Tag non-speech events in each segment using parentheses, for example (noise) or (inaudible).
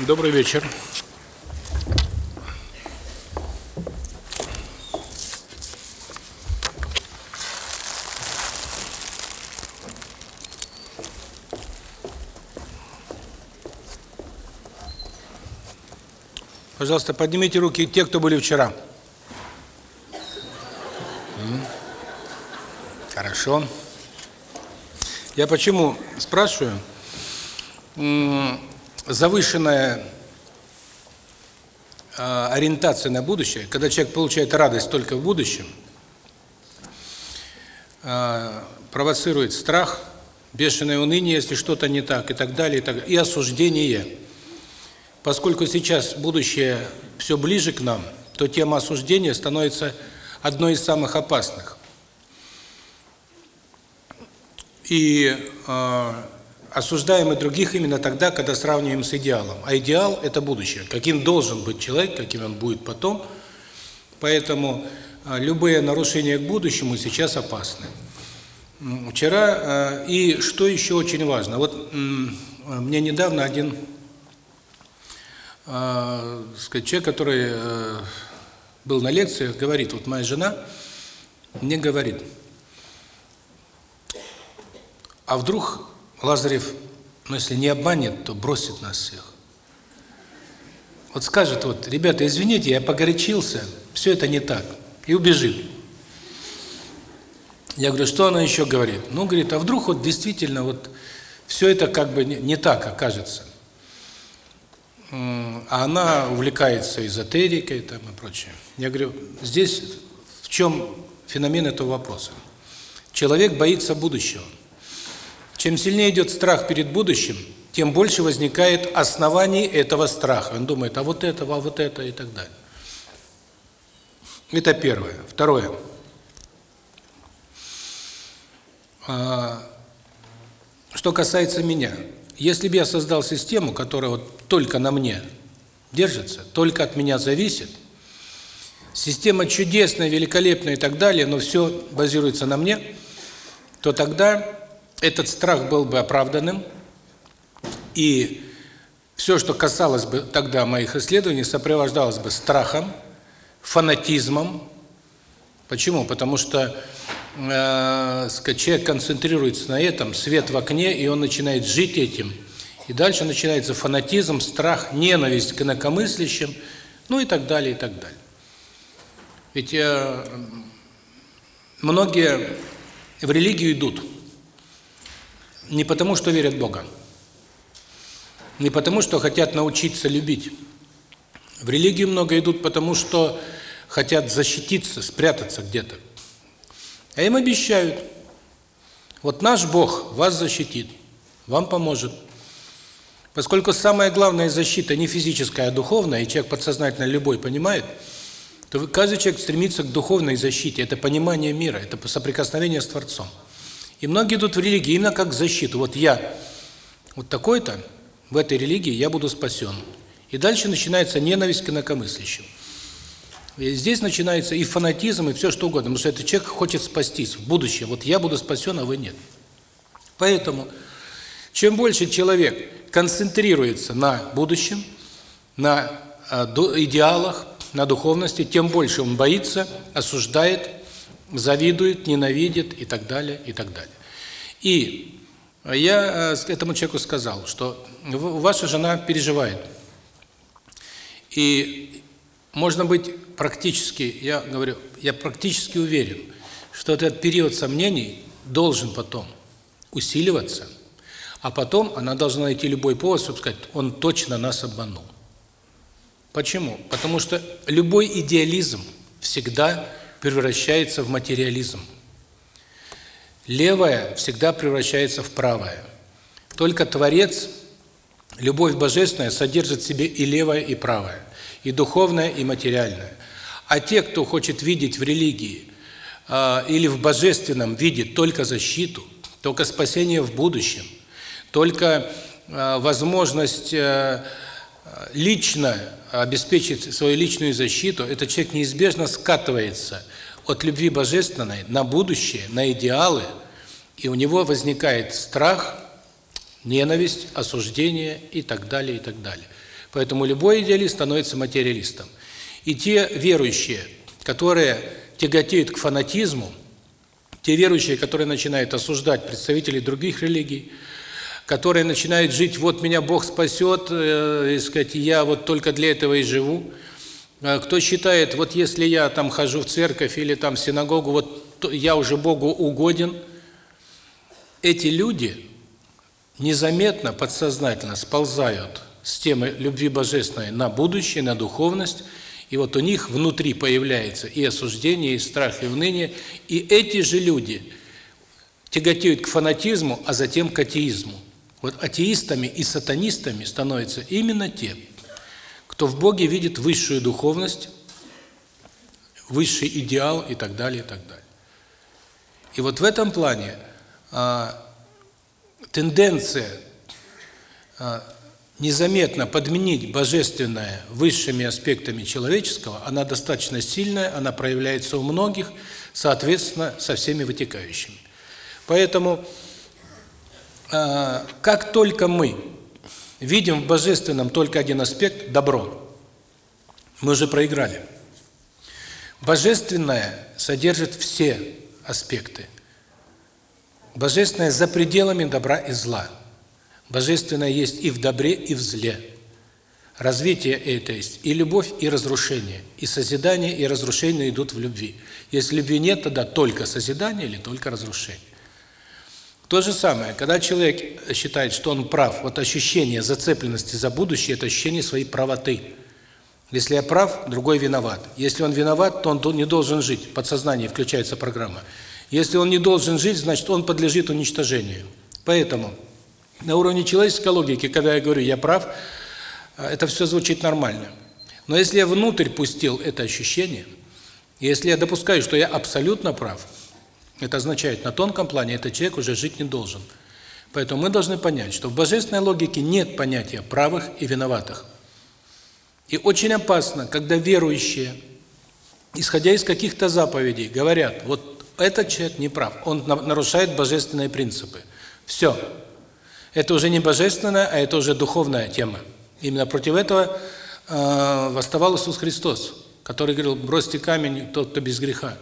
Добрый вечер. Пожалуйста, поднимите руки те, кто были вчера. Хорошо. Я почему спрашиваю? Завышенная ориентация на будущее, когда человек получает радость только в будущем, провоцирует страх, бешеное уныние, если что-то не так, и так далее, и, так, и осуждение. Поскольку сейчас будущее все ближе к нам, то тема осуждения становится одной из самых опасных. И э, осуждаем мы других именно тогда, когда сравниваем с идеалом. А идеал – это будущее. Каким должен быть человек, каким он будет потом. Поэтому э, любые нарушения к будущему сейчас опасны. Вчера, э, и что еще очень важно, вот мне недавно один э, сказать, человек, который э, был на лекциях, говорит, вот моя жена мне говорит, а вдруг Лазарев, ну если не обманет, то бросит нас всех. Вот скажет, вот, ребята, извините, я погорячился, все это не так, и убежит. Я говорю, что она еще говорит? Ну, говорит, а вдруг вот действительно вот все это как бы не, так окажется а она увлекается эзотерикой там и прочее. Я говорю, здесь в чем феномен этого вопроса? Человек боится будущего. Чем сильнее идет страх перед будущим, тем больше возникает оснований этого страха. Он думает, а вот это, а вот это и так далее. Это первое. Второе. А, что касается меня. Если бы я создал систему, которая вот только на мне держится, только от меня зависит, система чудесная, великолепная и так далее, но все базируется на мне, то тогда этот страх был бы оправданным, и все, что касалось бы тогда моих исследований, сопровождалось бы страхом, фанатизмом. Почему? Потому что э, человек концентрируется на этом, свет в окне, и он начинает жить этим. И дальше начинается фанатизм, страх, ненависть к инакомыслящим, ну и так далее, и так далее. Ведь э, многие в религию идут не потому, что верят в Бога, не потому, что хотят научиться любить. В религию много идут потому, что хотят защититься, спрятаться где-то. А им обещают, вот наш Бог вас защитит, вам поможет. Поскольку самая главная защита не физическая, а духовная, и человек подсознательно любой понимает, то каждый человек стремится к духовной защите. Это понимание мира, это соприкосновение с Творцом. И многие идут в религию именно как защиту. Вот я вот такой-то, в этой религии я буду спасен. И дальше начинается ненависть к инакомыслящим. И здесь начинается и фанатизм, и все что угодно, потому что этот человек хочет спастись в будущее. Вот я буду спасен, а вы нет. Поэтому, чем больше человек концентрируется на будущем, на а, идеалах, на духовности, тем больше он боится, осуждает, завидует, ненавидит и так далее, и так далее. И я а, этому человеку сказал, что ваша жена переживает. И можно быть практически, я говорю, я практически уверен, что этот период сомнений должен потом усиливаться, а потом она должна найти любой повод, чтобы сказать, он точно нас обманул. Почему? Потому что любой идеализм всегда превращается в материализм. Левое всегда превращается в правое. Только Творец, любовь божественная, содержит в себе и левое, и правое и духовное, и материальное. А те, кто хочет видеть в религии э, или в божественном видит только защиту, только спасение в будущем, только э, возможность э, лично обеспечить свою личную защиту, этот человек неизбежно скатывается от любви божественной на будущее, на идеалы, и у него возникает страх, ненависть, осуждение и так далее, и так далее. Поэтому любой идеалист становится материалистом. И те верующие, которые тяготеют к фанатизму, те верующие, которые начинают осуждать представителей других религий, которые начинают жить, вот меня Бог спасет, э, и сказать, я вот только для этого и живу. Э, кто считает, вот если я там хожу в церковь или там в синагогу, вот я уже Богу угоден. Эти люди незаметно, подсознательно сползают с темы любви божественной на будущее, на духовность, и вот у них внутри появляется и осуждение, и страх, и уныние, и эти же люди тяготеют к фанатизму, а затем к атеизму. Вот атеистами и сатанистами становятся именно те, кто в Боге видит высшую духовность, высший идеал и так далее, и так далее. И вот в этом плане а, тенденция а, незаметно подменить божественное высшими аспектами человеческого, она достаточно сильная, она проявляется у многих, соответственно, со всеми вытекающими. Поэтому а, как только мы видим в божественном только один аспект добро, мы уже проиграли. Божественное содержит все аспекты. Божественное за пределами добра и зла. Божественное есть и в добре, и в зле. Развитие это есть и любовь, и разрушение. И созидание, и разрушение идут в любви. Если любви нет, тогда только созидание или только разрушение. То же самое, когда человек считает, что он прав, вот ощущение зацепленности за будущее – это ощущение своей правоты. Если я прав, другой виноват. Если он виноват, то он не должен жить. В подсознании включается программа. Если он не должен жить, значит, он подлежит уничтожению. Поэтому на уровне человеческой логики, когда я говорю «я прав», это все звучит нормально. Но если я внутрь пустил это ощущение, если я допускаю, что я абсолютно прав, это означает, на тонком плане этот человек уже жить не должен. Поэтому мы должны понять, что в божественной логике нет понятия правых и виноватых. И очень опасно, когда верующие, исходя из каких-то заповедей, говорят, вот этот человек не прав, он нарушает божественные принципы. Все. Это уже не божественная, а это уже духовная тема. Именно против этого э, восставал Иисус Христос, который говорил, бросьте камень тот, кто без греха.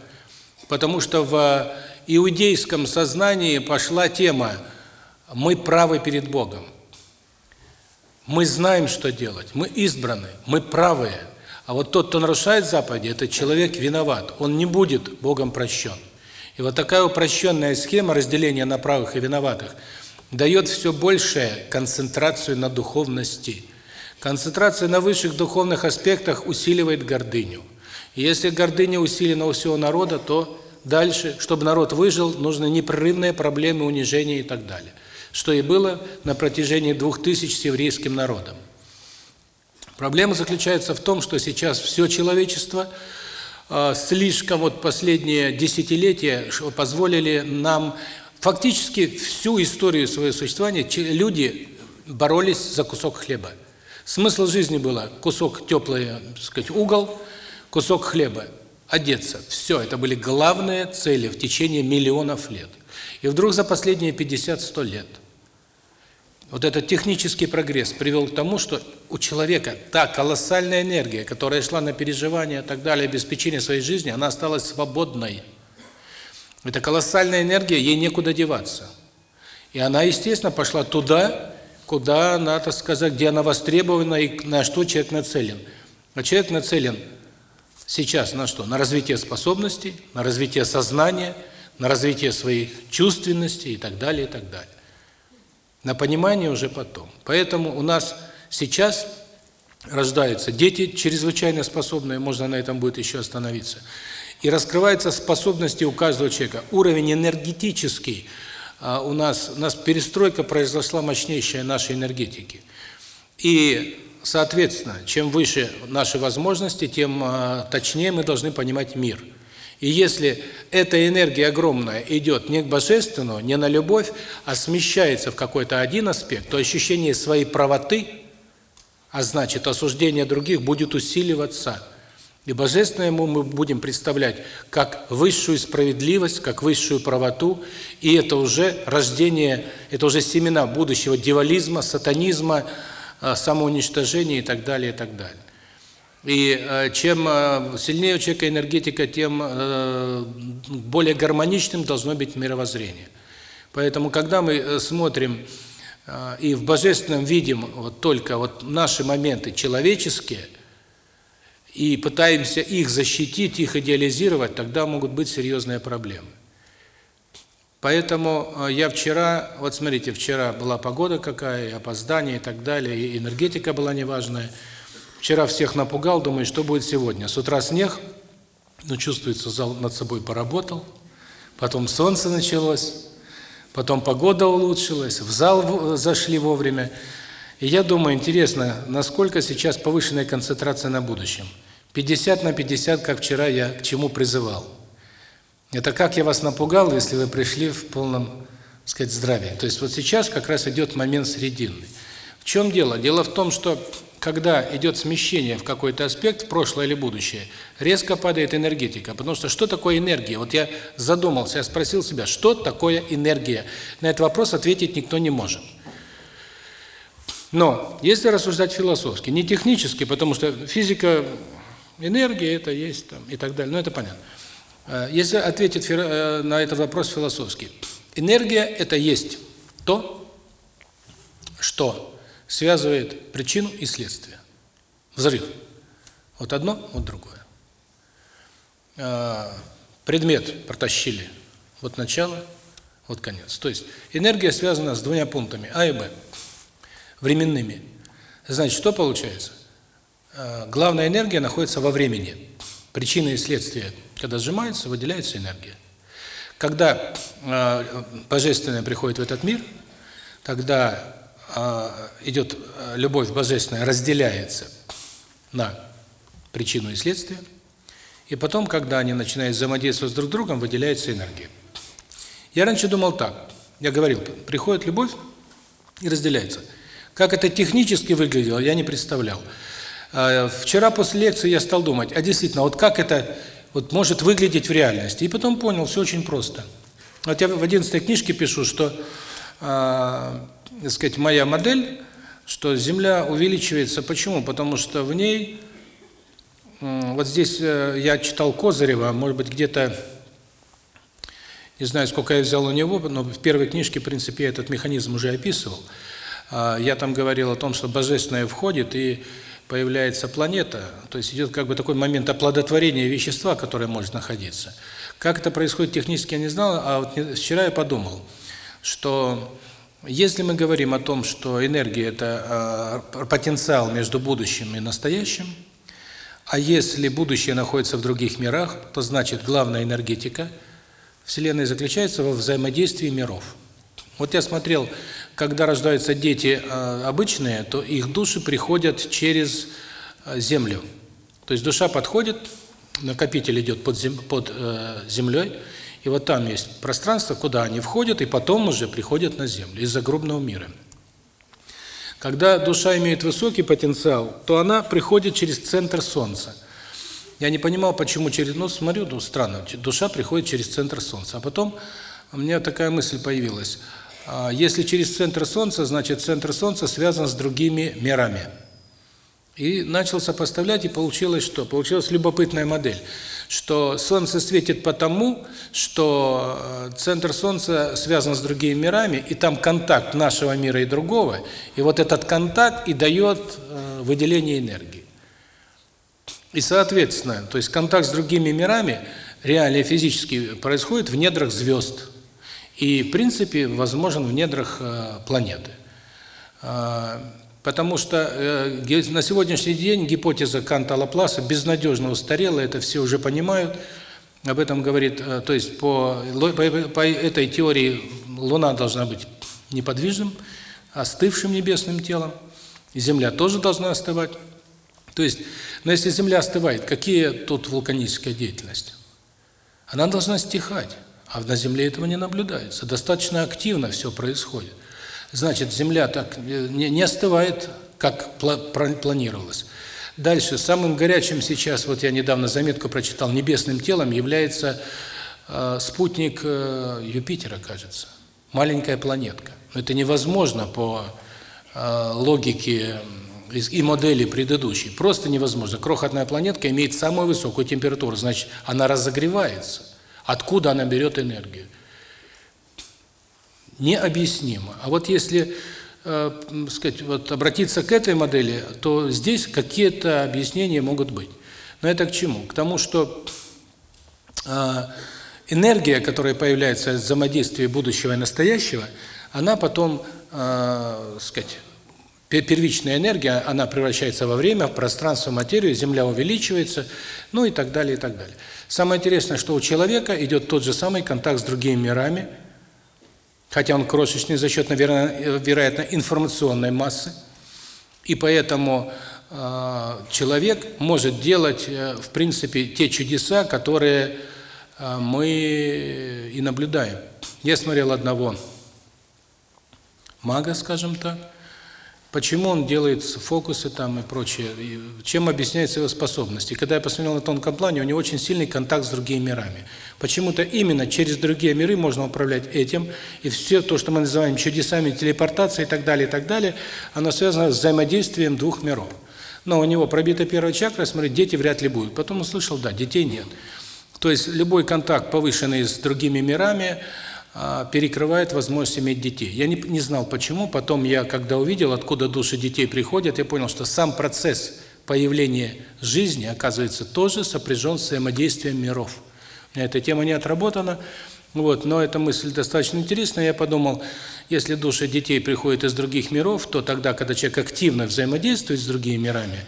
Потому что в иудейском сознании пошла тема «мы правы перед Богом». Мы знаем, что делать, мы избраны, мы правые. А вот тот, кто нарушает заповеди, этот человек виноват, он не будет Богом прощен. И вот такая упрощенная схема разделения на правых и виноватых дает все большее концентрацию на духовности. Концентрация на высших духовных аспектах усиливает гордыню. И если гордыня усилена у всего народа, то дальше, чтобы народ выжил, нужны непрерывные проблемы, унижения и так далее. Что и было на протяжении двух тысяч с еврейским народом. Проблема заключается в том, что сейчас все человечество э, слишком вот последние десятилетия позволили нам фактически всю историю своего существования люди боролись за кусок хлеба. Смысл жизни было кусок теплый, так сказать, угол, кусок хлеба одеться. Все, это были главные цели в течение миллионов лет. И вдруг за последние 50-100 лет вот этот технический прогресс привел к тому, что у человека та колоссальная энергия, которая шла на переживание и так далее, обеспечение своей жизни, она осталась свободной. Это колоссальная энергия, ей некуда деваться. И она, естественно, пошла туда, куда она, так сказать, где она востребована и на что человек нацелен. А человек нацелен Сейчас на что? На развитие способностей, на развитие сознания, на развитие своей чувственности и так далее, и так далее. На понимание уже потом. Поэтому у нас сейчас рождаются дети чрезвычайно способные, можно на этом будет еще остановиться. И раскрываются способности у каждого человека. Уровень энергетический а, у нас, у нас перестройка произошла мощнейшая нашей энергетики. И Соответственно, чем выше наши возможности, тем э, точнее мы должны понимать мир. И если эта энергия огромная идет не к божественному, не на любовь, а смещается в какой-то один аспект, то ощущение своей правоты, а значит осуждение других, будет усиливаться. И божественное ему мы будем представлять как высшую справедливость, как высшую правоту, и это уже рождение, это уже семена будущего дьяволизма, сатанизма, самоуничтожения и так далее, и так далее. И чем сильнее у человека энергетика, тем более гармоничным должно быть мировоззрение. Поэтому, когда мы смотрим и в божественном видим вот только вот наши моменты человеческие – и пытаемся их защитить, их идеализировать, тогда могут быть серьезные проблемы. Поэтому э, я вчера, вот смотрите, вчера была погода какая, и опоздание и так далее, и энергетика была неважная. Вчера всех напугал, думаю, что будет сегодня. С утра снег, ну, чувствуется, зал над собой поработал, потом солнце началось, потом погода улучшилась, в зал зашли вовремя. И я думаю, интересно, насколько сейчас повышенная концентрация на будущем. 50 на 50, как вчера я к чему призывал. Это как я вас напугал, если вы пришли в полном, так сказать, здравии. То есть вот сейчас как раз идет момент срединный. В чем дело? Дело в том, что когда идет смещение в какой-то аспект, в прошлое или будущее, резко падает энергетика. Потому что что такое энергия? Вот я задумался, я спросил себя, что такое энергия? На этот вопрос ответить никто не может. Но если рассуждать философски, не технически, потому что физика, энергия это есть там и так далее, ну это понятно. Э, если ответить э, на этот вопрос философски, энергия это есть то, что связывает причину и следствие. Взрыв. Вот одно, вот другое. Э, предмет протащили. Вот начало, вот конец. То есть энергия связана с двумя пунктами А и Б временными. Значит, что получается? Главная энергия находится во времени. Причина и следствие, когда сжимается, выделяется энергия. Когда э, божественное приходит в этот мир, тогда э, идет любовь божественная, разделяется на причину и следствие, и потом, когда они начинают взаимодействовать с друг другом, выделяется энергия. Я раньше думал так, я говорил, приходит любовь и разделяется – как это технически выглядело, я не представлял. А, вчера после лекции я стал думать, а действительно, вот как это вот может выглядеть в реальности. И потом понял, все очень просто. Вот я в 11 книжке пишу, что, э, так сказать, моя модель, что Земля увеличивается. Почему? Потому что в ней, э, вот здесь э, я читал Козырева, может быть, где-то, не знаю, сколько я взял у него, но в первой книжке, в принципе, я этот механизм уже описывал. А, я там говорил о том, что Божественное входит и появляется планета, то есть идет как бы такой момент оплодотворения вещества, которое может находиться. Как это происходит технически, я не знал, а вот вчера я подумал, что если мы говорим о том, что энергия – это э, потенциал между будущим и настоящим, а если будущее находится в других мирах, то значит главная энергетика Вселенной заключается во взаимодействии миров. Вот я смотрел когда рождаются дети э, обычные, то их души приходят через э, землю. То есть душа подходит, накопитель идет под, зем, под э, землей, и вот там есть пространство, куда они входят, и потом уже приходят на землю из загробного мира. Когда душа имеет высокий потенциал, то она приходит через центр Солнца. Я не понимал, почему через... Ну, смотрю, ну, странно, душа приходит через центр Солнца. А потом у меня такая мысль появилась – если через центр Солнца, значит центр Солнца связан с другими мирами. И начал сопоставлять, и получилось что? Получилась любопытная модель, что Солнце светит потому, что э, центр Солнца связан с другими мирами, и там контакт нашего мира и другого, и вот этот контакт и дает э, выделение энергии. И соответственно, то есть контакт с другими мирами реально физически происходит в недрах звезд и, в принципе, возможен в недрах э, планеты. А, потому что э, на сегодняшний день гипотеза Канта-Лапласа безнадежно устарела, это все уже понимают. Об этом говорит, э, то есть по, по, этой теории Луна должна быть неподвижным, остывшим небесным телом, Земля тоже должна остывать. То есть, но если Земля остывает, какие тут вулканическая деятельность? Она должна стихать. А на Земле этого не наблюдается. Достаточно активно все происходит. Значит, Земля так не, не остывает, как планировалось. Дальше, самым горячим сейчас, вот я недавно заметку прочитал, небесным телом является э, спутник э, Юпитера, кажется. Маленькая планетка. Но это невозможно по э, логики и модели предыдущей просто невозможно. Крохотная планетка имеет самую высокую температуру, значит, она разогревается. Откуда она берет энергию? Необъяснимо. А вот если э, сказать, вот обратиться к этой модели, то здесь какие-то объяснения могут быть. Но это к чему? К тому, что э, энергия, которая появляется из взаимодействия будущего и настоящего, она потом, э, сказать, первичная энергия, она превращается во время, в пространство, в материю, Земля увеличивается, ну и так далее, и так далее. Самое интересное, что у человека идет тот же самый контакт с другими мирами, хотя он крошечный за счет, наверное, вероятно, информационной массы, и поэтому э, человек может делать, э, в принципе, те чудеса, которые э, мы и наблюдаем. Я смотрел одного мага, скажем так, Почему он делает фокусы там и прочее? Чем объясняется его способности? Когда я посмотрел на тонком плане, у него очень сильный контакт с другими мирами. Почему-то именно через другие миры можно управлять этим, и все то, что мы называем чудесами телепортации и так далее, и так далее, оно связано с взаимодействием двух миров. Но у него пробита первая чакра, смотри, дети вряд ли будут. Потом услышал, да, детей нет. То есть любой контакт, повышенный с другими мирами, перекрывает возможность иметь детей. Я не, не знал почему, потом я, когда увидел, откуда души детей приходят, я понял, что сам процесс появления жизни, оказывается, тоже сопряжен с взаимодействием миров. У меня эта тема не отработана, вот, но эта мысль достаточно интересная. Я подумал, если души детей приходят из других миров, то тогда, когда человек активно взаимодействует с другими мирами,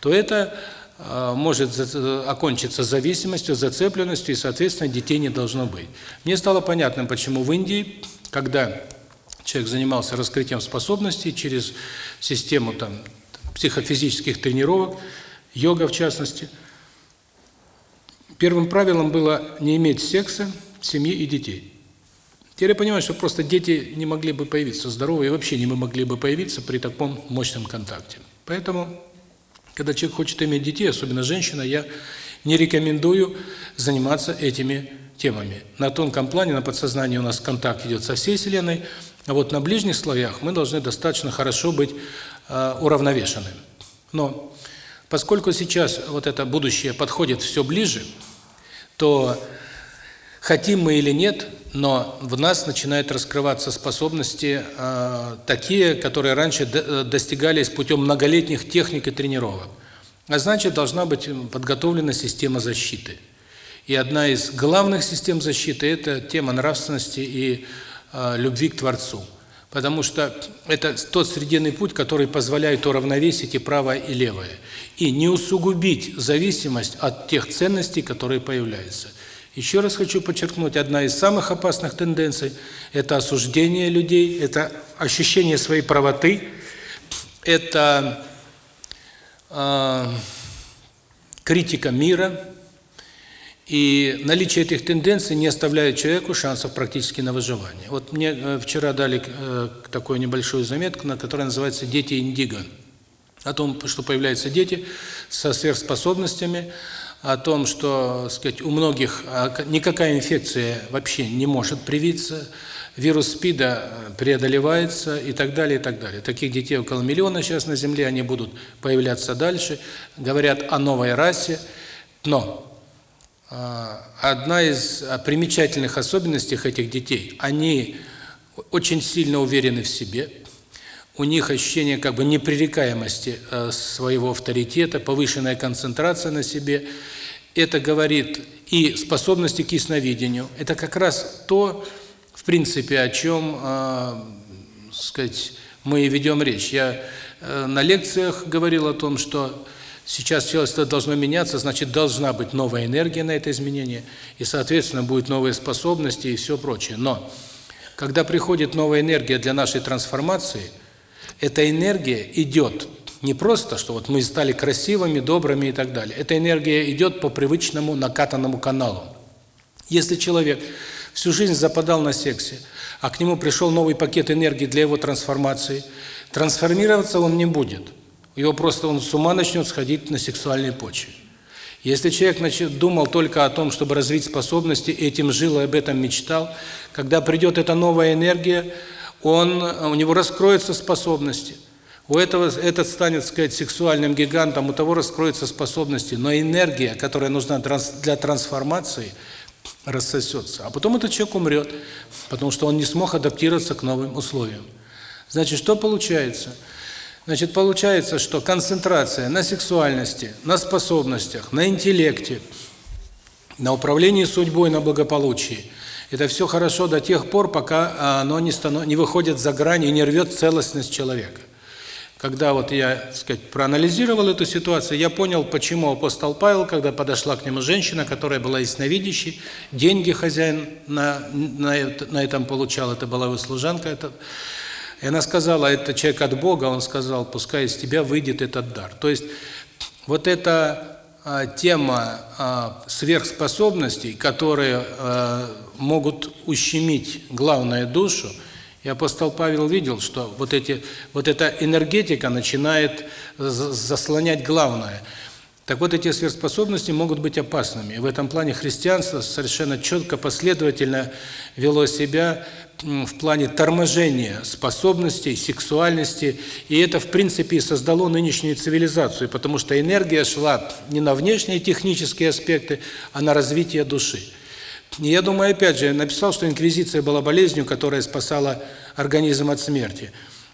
то это а, может окончиться зависимостью, зацепленностью, и, соответственно, детей не должно быть. Мне стало понятно, почему в Индии, когда человек занимался раскрытием способностей через систему там психофизических тренировок, йога в частности, первым правилом было не иметь секса, семьи и детей. Теперь я понимаю, что просто дети не могли бы появиться, здоровые вообще не могли бы появиться при таком мощном контакте. Поэтому когда человек хочет иметь детей, особенно женщина, я не рекомендую заниматься этими темами. На тонком плане, на подсознании у нас контакт идет со всей Вселенной, а вот на ближних слоях мы должны достаточно хорошо быть э, уравновешены. Но поскольку сейчас вот это будущее подходит все ближе, то хотим мы или нет, но в нас начинают раскрываться способности э, такие, которые раньше э, достигались путем многолетних техник и тренировок. А значит, должна быть подготовлена система защиты. И одна из главных систем защиты – это тема нравственности и э, любви к Творцу. Потому что это тот срединный путь, который позволяет уравновесить и правое, и левое. И не усугубить зависимость от тех ценностей, которые появляются – еще раз хочу подчеркнуть, одна из самых опасных тенденций – это осуждение людей, это ощущение своей правоты, это э, критика мира, и наличие этих тенденций не оставляет человеку шансов практически на выживание. Вот мне э, вчера дали э, такую небольшую заметку, на которой называется «Дети индиго», о том, что появляются дети со сверхспособностями, о том, что, сказать, у многих а, никакая инфекция вообще не может привиться, вирус СПИДа э, преодолевается и так далее, и так далее. Таких детей около миллиона сейчас на Земле, они будут появляться дальше. Говорят о новой расе, но а, одна из примечательных особенностей этих детей, они очень сильно уверены в себе, у них ощущение как бы непререкаемости э, своего авторитета, повышенная концентрация на себе. Это говорит и способности к ясновидению. Это как раз то, в принципе, о чем, э, сказать, мы ведем речь. Я э, на лекциях говорил о том, что сейчас человечество должно меняться, значит, должна быть новая энергия на это изменение, и, соответственно, будут новые способности и все прочее. Но когда приходит новая энергия для нашей трансформации – эта энергия идет не просто, что вот мы стали красивыми, добрыми и так далее. Эта энергия идет по привычному накатанному каналу. Если человек всю жизнь западал на сексе, а к нему пришел новый пакет энергии для его трансформации, трансформироваться он не будет. Его просто он с ума начнет сходить на сексуальной почве. Если человек значит, думал только о том, чтобы развить способности, этим жил и об этом мечтал, когда придет эта новая энергия, он, у него раскроются способности. У этого этот станет, сказать, сексуальным гигантом, у того раскроются способности, но энергия, которая нужна для трансформации, рассосется. А потом этот человек умрет, потому что он не смог адаптироваться к новым условиям. Значит, что получается? Значит, получается, что концентрация на сексуальности, на способностях, на интеллекте, на управлении судьбой, на благополучии – это все хорошо до тех пор, пока оно не, станов... не выходит за грань и не рвет целостность человека. Когда вот я, так сказать, проанализировал эту ситуацию, я понял, почему апостол Павел, когда подошла к нему женщина, которая была ясновидящей, деньги хозяин на, на, на этом получал, это была его служанка, это, и она сказала, это человек от Бога, он сказал, пускай из тебя выйдет этот дар. То есть вот эта а, тема а, сверхспособностей, которые а, могут ущемить главную душу, и апостол Павел видел, что вот эти вот эта энергетика начинает заслонять главное. Так вот эти сверхспособности могут быть опасными. И в этом плане христианство совершенно четко, последовательно вело себя в плане торможения способностей, сексуальности, и это, в принципе, и создало нынешнюю цивилизацию, потому что энергия шла не на внешние технические аспекты, а на развитие души. Я думаю, опять же, я написал, что инквизиция была болезнью, которая спасала организм от смерти.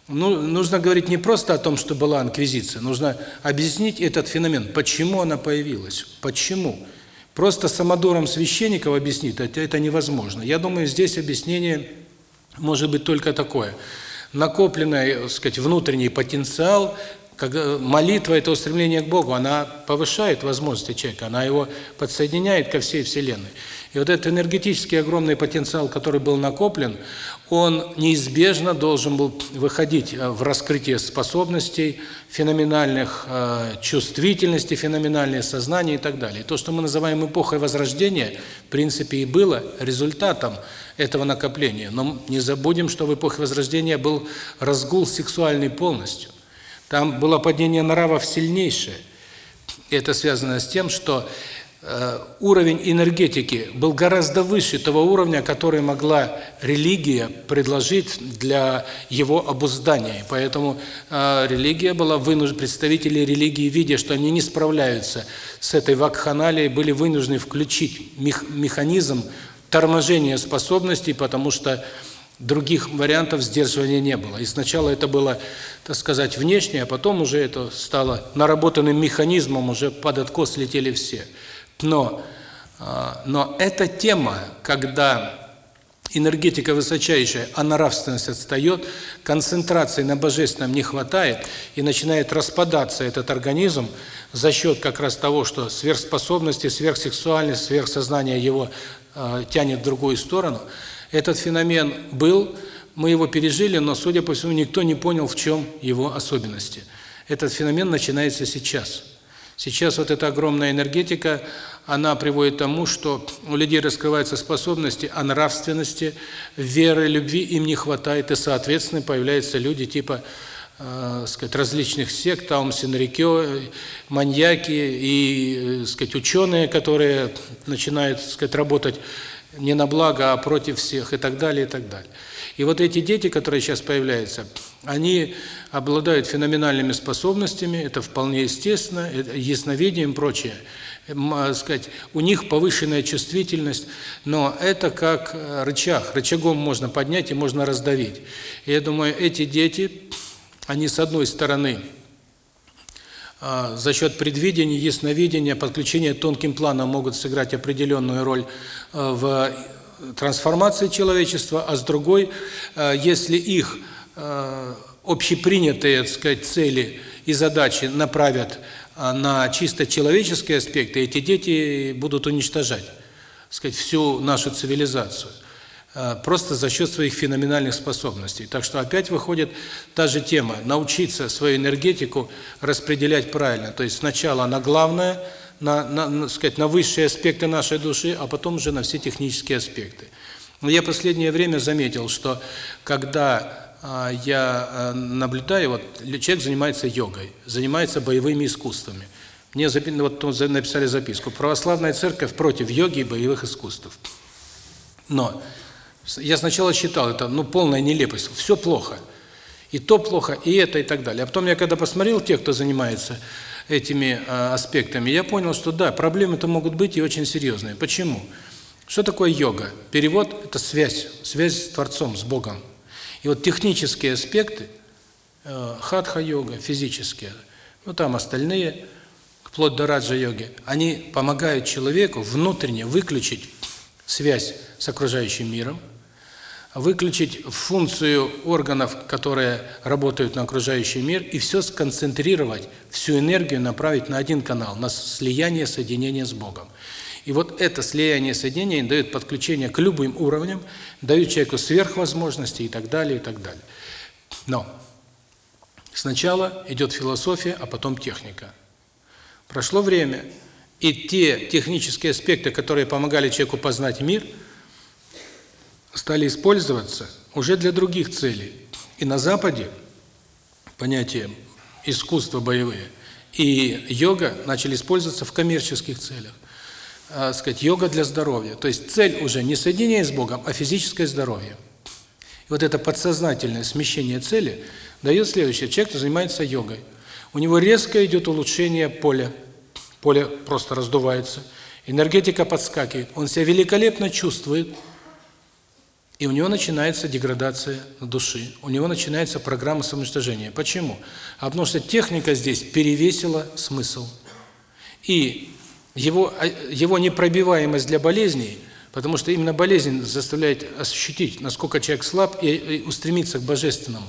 Ну, нужно говорить не просто о том, что была инквизиция, нужно объяснить этот феномен, почему она появилась, почему. Просто самодуром священников объяснить это, это невозможно. Я думаю, здесь объяснение может быть только такое. Накопленный, так сказать, внутренний потенциал, как молитва это устремление к Богу, она повышает возможности человека, она его подсоединяет ко всей вселенной. И вот этот энергетический огромный потенциал, который был накоплен, он неизбежно должен был выходить э, в раскрытие способностей феноменальных, э, чувствительности феноменальное сознание и так далее. И то, что мы называем эпохой Возрождения, в принципе и было результатом этого накопления. Но не забудем, что в эпохе Возрождения был разгул сексуальный полностью. Там было падение нравов сильнейшее. Это связано с тем, что уровень энергетики был гораздо выше того уровня, который могла религия предложить для его обуздания. Поэтому э, религия была вынуждена, представители религии, видя, что они не справляются с этой вакханалией, были вынуждены включить механизм торможения способностей, потому что других вариантов сдерживания не было. И сначала это было, так сказать, внешне, а потом уже это стало наработанным механизмом, уже под откос летели все. Но, а, но эта тема, когда энергетика высочайшая, а нравственность отстает, концентрации на божественном не хватает, и начинает распадаться этот организм за счет как раз того, что сверхспособности, сверхсексуальность, сверхсознание его э, тянет в другую сторону. Этот феномен был, мы его пережили, но, судя по всему, никто не понял, в чем его особенности. Этот феномен начинается сейчас. Сейчас вот эта огромная энергетика, она приводит к тому, что у людей раскрываются способности, а нравственности, веры, любви им не хватает, и, соответственно, появляются люди типа э, сказать, различных сект, Таум Синрикё, маньяки и, э, сказать, ученые, которые начинают, сказать, работать не на благо, а против всех и так далее, и так далее. И вот эти дети, которые сейчас появляются, они обладают феноменальными способностями, это вполне естественно, это ясновидением и прочее. Сказать, у них повышенная чувствительность, но это как э, рычаг, рычагом можно поднять и можно раздавить. И я думаю, эти дети, они с одной стороны а, за счет предвидения, ясновидения, подключения тонким планом могут сыграть определенную роль э, в трансформации человечества, а с другой, э, если их э, общепринятые, так сказать, цели и задачи направят на чисто человеческие аспекты, эти дети будут уничтожать, так сказать, всю нашу цивилизацию. Э, просто за счет своих феноменальных способностей. Так что опять выходит та же тема – научиться свою энергетику распределять правильно. То есть сначала на главное, на, на, сказать, на высшие аспекты нашей души, а потом уже на все технические аспекты. Но я последнее время заметил, что когда а, я а, наблюдаю, вот человек занимается йогой, занимается боевыми искусствами. Мне вот написали записку «Православная церковь против йоги и боевых искусств». Но я сначала считал это, ну, полная нелепость, все плохо. И то плохо, и это, и так далее. А потом я когда посмотрел тех, кто занимается этими э, аспектами, я понял, что да, проблемы-то могут быть и очень серьезные. Почему? Что такое йога? Перевод – это связь, связь с Творцом, с Богом. И вот технические аспекты, э, хатха-йога, физические, ну там остальные, вплоть до раджа-йоги, они помогают человеку внутренне выключить связь с окружающим миром, выключить функцию органов, которые работают на окружающий мир, и все сконцентрировать, всю энергию направить на один канал, на слияние, соединение с Богом. И вот это слияние, соединение дает подключение к любым уровням, дает человеку сверхвозможности и так далее, и так далее. Но сначала идет философия, а потом техника. Прошло время, и те технические аспекты, которые помогали человеку познать мир – стали использоваться уже для других целей. И на Западе понятие искусства боевые и йога начали использоваться в коммерческих целях. А, сказать, йога для здоровья. То есть цель уже не соединение с Богом, а физическое здоровье. И вот это подсознательное смещение цели дает следующее. Человек занимается йогой. У него резко идет улучшение поля. Поле просто раздувается. Энергетика подскакивает. Он себя великолепно чувствует. И у него начинается деградация души, у него начинается программа самоуничтожения. Почему? А потому что техника здесь перевесила смысл. И его, а, его непробиваемость для болезней, потому что именно болезнь заставляет ощутить, насколько человек слаб, и устремиться к Божественному.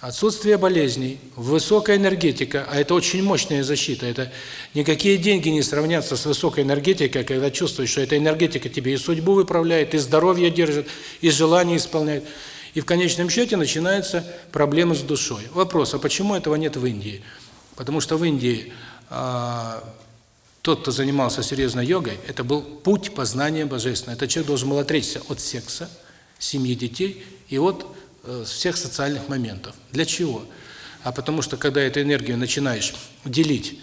Отсутствие болезней, высокая энергетика, а это очень мощная защита. Это никакие деньги не сравнятся с высокой энергетикой, когда чувствуешь, что эта энергетика тебе и судьбу выправляет, и здоровье держит, и желание исполняет. И в конечном счете начинаются проблемы с душой. Вопрос, а почему этого нет в Индии? Потому что в Индии а, тот, кто занимался серьезной йогой, это был путь познания Божественного. Этот человек должен был отречься от секса, семьи детей и от Э, всех социальных моментов. Для чего? А потому что, когда эту энергию начинаешь делить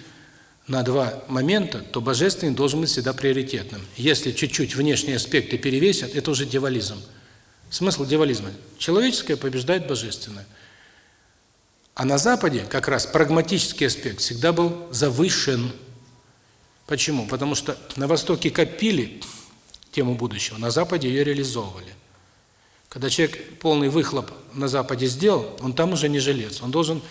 на два момента, то божественный должен быть всегда приоритетным. Если чуть-чуть внешние аспекты перевесят, это уже дьяволизм. Смысл дьяволизма – человеческое побеждает божественное. А на Западе как раз прагматический аспект всегда был завышен. Почему? Потому что на Востоке копили тему будущего, на Западе ее реализовывали. Когда человек полный выхлоп на Западе сделал, он там уже не жилец. Он должен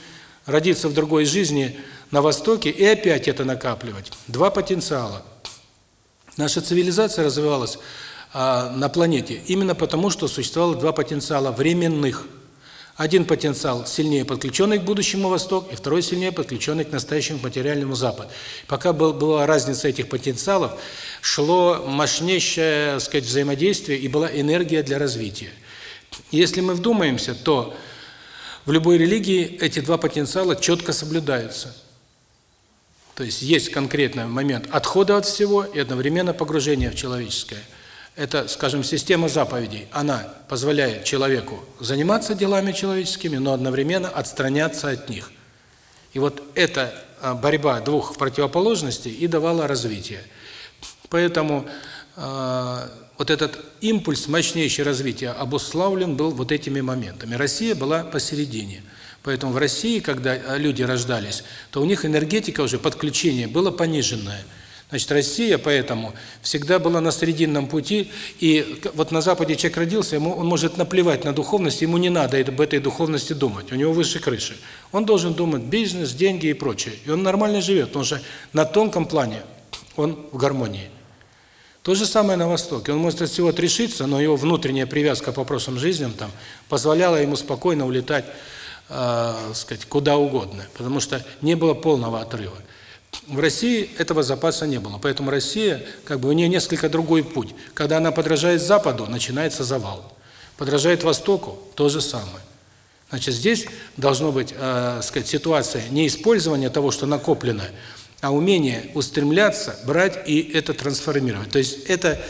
родиться в другой жизни на Востоке и опять это накапливать. Два потенциала. Наша цивилизация развивалась а, на планете именно потому, что существовало два потенциала временных. Один потенциал сильнее подключенный к будущему Восток, и второй сильнее подключенный к настоящему материальному Запад. Пока был, была разница этих потенциалов, шло мощнейшее, сказать, взаимодействие и была энергия для развития. Если мы вдумаемся, то в любой религии эти два потенциала четко соблюдаются. То есть есть конкретный момент отхода от всего и одновременно погружения в человеческое. Это, скажем, система заповедей. Она позволяет человеку заниматься делами человеческими, но одновременно отстраняться от них. И вот эта а, борьба двух противоположностей и давала развитие. Поэтому а, вот этот импульс мощнейшего развития обуславлен был вот этими моментами. Россия была посередине. Поэтому в России, когда э, люди рождались, то у них энергетика уже, подключение было пониженное. Значит, Россия поэтому всегда была на срединном пути, и вот на Западе человек родился, ему он может наплевать на духовность, ему не надо об этой духовности думать, у него выше крыши. Он должен думать бизнес, деньги и прочее. И он нормально живет, потому что на тонком плане он в гармонии. То же самое на Востоке. Он может от всего отрешиться, но его внутренняя привязка к вопросам жизни там позволяла ему спокойно улетать, э, сказать, куда угодно, потому что не было полного отрыва. В России этого запаса не было, поэтому Россия, как бы у нее несколько другой путь. Когда она подражает Западу, начинается завал. Подражает Востоку – то же самое. Значит, здесь должно быть, э, сказать, ситуация не использования того, что накоплено, а умение устремляться, брать и это трансформировать. То есть это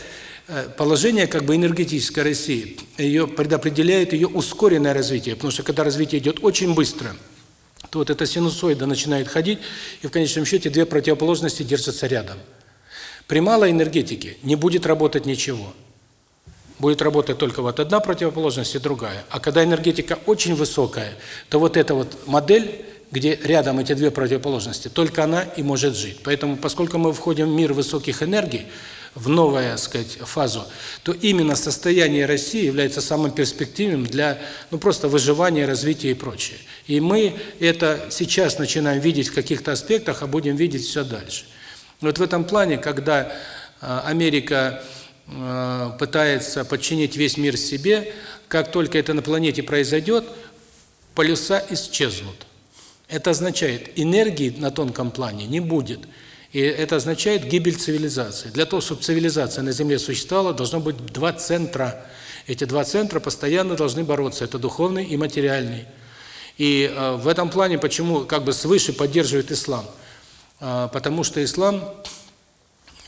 э, положение как бы энергетической России, ее предопределяет ее ускоренное развитие, потому что когда развитие идет очень быстро, то вот эта синусоида начинает ходить, и в конечном счете две противоположности держатся рядом. При малой энергетике не будет работать ничего. будет работать только вот одна противоположность и другая. А когда энергетика очень высокая, то вот эта вот модель, где рядом эти две противоположности, только она и может жить. Поэтому, поскольку мы входим в мир высоких энергий, в новую, сказать, фазу, то именно состояние России является самым перспективным для, ну, просто выживания, развития и прочее. И мы это сейчас начинаем видеть в каких-то аспектах, а будем видеть все дальше. Вот в этом плане, когда а, Америка а, пытается подчинить весь мир себе, как только это на планете произойдет, полюса исчезнут. Это означает, энергии на тонком плане не будет. И это означает гибель цивилизации. Для того, чтобы цивилизация на Земле существовала, должно быть два центра. Эти два центра постоянно должны бороться. Это духовный и материальный. И э, в этом плане, почему как бы свыше поддерживает ислам? Э, потому что ислам,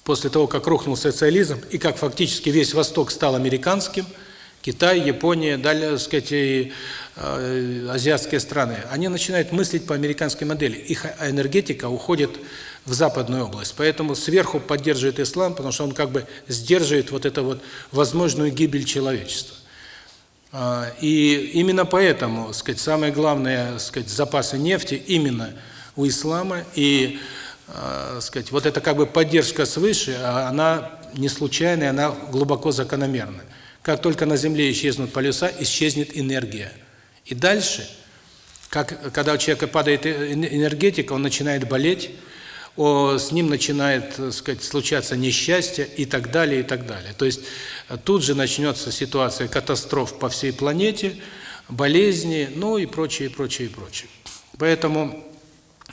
после того, как рухнул социализм, и как фактически весь Восток стал американским – Китай, Япония, далее, так сказать, и, э, азиатские страны, они начинают мыслить по американской модели. Их энергетика уходит в западную область. Поэтому сверху поддерживает ислам, потому что он как бы сдерживает вот эту вот возможную гибель человечества. А, и именно поэтому, сказать, самые главные, сказать, запасы нефти именно у ислама и, э, сказать, вот это как бы поддержка свыше, а она не случайная, она глубоко закономерная. Как только на Земле исчезнут полюса, исчезнет энергия. И дальше, как когда у человека падает э, энергетика, он начинает болеть, с ним начинает, так сказать, случаться несчастье и так далее, и так далее. То есть э, тут же начнется ситуация катастроф по всей планете, болезни, ну и прочее, и прочее, и прочее. Поэтому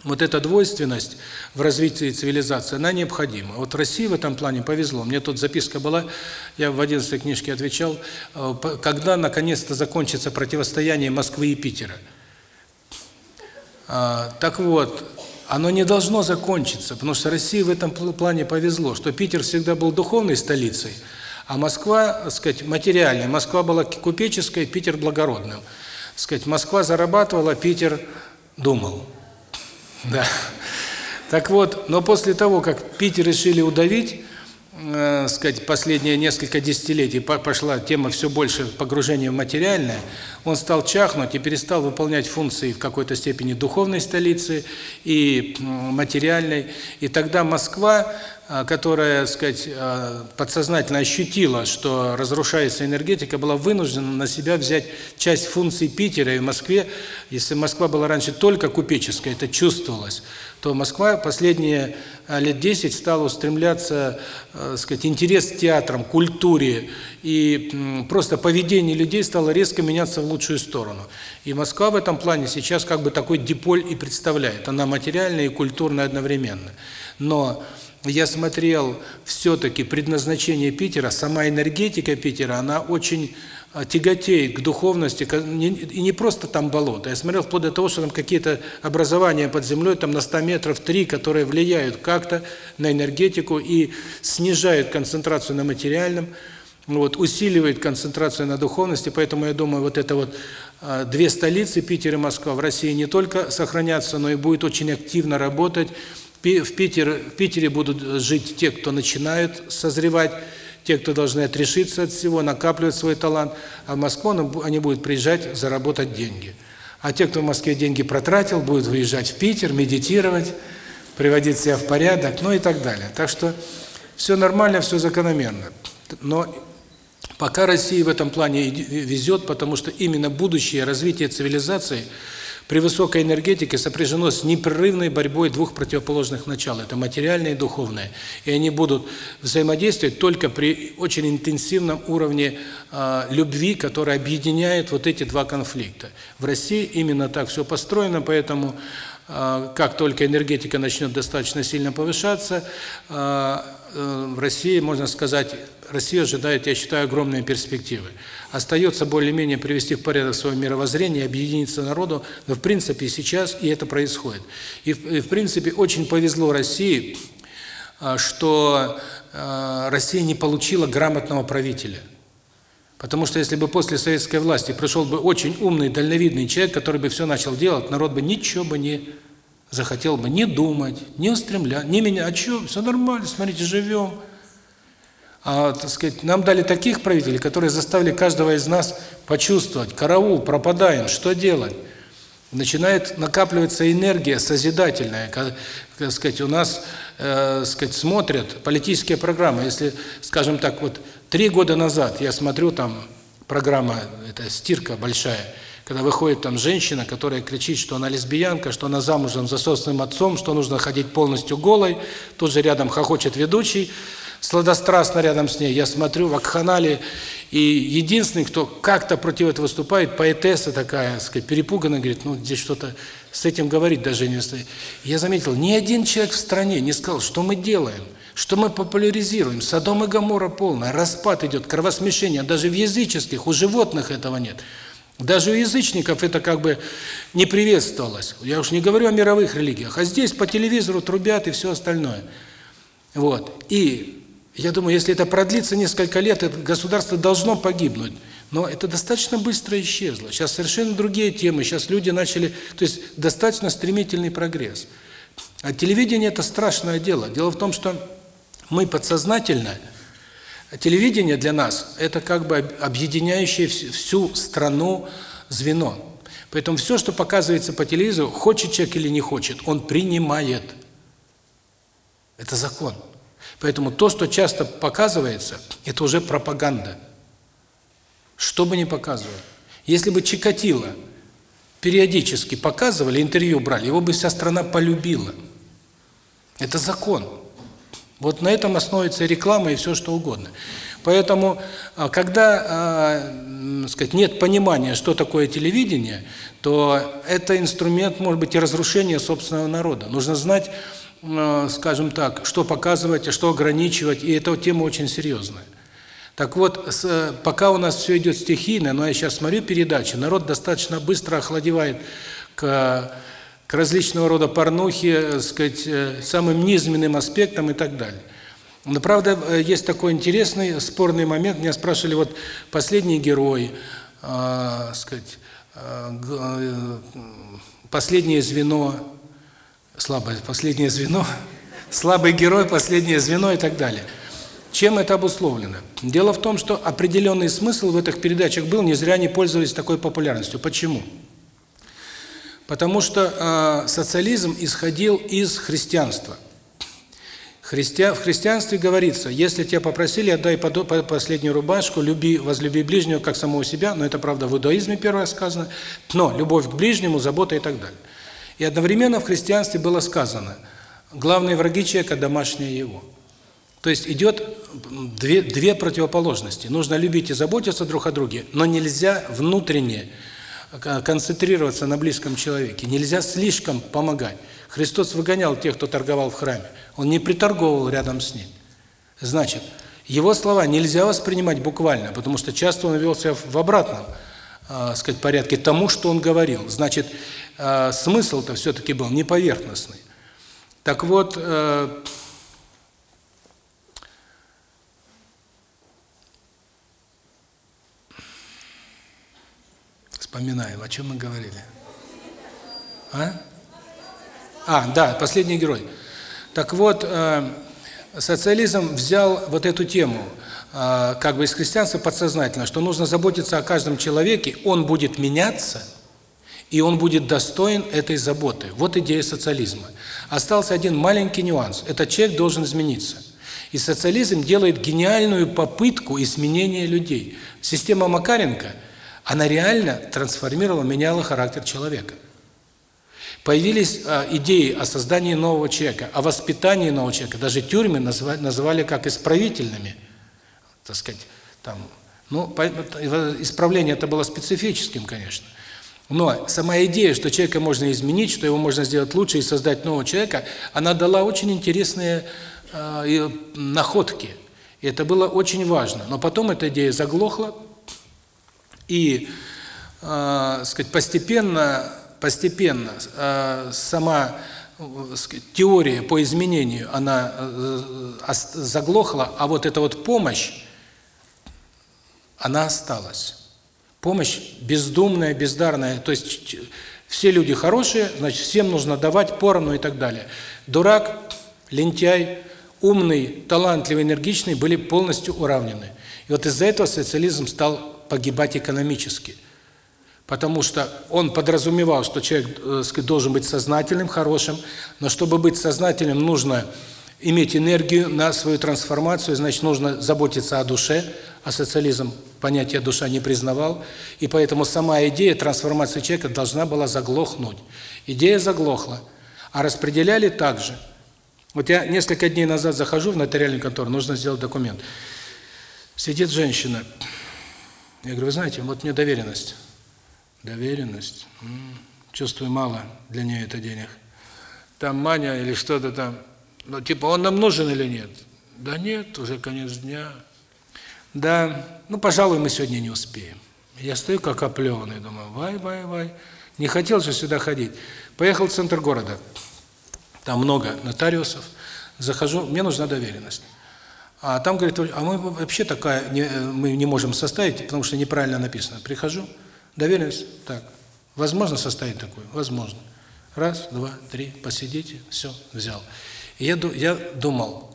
вот эта двойственность в развитии цивилизации, она необходима. Вот России в этом плане повезло. Мне тут записка была, я в 11 книжке отвечал, э, когда наконец-то закончится противостояние Москвы и Питера. А, так вот, оно не должно закончиться, потому что России в этом плане повезло, что Питер всегда был духовной столицей, а Москва, так сказать, материальной. Москва была купеческой, Питер благородным. Так сказать, Москва зарабатывала, Питер думал. (laughs) Да. Так вот, но после того, как Питер решили удавить, э, сказать, последние несколько десятилетий пошла тема все больше погружения в материальное, он стал чахнуть и перестал выполнять функции в какой-то степени духовной столицы и материальной. И тогда Москва а, которая, сказать, а, подсознательно ощутила, что разрушается энергетика, была вынуждена на себя взять часть функций Питера и в Москве. Если Москва была раньше только купеческой, это чувствовалось, то Москва последние а, лет 10 стала устремляться, сказать, интерес к театрам, культуре, и просто поведение людей стало резко меняться в лучшую сторону. И Москва в этом плане сейчас как бы такой диполь и представляет. Она материальная и культурная одновременно. Но я смотрел все-таки предназначение Питера, сама энергетика Питера, она очень а, тяготеет к духовности, и не просто там болото. Я смотрел вплоть до того, что там какие-то образования под землей, там на 100 метров три, которые влияют как-то на энергетику и снижают концентрацию на материальном, вот, усиливает концентрацию на духовности, поэтому я думаю, вот это вот а, две столицы, Питер и Москва, в России не только сохранятся, но и будет очень активно работать, в, Питер, в Питере будут жить те, кто начинают созревать, те, кто должны отрешиться от всего, накапливать свой талант, а в Москву они будут приезжать заработать деньги. А те, кто в Москве деньги протратил, будут выезжать в Питер, медитировать, приводить себя в порядок, ну и так далее. Так что все нормально, все закономерно. Но пока России в этом плане везет, потому что именно будущее развитие цивилизации – при высокой энергетике сопряжено с непрерывной борьбой двух противоположных начал. Это материальное и духовное. И они будут взаимодействовать только при очень интенсивном уровне э, любви, который объединяет вот эти два конфликта. В России именно так все построено, поэтому э, как только энергетика начнет достаточно сильно повышаться, э, э, в России, можно сказать, Россия ожидает, я считаю, огромные перспективы. Остается более-менее привести в порядок свое мировоззрение, объединиться народу, но в принципе сейчас и это происходит. И в принципе очень повезло России, а, что а, Россия не получила грамотного правителя. Потому что если бы после советской власти пришел бы очень умный, дальновидный человек, который бы все начал делать, народ бы ничего бы не захотел бы не думать, не устремлять, не меня, а что, все нормально, смотрите, живем. А, так сказать, нам дали таких правителей, которые заставили каждого из нас почувствовать, караул, пропадаем, что делать? Начинает накапливаться энергия созидательная, как, так сказать, у нас, э, сказать, смотрят политические программы. Если, скажем так, вот три года назад я смотрю там программа, это стирка большая, когда выходит там женщина, которая кричит, что она лесбиянка, что она замужем за собственным отцом, что нужно ходить полностью голой, тут же рядом хохочет ведущий, сладострастно рядом с ней. Я смотрю в Акханале, и единственный, кто как-то против этого выступает, поэтесса такая, сказать, перепуганная, говорит, ну, здесь что-то с этим говорить даже не стоит. Я заметил, ни один человек в стране не сказал, что мы делаем, что мы популяризируем. Содом и Гоморра полная, распад идет, кровосмешение. Даже в языческих, у животных этого нет. Даже у язычников это как бы не приветствовалось. Я уж не говорю о мировых религиях. А здесь по телевизору трубят и все остальное. Вот. И я думаю, если это продлится несколько лет, это государство должно погибнуть. Но это достаточно быстро исчезло. Сейчас совершенно другие темы. Сейчас люди начали... То есть достаточно стремительный прогресс. А телевидение – это страшное дело. Дело в том, что мы подсознательно Телевидение для нас – это как бы объединяющее всю страну звено. Поэтому все, что показывается по телевизору, хочет человек или не хочет, он принимает. Это закон. Поэтому то, что часто показывается, это уже пропаганда. Что бы ни показывали. Если бы Чикатило периодически показывали, интервью брали, его бы вся страна полюбила. Это закон. Вот на этом основывается реклама и все что угодно. Поэтому, а, когда, э, сказать, нет понимания, что такое телевидение, то это инструмент, может быть, и разрушения собственного народа. Нужно знать, скажем так, что показывать, а что ограничивать, и эта тема очень серьезная. Так вот, с, пока у нас все идет стихийно, но я сейчас смотрю передачи, народ достаточно быстро охладевает к к различного рода порнухе, э, сказать, э, самым низменным аспектам и так далее. Но правда э, есть такой интересный спорный момент. Меня спрашивали вот последний герой, э, сказать, э, последнее звено, слабое последнее звено, слабый герой, последнее звено и так далее. Чем это обусловлено? Дело в том, что определенный смысл в этих передачах был, не зря они пользовались такой популярностью. Почему? Потому что э, социализм исходил из христианства. Христиан, в христианстве говорится, если тебя попросили, отдай последнюю рубашку, люби, возлюби ближнего, как самого себя, но это, правда, в иудаизме первое сказано, но любовь к ближнему, забота и так далее. И одновременно в христианстве было сказано, главные враги человека – домашние его. То есть идет две, две противоположности. Нужно любить и заботиться друг о друге, но нельзя внутренне концентрироваться на близком человеке. Нельзя слишком помогать. Христос выгонял тех, кто торговал в храме. Он не приторговывал рядом с ним. Значит, его слова нельзя воспринимать буквально, потому что часто он вел себя в обратном, э, сказать, порядке тому, что он говорил. Значит, э, смысл-то все-таки был не поверхностный. Так вот, э, Вспоминаем, о чем мы говорили. А? А, да, последний герой. Так вот, э, социализм взял вот эту тему, э, как бы из христианства подсознательно, что нужно заботиться о каждом человеке, он будет меняться, и он будет достоин этой заботы. Вот идея социализма. Остался один маленький нюанс. Этот человек должен измениться. И социализм делает гениальную попытку изменения людей. Система Макаренко – она реально трансформировала, меняла характер человека. Появились э, идеи о создании нового человека, о воспитании нового человека. Даже тюрьмы называли, называли как исправительными. Так сказать, там, ну, исправление это было специфическим, конечно. Но сама идея, что человека можно изменить, что его можно сделать лучше и создать нового человека, она дала очень интересные э, находки. И это было очень важно. Но потом эта идея заглохла, и, э, сказать, постепенно, постепенно э, сама э, сказать, теория по изменению, она э, заглохла, а вот эта вот помощь, она осталась. Помощь бездумная, бездарная, то есть все люди хорошие, значит, всем нужно давать поровну и так далее. Дурак, лентяй, умный, талантливый, энергичный были полностью уравнены. И вот из-за этого социализм стал погибать экономически. Потому что он подразумевал, что человек э, сказать, должен быть сознательным, хорошим, но чтобы быть сознательным, нужно иметь энергию на свою трансформацию, значит, нужно заботиться о душе, а социализм понятие душа не признавал, и поэтому сама идея трансформации человека должна была заглохнуть. Идея заглохла, а распределяли также. Вот я несколько дней назад захожу в нотариальную контору, нужно сделать документ. Сидит женщина. Я говорю, вы знаете, вот мне доверенность. Доверенность. Чувствую, мало для нее это денег. Там Маня или что-то там. Ну, типа, он нам нужен или нет? Да нет, уже конец дня. Да, ну, пожалуй, мы сегодня не успеем. Я стою как оплеванный, думаю, вай, вай, вай. Не хотел же сюда ходить. Поехал в центр города. Там много нотариусов. Захожу, мне нужна доверенность. А там говорит, а мы вообще такая не, мы не можем составить, потому что неправильно написано. Прихожу, доверенность, так. Возможно составить такую? Возможно. Раз, два, три, посидите, все, взял. Я, я думал,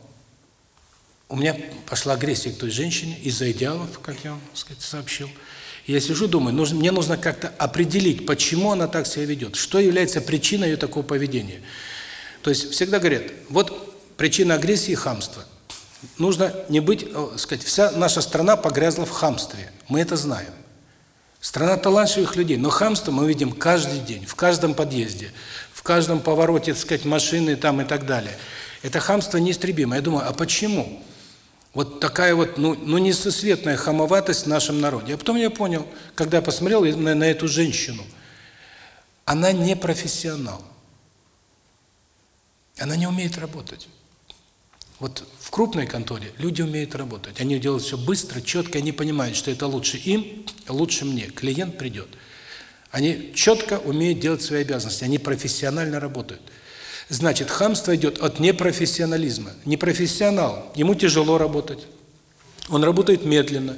у меня пошла агрессия к той женщине из-за идеалов, как я вам сказать, сообщил. Я сижу, думаю, нужно, мне нужно как-то определить, почему она так себя ведет, что является причиной ее такого поведения. То есть всегда говорят, вот причина агрессии – хамство. Нужно не быть, сказать, вся наша страна погрязла в хамстве, мы это знаем. Страна талантливых людей, но хамство мы видим каждый день, в каждом подъезде, каждом повороте, так сказать, машины там и так далее. Это хамство неистребимо. Я думаю, а почему? Вот такая вот, ну, ну несусветная хамоватость в нашем народе. А потом я понял, когда посмотрел на, на эту женщину, она не профессионал. Она не умеет работать. Вот в крупной конторе люди умеют работать. Они делают все быстро, четко, они понимают, что это лучше им, лучше мне. Клиент придет. Они четко умеют делать свои обязанности, они профессионально работают. Значит, хамство идет от непрофессионализма. Непрофессионал, ему тяжело работать. Он работает медленно.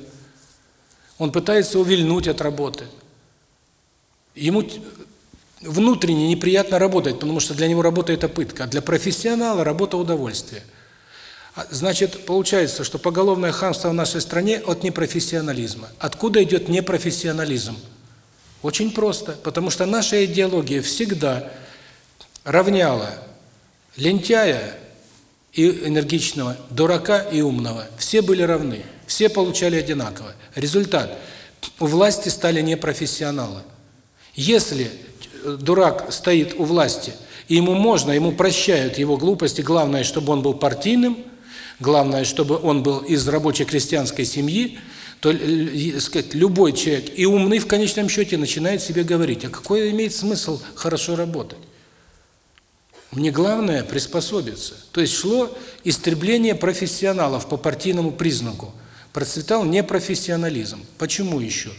Он пытается увильнуть от работы. Ему внутренне неприятно работать, потому что для него работа – это пытка. А для профессионала работа – удовольствие. А, значит, получается, что поголовное хамство в нашей стране от непрофессионализма. Откуда идет непрофессионализм? Очень просто. Потому что наша идеология всегда – равняла лентяя и энергичного, дурака и умного. Все были равны, все получали одинаково. Результат – у власти стали непрофессионалы. Если дурак стоит у власти, и ему можно, ему прощают его глупости, главное, чтобы он был партийным, главное, чтобы он был из рабочей крестьянской семьи, то сказать, любой человек и умный в конечном счете начинает себе говорить, а какой имеет смысл хорошо работать? Мне главное приспособиться. То есть шло истребление профессионалов по партийному признаку. Процветал непрофессионализм. Почему еще?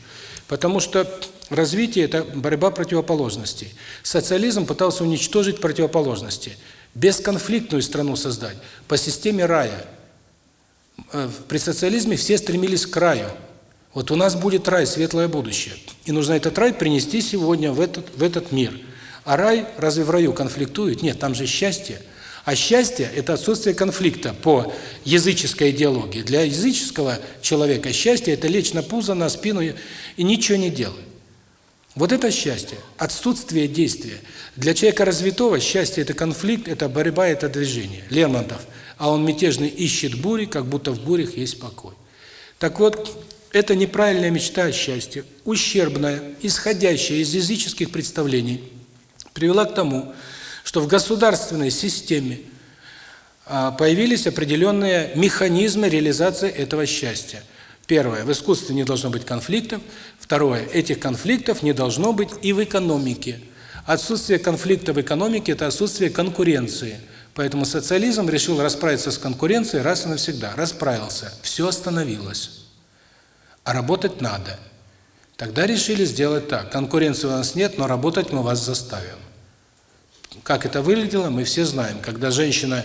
Потому что развитие – это борьба противоположностей. Социализм пытался уничтожить противоположности, бесконфликтную страну создать, по системе рая. Э, при социализме все стремились к раю. Вот у нас будет рай, светлое будущее. И нужно этот рай принести сегодня в этот, в этот мир – а рай, разве в раю конфликтует? Нет, там же счастье. А счастье – это отсутствие конфликта по языческой идеологии. Для языческого человека счастье – это лечь на пузо, на спину и ничего не делать. Вот это счастье, отсутствие действия. Для человека развитого счастье – это конфликт, это борьба, это движение. Лермонтов. А он мятежный ищет бури, как будто в бурях есть покой. Так вот, это неправильная мечта о счастье, ущербная, исходящая из языческих представлений – привела к тому, что в государственной системе а, появились определенные механизмы реализации этого счастья. Первое, в искусстве не должно быть конфликтов. Второе, этих конфликтов не должно быть и в экономике. Отсутствие конфликта в экономике – это отсутствие конкуренции. Поэтому социализм решил расправиться с конкуренцией раз и навсегда. Расправился. Все остановилось. А работать надо. Тогда решили сделать так. Конкуренции у нас нет, но работать мы вас заставим. Как это выглядело, мы все знаем. Когда женщина,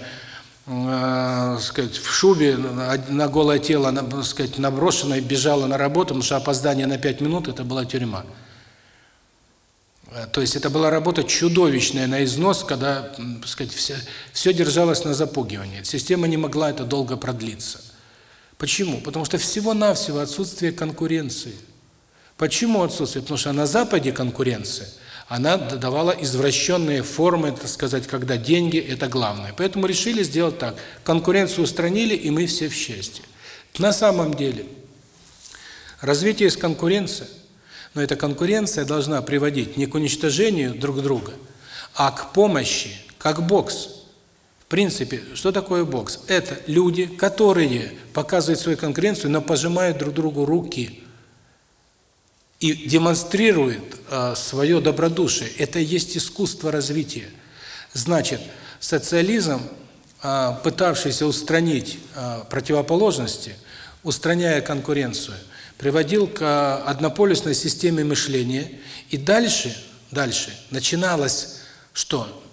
э, сказать, в шубе на голое тело, на, сказать, наброшенной, бежала на работу, потому что опоздание на 5 минут – это была тюрьма. Э, то есть это была работа чудовищная на износ, когда, так сказать, все, все держалось на запугивании. Система не могла это долго продлиться. Почему? Потому что всего-навсего отсутствие конкуренции. Почему отсутствие? Потому что на Западе конкуренция, она давала извращенные формы, так сказать, когда деньги – это главное. Поэтому решили сделать так. Конкуренцию устранили, и мы все в счастье. На самом деле, развитие из конкуренции – но эта конкуренция должна приводить не к уничтожению друг друга, а к помощи, как бокс. В принципе, что такое бокс? Это люди, которые показывают свою конкуренцию, но пожимают друг другу руки и демонстрируют э, свое добродушие. Это и есть искусство развития. Значит, социализм, э, пытавшийся устранить э, противоположности, устраняя конкуренцию – приводил к однополюсной системе мышления. И дальше, дальше начиналось что?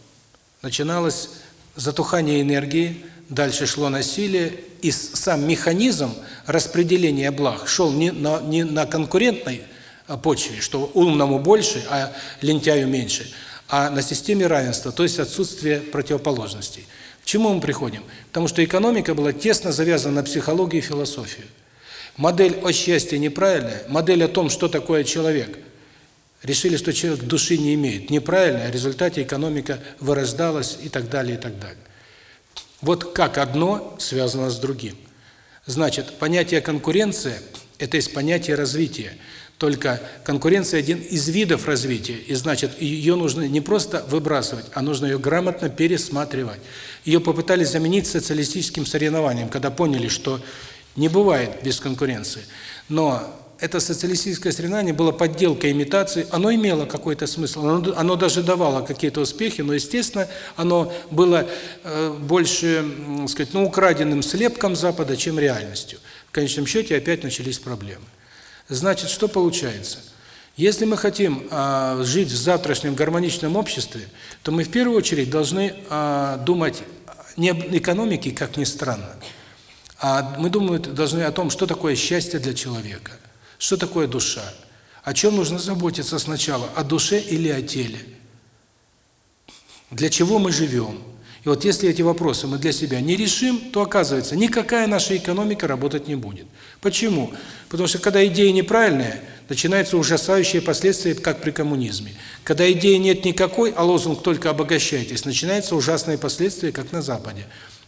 Начиналось затухание энергии, дальше шло насилие, и сам механизм распределения благ шел не на, не на конкурентной почве, что умному больше, а лентяю меньше, а на системе равенства, то есть отсутствие противоположностей. К чему мы приходим? Потому что экономика была тесно завязана на психологию и философию. Модель о счастье неправильная, модель о том, что такое человек. Решили, что человек души не имеет. Неправильно, а в результате экономика вырождалась и так далее, и так далее. Вот как одно связано с другим. Значит, понятие конкуренция – это есть понятие развития. Только конкуренция – один из видов развития, и значит, ее нужно не просто выбрасывать, а нужно ее грамотно пересматривать. Ее попытались заменить социалистическим соревнованием, когда поняли, что не бывает без конкуренции. Но это социалистическое соревнование было подделкой имитацией, оно имело какой-то смысл, оно, оно даже давало какие-то успехи, но, естественно, оно было э, больше, э, сказать, ну, украденным слепком Запада, чем реальностью. В конечном счете опять начались проблемы. Значит, что получается? Если мы хотим э, жить в завтрашнем гармоничном обществе, то мы в первую очередь должны э, думать не об экономике, как ни странно, а мы думаем, должны о том, что такое счастье для человека, что такое душа, о чем нужно заботиться сначала, о душе или о теле, для чего мы живем. И вот если эти вопросы мы для себя не решим, то оказывается, никакая наша экономика работать не будет. Почему? Потому что когда идея неправильная, начинаются ужасающие последствия, как при коммунизме. Когда идеи нет никакой, а лозунг только обогащайтесь, начинаются ужасные последствия, как на Западе.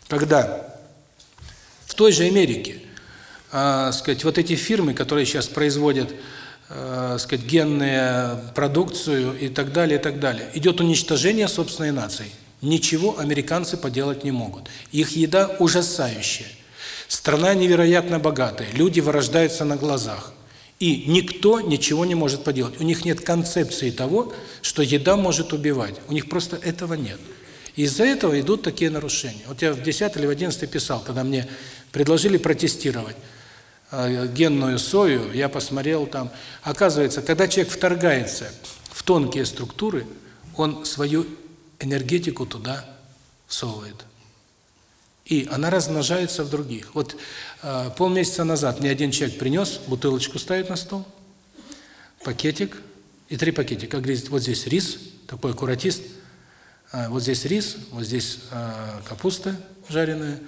Когда той же Америке, э, сказать, вот эти фирмы, которые сейчас производят, э, сказать, генную продукцию и так далее, и так далее, идет уничтожение собственной нации. Ничего американцы поделать не могут. Их еда ужасающая. Страна невероятно богатая, люди вырождаются на глазах. И никто ничего не может поделать. У них нет концепции того, что еда может убивать. У них просто этого нет. Из-за этого идут такие нарушения. Вот я в 10 или в 11 писал, когда мне предложили протестировать э, генную сою, я посмотрел там. Оказывается, когда человек вторгается в тонкие структуры, он свою энергетику туда всовывает. И она размножается в других. Вот э, полмесяца назад мне один человек принес, бутылочку ставит на стол, пакетик, и три пакетика. Говорит, вот здесь рис, такой аккуратист, э, вот здесь рис, вот здесь капуста жареная,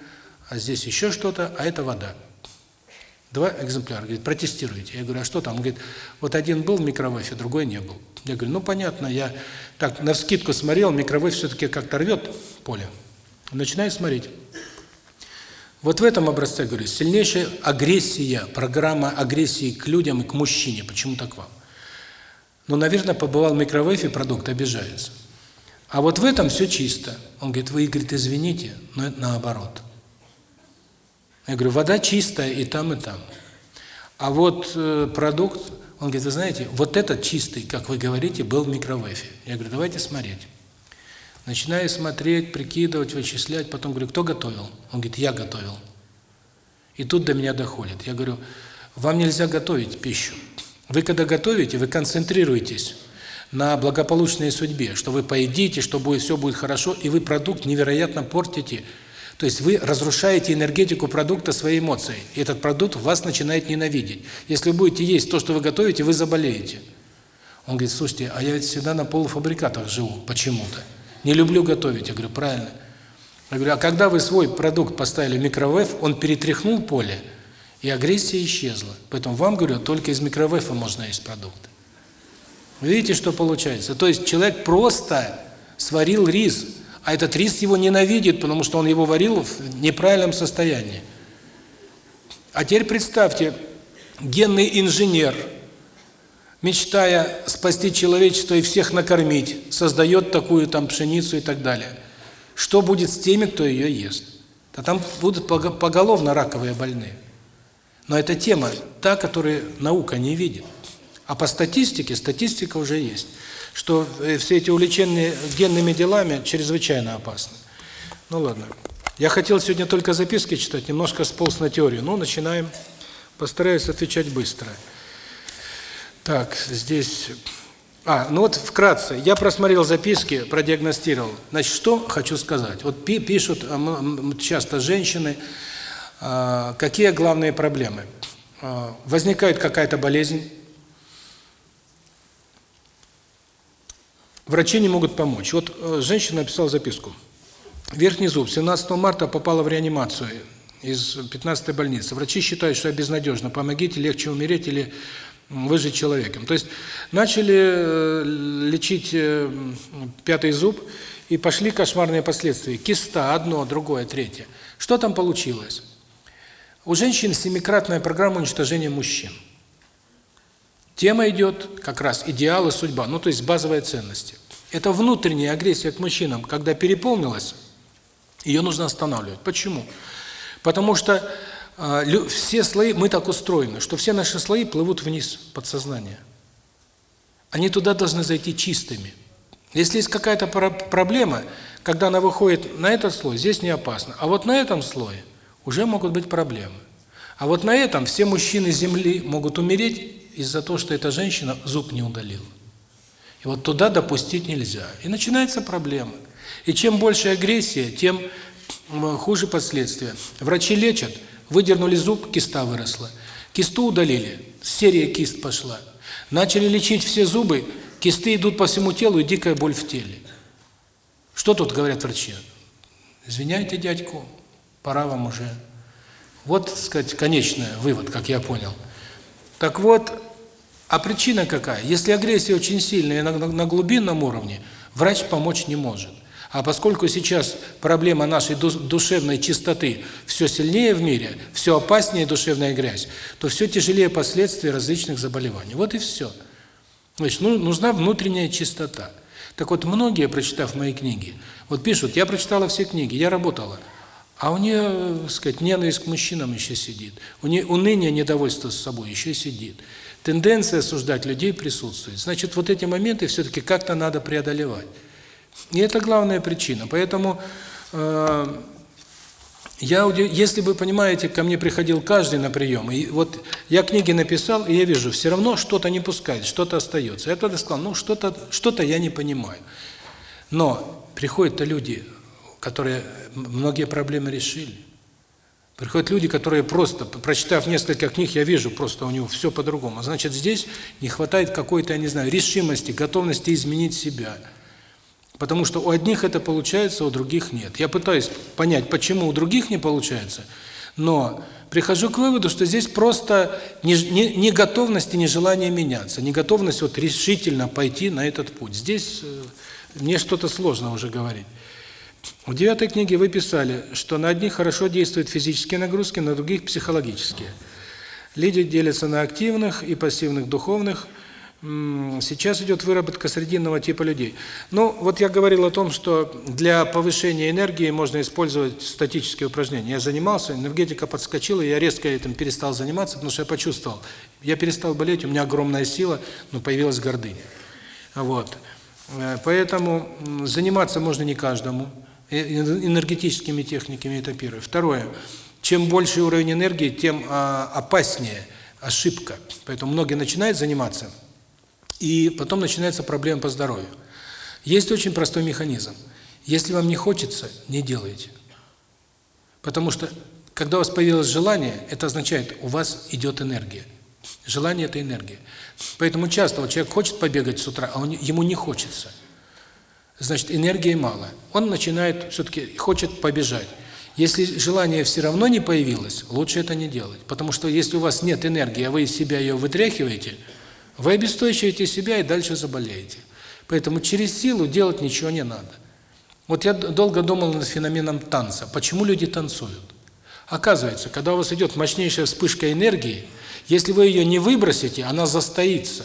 а здесь еще что-то, а это вода. Два экземпляра. Говорит, протестируйте. Я говорю, а что там? Он говорит, вот один был в микровейфе, другой не был. Я говорю, ну понятно, я так на вскидку смотрел, микровейф все-таки как-то рвет поле. Начинаю смотреть. Вот в этом образце, говорю, сильнейшая агрессия, программа агрессии к людям и к мужчине. Почему так вам? Ну, наверное, побывал в микровейфе, продукт обижается. А вот в этом все чисто. Он говорит, вы, говорит, извините, но это наоборот. Я говорю, вода чистая и там, и там. А вот э, продукт, он говорит, вы знаете, вот этот чистый, как вы говорите, был в микровейфе. Я говорю, давайте смотреть. Начинаю смотреть, прикидывать, вычислять, потом говорю, кто готовил? Он говорит, я готовил. И тут до меня доходит. Я говорю, вам нельзя готовить пищу. Вы когда готовите, вы концентрируетесь на благополучной судьбе, что вы поедите, что будет все будет хорошо, и вы продукт невероятно портите, то есть вы разрушаете энергетику продукта своей эмоцией, и этот продукт вас начинает ненавидеть. Если вы будете есть то, что вы готовите, вы заболеете. Он говорит, слушайте, а я ведь всегда на полуфабрикатах живу почему-то. Не люблю готовить. Я говорю, правильно. Я говорю, а когда вы свой продукт поставили в микровейв, он перетряхнул поле, и агрессия исчезла. Поэтому вам говорю, только из микровейва можно есть продукты. Видите, что получается? То есть человек просто сварил рис, а этот рис его ненавидит, потому что он его варил в неправильном состоянии. А теперь представьте, генный инженер, мечтая спасти человечество и всех накормить, создает такую там пшеницу и так далее. Что будет с теми, кто ее ест? Да там будут поголовно раковые больные. Но это тема, та, которую наука не видит. А по статистике, статистика уже есть, что э, все эти увлеченные генными делами чрезвычайно опасны. Ну ладно. Я хотел сегодня только записки читать, немножко сполз на теорию. Ну, начинаем. Постараюсь отвечать быстро. Так, здесь... А, ну вот вкратце. Я просмотрел записки, продиагностировал. Значит, что хочу сказать. Вот пишут а, часто женщины, а, какие главные проблемы. А, возникает какая-то болезнь, Врачи не могут помочь. Вот э, женщина написала записку. Верхний зуб 17 марта попала в реанимацию из 15-й больницы. Врачи считают, что я безнадежна. Помогите, легче умереть или выжить человеком. То есть начали э, лечить э, пятый зуб, и пошли кошмарные последствия. Киста, одно, другое, третье. Что там получилось? У женщин семикратная программа уничтожения мужчин. Тема идет как раз идеалы, судьба, ну то есть базовые ценности. Это внутренняя агрессия к мужчинам, когда переполнилась, ее нужно останавливать. Почему? Потому что э, все слои, мы так устроены, что все наши слои плывут вниз, подсознание. Они туда должны зайти чистыми. Если есть какая-то проблема, когда она выходит на этот слой, здесь не опасно. А вот на этом слое уже могут быть проблемы. А вот на этом все мужчины Земли могут умереть из-за того, что эта женщина зуб не удалила. И вот туда допустить нельзя. И начинается проблема. И чем больше агрессия, тем хуже последствия. Врачи лечат, выдернули зуб, киста выросла. Кисту удалили, серия кист пошла. Начали лечить все зубы, кисты идут по всему телу и дикая боль в теле. Что тут говорят врачи? Извиняйте, дядьку, пора вам уже. Вот, так сказать, конечный вывод, как я понял. Так вот, а причина какая? Если агрессия очень сильная на, на, глубинном уровне, врач помочь не может. А поскольку сейчас проблема нашей душевной чистоты все сильнее в мире, все опаснее душевная грязь, то все тяжелее последствия различных заболеваний. Вот и все. Значит, ну, нужна внутренняя чистота. Так вот, многие, прочитав мои книги, вот пишут, я прочитала все книги, я работала, а у нее, так сказать, ненависть к мужчинам еще сидит, у нее уныние, недовольство с собой еще сидит. Тенденция осуждать людей присутствует. Значит, вот эти моменты все-таки как-то надо преодолевать. И это главная причина. Поэтому э, я, если вы понимаете, ко мне приходил каждый на прием, и вот я книги написал, и я вижу, все равно что-то не пускает, что-то остается. Я тогда сказал, ну что-то что-то я не понимаю. Но приходят-то люди, которые многие проблемы решили. Приходят люди, которые просто, прочитав несколько книг, я вижу, просто у него все по-другому. Значит, здесь не хватает какой-то, я не знаю, решимости, готовности изменить себя. Потому что у одних это получается, у других нет. Я пытаюсь понять, почему у других не получается, но прихожу к выводу, что здесь просто не, не, не готовность и не желание меняться, не готовность вот решительно пойти на этот путь. Здесь э, мне что-то сложно уже говорить. В девятой книге вы писали, что на одних хорошо действуют физические нагрузки, на других – психологические. Люди делятся на активных и пассивных духовных. Сейчас идет выработка срединного типа людей. Ну, вот я говорил о том, что для повышения энергии можно использовать статические упражнения. Я занимался, энергетика подскочила, я резко этим перестал заниматься, потому что я почувствовал, я перестал болеть, у меня огромная сила, но появилась гордыня. Вот. Э, поэтому заниматься можно не каждому. Э, энергетическими техниками, это первое. Второе. Чем больше уровень энергии, тем а, опаснее ошибка. Поэтому многие начинают заниматься, и потом начинается проблема по здоровью. Есть очень простой механизм. Если вам не хочется, не делайте. Потому что, когда у вас появилось желание, это означает, у вас идет энергия. Желание – это энергия. Поэтому часто вот человек хочет побегать с утра, а он, ему не хочется. Значит, энергии мало. Он начинает все-таки, хочет побежать. Если желание все равно не появилось, лучше это не делать. Потому что если у вас нет энергии, а вы из себя ее вытряхиваете, вы обесточиваете себя и дальше заболеете. Поэтому через силу делать ничего не надо. Вот я долго думал над феноменом танца. Почему люди танцуют? Оказывается, когда у вас идет мощнейшая вспышка энергии, если вы ее не выбросите, она застоится.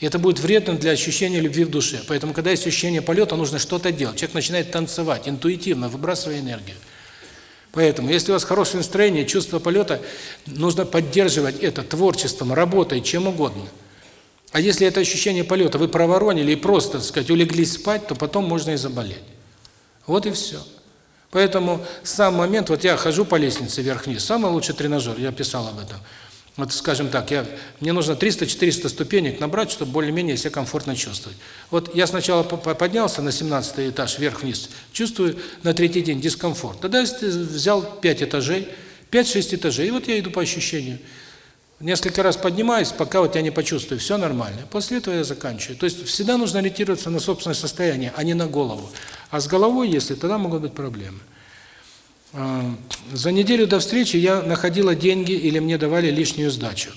И это будет вредно для ощущения любви в душе. Поэтому, когда есть ощущение полета, нужно что-то делать. Человек начинает танцевать, интуитивно, выбрасывая энергию. Поэтому, если у вас хорошее настроение, чувство полета, нужно поддерживать это творчеством, работой, чем угодно. А если это ощущение полета вы проворонили и просто, так сказать, улеглись спать, то потом можно и заболеть. Вот и все. Поэтому сам момент, вот я хожу по лестнице вверх-вниз, самый лучший тренажер, я писал об этом. Вот, скажем так, я мне нужно 300-400 ступенек набрать, чтобы более-менее себя комфортно чувствовать. Вот я сначала поднялся на 17 этаж вверх-вниз, чувствую на третий день дискомфорт. Тогда взял 5 этажей, 5-6 этажей, и вот я иду по ощущению. Несколько раз поднимаюсь, пока вот я не почувствую, все нормально. После этого я заканчиваю. То есть всегда нужно ориентироваться на собственное состояние, а не на голову. А с головой, если, тогда могут быть проблемы. А, за неделю до встречи я находила деньги или мне давали лишнюю сдачу.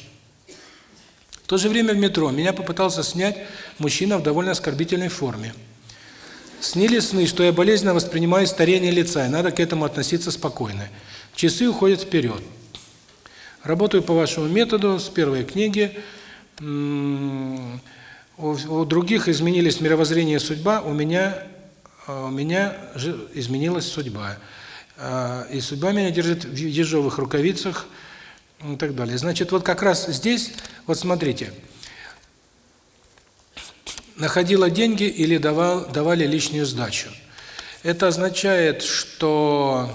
В то же время в метро меня попытался снять мужчина в довольно оскорбительной форме. Снили сны, что я болезненно воспринимаю старение лица, и надо к этому относиться спокойно. Часы уходят вперед. Работаю по вашему методу с первой книги. У других изменились мировоззрение и судьба, у меня а, у меня изменилась судьба. А, и судьба меня держит в ежовых рукавицах и так далее. Значит, вот как раз здесь, вот смотрите, находила деньги или давал, давали лишнюю сдачу. Это означает, что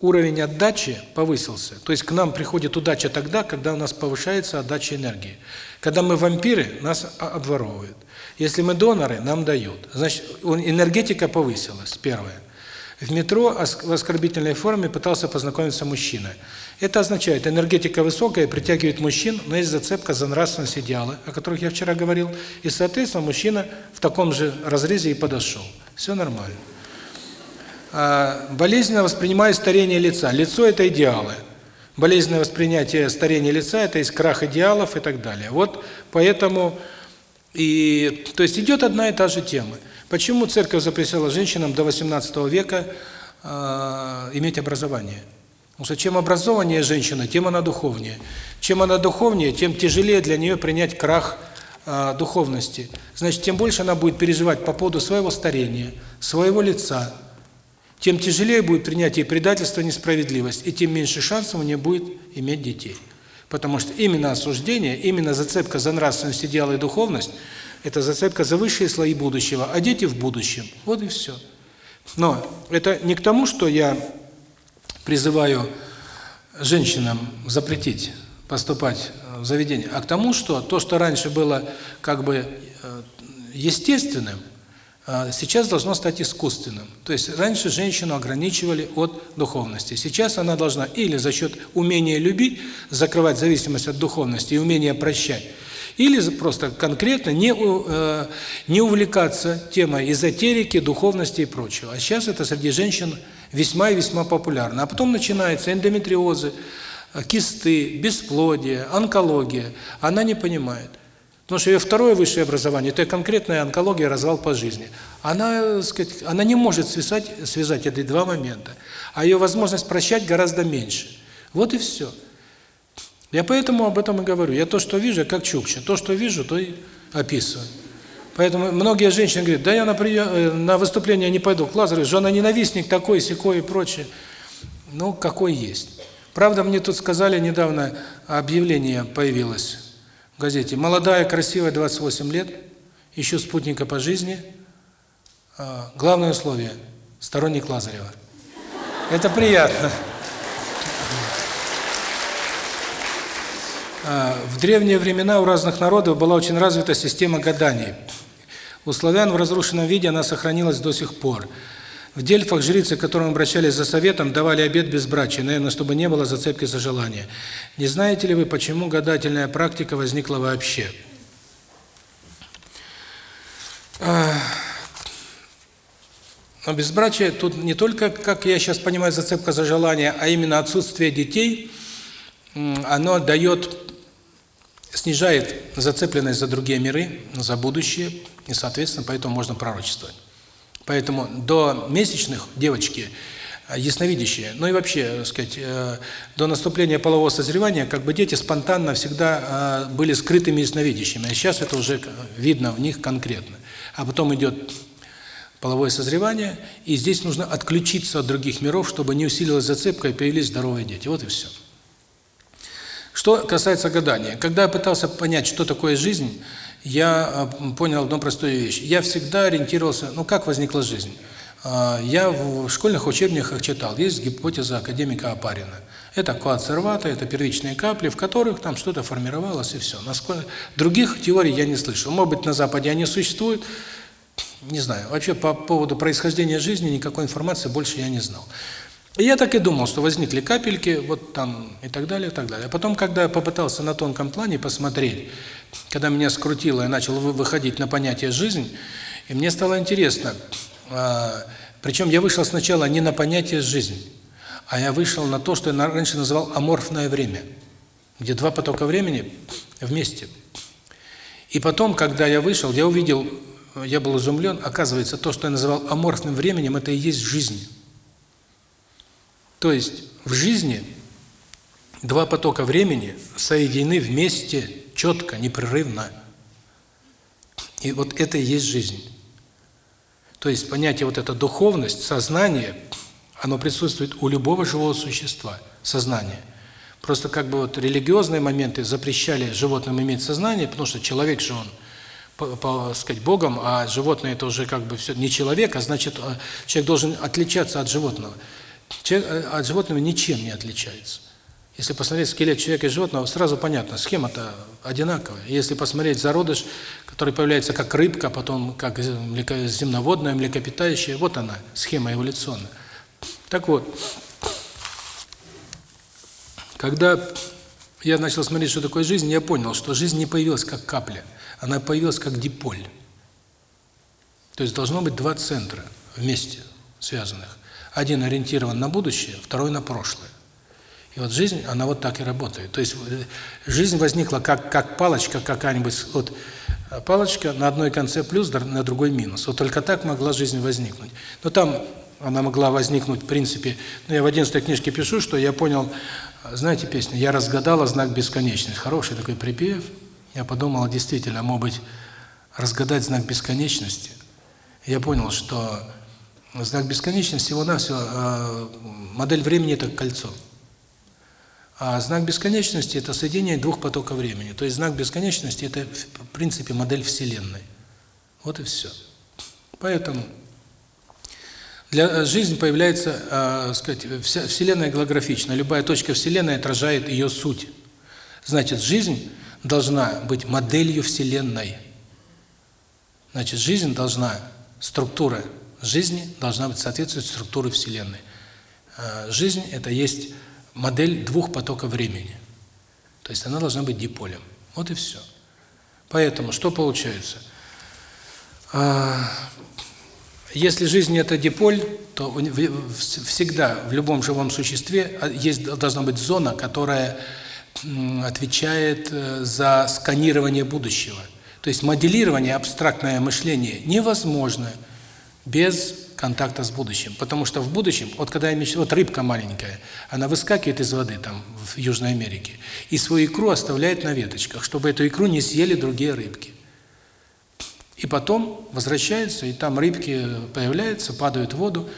уровень отдачи повысился. То есть к нам приходит удача тогда, когда у нас повышается отдача энергии. Когда мы вампиры, нас обворовывают. Если мы доноры, нам дают. Значит, энергетика повысилась, первое. В метро в оскорбительной форме пытался познакомиться мужчина. Это означает, энергетика высокая, притягивает мужчин, но есть зацепка за нравственность идеалы, о которых я вчера говорил, и, соответственно, мужчина в таком же разрезе и подошел. Все нормально. А, болезненно воспринимаю старение лица. Лицо – это идеалы. Болезненное воспринятие старения лица – это из крах идеалов и так далее. Вот поэтому, и, то есть идет одна и та же тема. Почему церковь запрещала женщинам до 18 века э, иметь образование? Потому что чем образованнее женщина, тем она духовнее. Чем она духовнее, тем тяжелее для нее принять крах э, духовности. Значит, тем больше она будет переживать по поводу своего старения, своего лица, тем тяжелее будет принять ей предательство, несправедливость, и тем меньше шансов у нее будет иметь детей. Потому что именно осуждение, именно зацепка за нравственность, идеал и духовность – это зацепка за высшие слои будущего, а дети в будущем. Вот и все. Но это не к тому, что я призываю женщинам запретить поступать в заведение, а к тому, что то, что раньше было как бы э, естественным – а, сейчас должно стать искусственным. То есть раньше женщину ограничивали от духовности. Сейчас она должна или за счет умения любить, закрывать зависимость от духовности и умения прощать, или просто конкретно не э, не увлекаться темой эзотерики, духовности и прочего. А сейчас это среди женщин весьма и весьма популярно. А потом начинаются эндометриозы, кисты, бесплодие, онкология. Она не понимает. Потому что ее второе высшее образование – это конкретная онкология, развал по жизни. Она, сказать, она не может связать, связать эти два момента. А ее возможность прощать гораздо меньше. Вот и все. Я поэтому об этом и говорю. Я то, что вижу, как Чукча. То, что вижу, то и описываю. Поэтому многие женщины говорят, да я на, прием, э, на выступление не пойду к Лазарю, жена ненавистник такой, секой и прочее. Ну, какой есть. Правда, мне тут сказали недавно, объявление появилось в газете. Молодая, красивая, 28 лет, ищу спутника по жизни. А, главное условие – сторонник Лазарева. Это приятно. В древние времена у разных народов была очень развита система гаданий. У славян в разрушенном виде она сохранилась до сих пор. В Дельфах жрицы, к которым обращались за советом, давали обет безбрачия, наверное, чтобы не было зацепки за желание. Не знаете ли вы, почему гадательная практика возникла вообще? Но безбрачие тут не только, как я сейчас понимаю, зацепка за желание, а именно отсутствие детей, оно дает, снижает зацепленность за другие миры, за будущее, и, соответственно, поэтому можно пророчествовать. Поэтому до месячных девочки э, ясновидящие, ну и вообще, так сказать, э, до наступления полового созревания, как бы дети спонтанно всегда э, были скрытыми ясновидящими, а сейчас это уже видно в них конкретно. А потом идет половое созревание, и здесь нужно отключиться от других миров, чтобы не усилилась зацепка и появились здоровые дети. Вот и все. Что касается гадания. Когда я пытался понять, что такое жизнь, я а, понял одну простую вещь. Я всегда ориентировался, ну как возникла жизнь? А, я в школьных учебниках читал, есть гипотеза академика Апарина. Это коацервата, это первичные капли, в которых там что-то формировалось и все. Насколько... Других теорий я не слышал. Может быть, на Западе они существуют, не знаю. Вообще по поводу происхождения жизни никакой информации больше я не знал. И я так и думал, что возникли капельки, вот там и так далее, и так далее. А потом, когда я попытался на тонком плане посмотреть, когда меня скрутило, я начал выходить на понятие «жизнь», и мне стало интересно, а, причем я вышел сначала не на понятие «жизнь», а я вышел на то, что я раньше называл аморфное время, где два потока времени вместе. И потом, когда я вышел, я увидел я был изумлен, оказывается, то, что я называл аморфным временем, это и есть жизнь. То есть в жизни два потока времени соединены вместе, четко, непрерывно. И вот это и есть жизнь. То есть понятие вот эта духовность, сознание, оно присутствует у любого живого существа, сознание. Просто как бы вот религиозные моменты запрещали животным иметь сознание, потому что человек же он – по, по сказать, Богом, а животное это уже как бы все не человек, а значит, а, человек должен отличаться от животного. Человек э, от животного ничем не отличается. Если посмотреть скелет человека и животного, сразу понятно, схема-то одинаковая. Если посмотреть зародыш, который появляется как рыбка, потом как земноводная, млекопитающая, вот она, схема эволюционная. Так вот, когда я начал смотреть, что такое жизнь, я понял, что жизнь не появилась как капля – она появилась как диполь. То есть должно быть два центра вместе связанных. Один ориентирован на будущее, второй на прошлое. И вот жизнь, она вот так и работает. То есть э, жизнь возникла как как палочка какая-нибудь, вот э, палочка на одной конце плюс, на другой минус. Вот только так могла жизнь возникнуть. Но там она могла возникнуть, в принципе, ну я в 11 книжке пишу, что я понял, знаете песню «Я разгадала знак бесконечности». Хороший такой припев – я подумал, действительно, может быть, разгадать знак бесконечности. Я понял, что знак бесконечности всего-навсего э, модель времени – это кольцо. А знак бесконечности – это соединение двух потоков времени. То есть знак бесконечности – это, в принципе, модель Вселенной. Вот и все. Поэтому для э, жизни появляется, э, сказать, вся Вселенная голографична. Любая точка Вселенной отражает ее суть. Значит, жизнь – должна быть моделью Вселенной. Значит, жизнь должна, структура жизни должна быть соответствовать структуре Вселенной. А, жизнь – это есть модель двух потоков времени. То есть она должна быть диполем. Вот и все. Поэтому что получается? А, если жизнь – это диполь, то всегда в любом живом существе а, есть должна быть зона, которая отвечает э, за сканирование будущего. То есть моделирование, абстрактное мышление невозможно без контакта с будущим. Потому что в будущем, вот когда я мечтаю, вот рыбка маленькая, она выскакивает из воды там в Южной Америке и свою икру оставляет на веточках, чтобы эту икру не съели другие рыбки. И потом возвращается, и там рыбки появляются, падают в воду.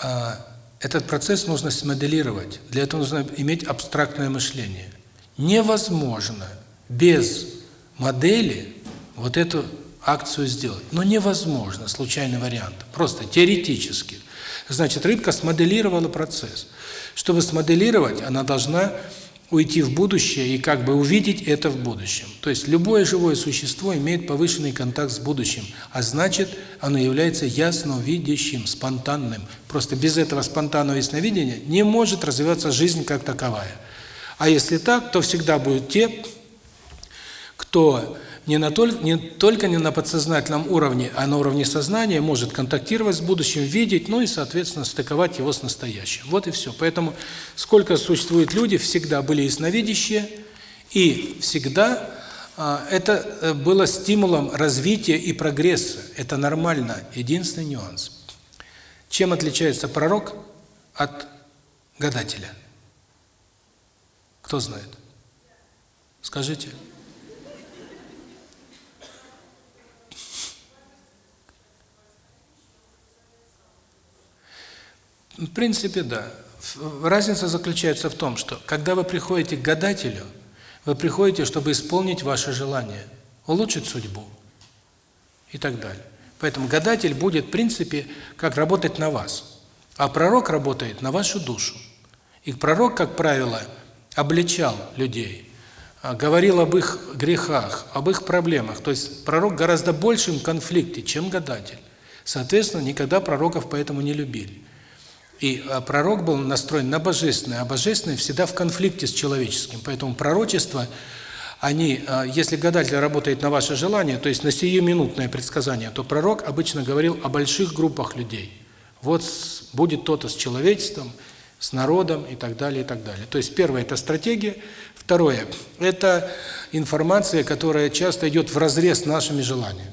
А этот процесс нужно смоделировать. Для этого нужно иметь абстрактное мышление. Невозможно без модели вот эту акцию сделать. Но невозможно, случайный вариант. Просто теоретически. Значит, рыбка смоделировала процесс. Чтобы смоделировать, она должна уйти в будущее и как бы увидеть это в будущем. То есть любое живое существо имеет повышенный контакт с будущим, а значит, оно является ясновидящим, спонтанным. Просто без этого спонтанного ясновидения не может развиваться жизнь как таковая. А если так, то всегда будут те, кто не, на только, не только не на подсознательном уровне, а на уровне сознания может контактировать с будущим, видеть, ну и, соответственно, стыковать его с настоящим. Вот и все. Поэтому сколько существует люди, всегда были ясновидящие, и всегда а, это э, было стимулом развития и прогресса. Это нормально. Единственный нюанс. Чем отличается пророк от гадателя? Кто знает? Скажите. В принципе, да. Разница заключается в том, что когда вы приходите к гадателю, вы приходите, чтобы исполнить ваше желание, улучшить судьбу и так далее. Поэтому гадатель будет, в принципе, как работать на вас. А пророк работает на вашу душу. И пророк, как правило, обличал людей, а, говорил об их грехах, об их проблемах. То есть пророк гораздо большим конфликте, чем гадатель. Соответственно, никогда пророков поэтому не любили. И а, пророк был настроен на божественное, а божественное всегда в конфликте с человеческим. Поэтому пророчества, они, а, если гадатель работает на ваше желание, то есть на сиюминутное предсказание, то пророк обычно говорил о больших группах людей. Вот будет то-то с человечеством, с народом и так далее, и так далее. То есть первое – это стратегия. Второе – это информация, которая часто идет вразрез с нашими желаниями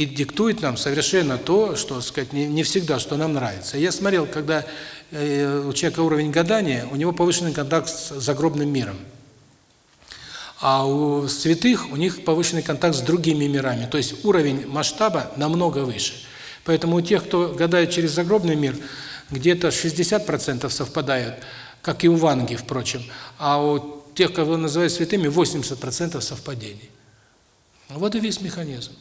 и диктует нам совершенно то, что, сказать, не, не всегда, что нам нравится. Я смотрел, когда э, у человека уровень гадания, у него повышенный контакт с загробным миром. А у святых у них повышенный контакт с другими мирами. То есть уровень масштаба намного выше. Поэтому у тех, кто гадает через загробный мир, где-то 60% совпадают, как и у Ванги, впрочем. А у тех, кого называют святыми, 80% совпадений. Вот и весь механизм.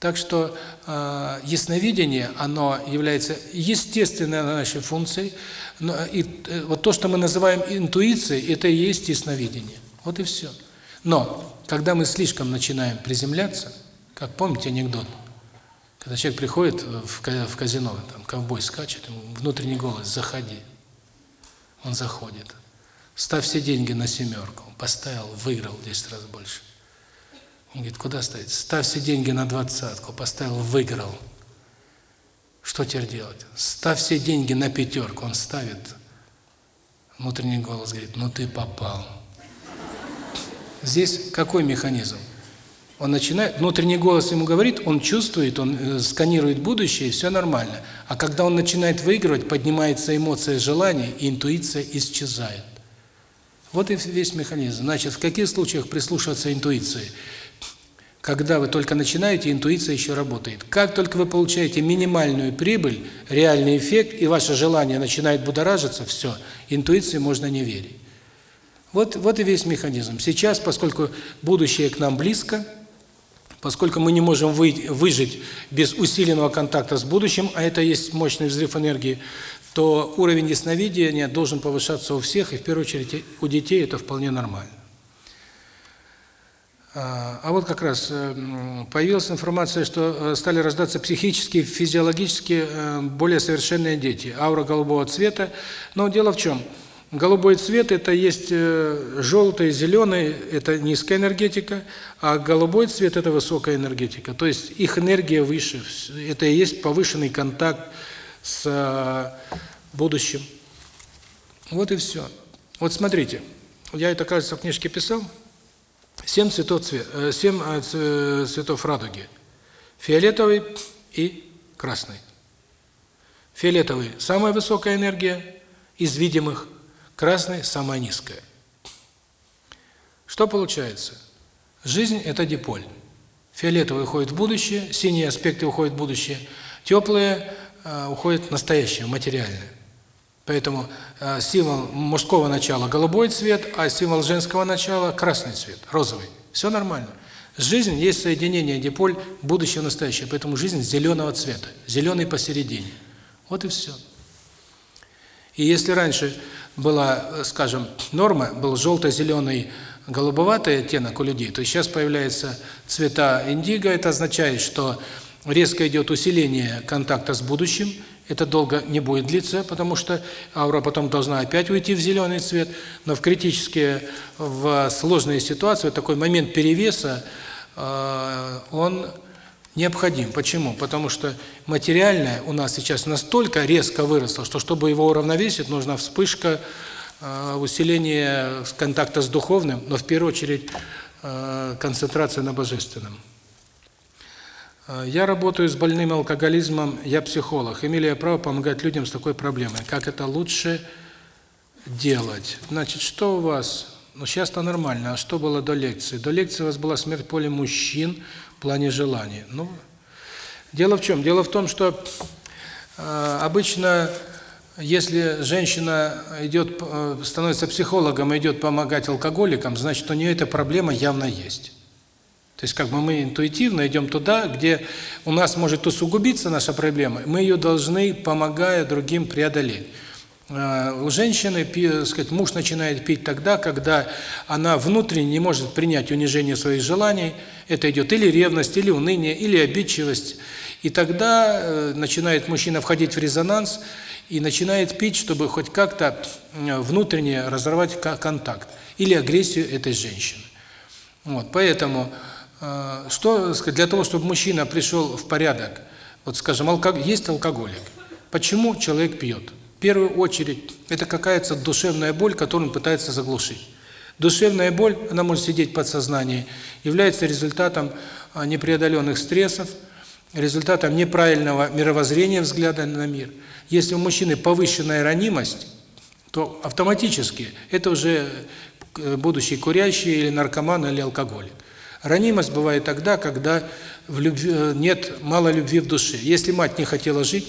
Так что э, ясновидение, оно является естественной нашей функцией. Но, и э, вот то, что мы называем интуицией, это и есть ясновидение. Вот и все. Но когда мы слишком начинаем приземляться, как помните анекдот, когда человек приходит в, в казино, там ковбой скачет, ему внутренний голос «заходи». Он заходит. Ставь все деньги на семерку. Поставил, выиграл в 10 раз больше. Он говорит, куда ставить? Ставь все деньги на двадцатку, поставил, выиграл. Что теперь делать? Ставь все деньги на пятерку, он ставит. Внутренний голос говорит, ну ты попал. Здесь какой механизм? Он начинает, внутренний голос ему говорит, он чувствует, он э, сканирует будущее, и все нормально. А когда он начинает выигрывать, поднимается эмоция желания, и интуиция исчезает. Вот и весь механизм. Значит, в каких случаях прислушиваться интуиции? Когда вы только начинаете, интуиция еще работает. Как только вы получаете минимальную прибыль, реальный эффект, и ваше желание начинает будоражиться, все, интуиции можно не верить. Вот, вот и весь механизм. Сейчас, поскольку будущее к нам близко, поскольку мы не можем вы, выжить без усиленного контакта с будущим, а это есть мощный взрыв энергии, то уровень ясновидения должен повышаться у всех, и в первую очередь у детей это вполне нормально. А, а вот как раз э, появилась информация, что э, стали рождаться психически, физиологически э, более совершенные дети. Аура голубого цвета. Но дело в чем? Голубой цвет – это есть желтый, зеленый – это низкая энергетика, а голубой цвет – это высокая энергетика. То есть их энергия выше. Это и есть повышенный контакт с будущим. Вот и все. Вот смотрите, я это, кажется, в книжке писал – Семь цветов, цвет, э, семь э, цветов радуги. Фиолетовый и красный. Фиолетовый – самая высокая энергия из видимых, красный – самая низкая. Что получается? Жизнь – это диполь. Фиолетовый уходит в будущее, синие аспекты уходят в будущее, теплые э, уходят в настоящее, материальное. Поэтому э, символ мужского начала голубой цвет, а символ женского начала красный цвет, розовый. Все нормально. Жизнь есть соединение диполь будущее настоящее, поэтому жизнь зеленого цвета, зеленый посередине. Вот и все. И если раньше была, скажем, норма, был желто-зеленый, голубоватый оттенок у людей, то сейчас появляется цвета индиго, это означает, что резко идет усиление контакта с будущим, это долго не будет длиться, потому что аура потом должна опять уйти в зеленый цвет, но в критические, в сложные ситуации такой момент перевеса, э, он необходим. Почему? Потому что материальное у нас сейчас настолько резко выросло, что чтобы его уравновесить, нужна вспышка э, усиления контакта с духовным, но в первую очередь э, концентрация на божественном. Э, я работаю с больным алкоголизмом, я психолог. Имели я право помогать людям с такой проблемой. Как это лучше делать? Значит, что у вас? Ну, сейчас-то нормально. А что было до лекции? До лекции у вас была смерть поля мужчин в плане желаний. Ну, дело в чем? Дело в том, что э, обычно, если женщина идет, э, становится психологом и идет помогать алкоголикам, значит, у нее эта проблема явно есть. То есть как бы мы интуитивно идем туда, где у нас может усугубиться наша проблема, мы ее должны, помогая другим, преодолеть. А, у женщины, сказать, муж начинает пить тогда, когда она внутренне не может принять унижение своих желаний. Это идет или ревность, или уныние, или обидчивость. И тогда э, начинает мужчина входить в резонанс и начинает пить, чтобы хоть как-то внутренне разорвать контакт или агрессию этой женщины. Вот, поэтому что для того, чтобы мужчина пришел в порядок, вот скажем, алкоголь, есть алкоголик. Почему человек пьет? В первую очередь, это какая-то душевная боль, которую он пытается заглушить. Душевная боль, она может сидеть в подсознании, является результатом а, непреодоленных стрессов, результатом неправильного мировоззрения, взгляда на мир. Если у мужчины повышенная ранимость, то автоматически это уже э, будущий курящий или наркоман или алкоголик. Ранимость бывает тогда, когда в любви, э, нет мало любви в душе. Если мать не хотела жить,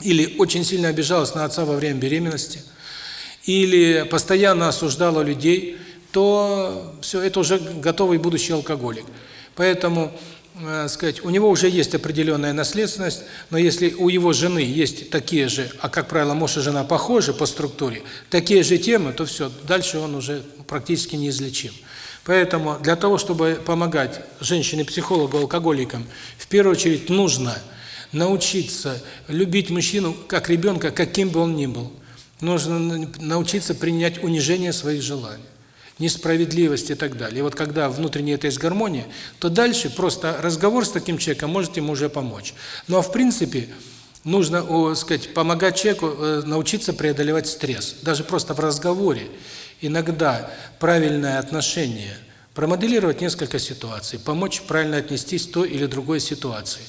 или очень сильно обижалась на отца во время беременности, или постоянно осуждала людей, то все, это уже готовый будущий алкоголик. Поэтому, э, сказать, у него уже есть определенная наследственность, но если у его жены есть такие же, а как правило, муж и жена похожи по структуре, такие же темы, то все, дальше он уже практически неизлечим. Поэтому для того, чтобы помогать женщине-психологу, алкоголикам, в первую очередь нужно научиться любить мужчину как ребенка, каким бы он ни был. Нужно научиться принять унижение своих желаний, несправедливость и так далее. И вот когда внутренне это есть гармония, то дальше просто разговор с таким человеком может ему уже помочь. Ну а в принципе нужно, сказать, помогать человеку э, научиться преодолевать стресс, даже просто в разговоре иногда правильное отношение, промоделировать несколько ситуаций, помочь правильно отнестись к той или другой ситуации.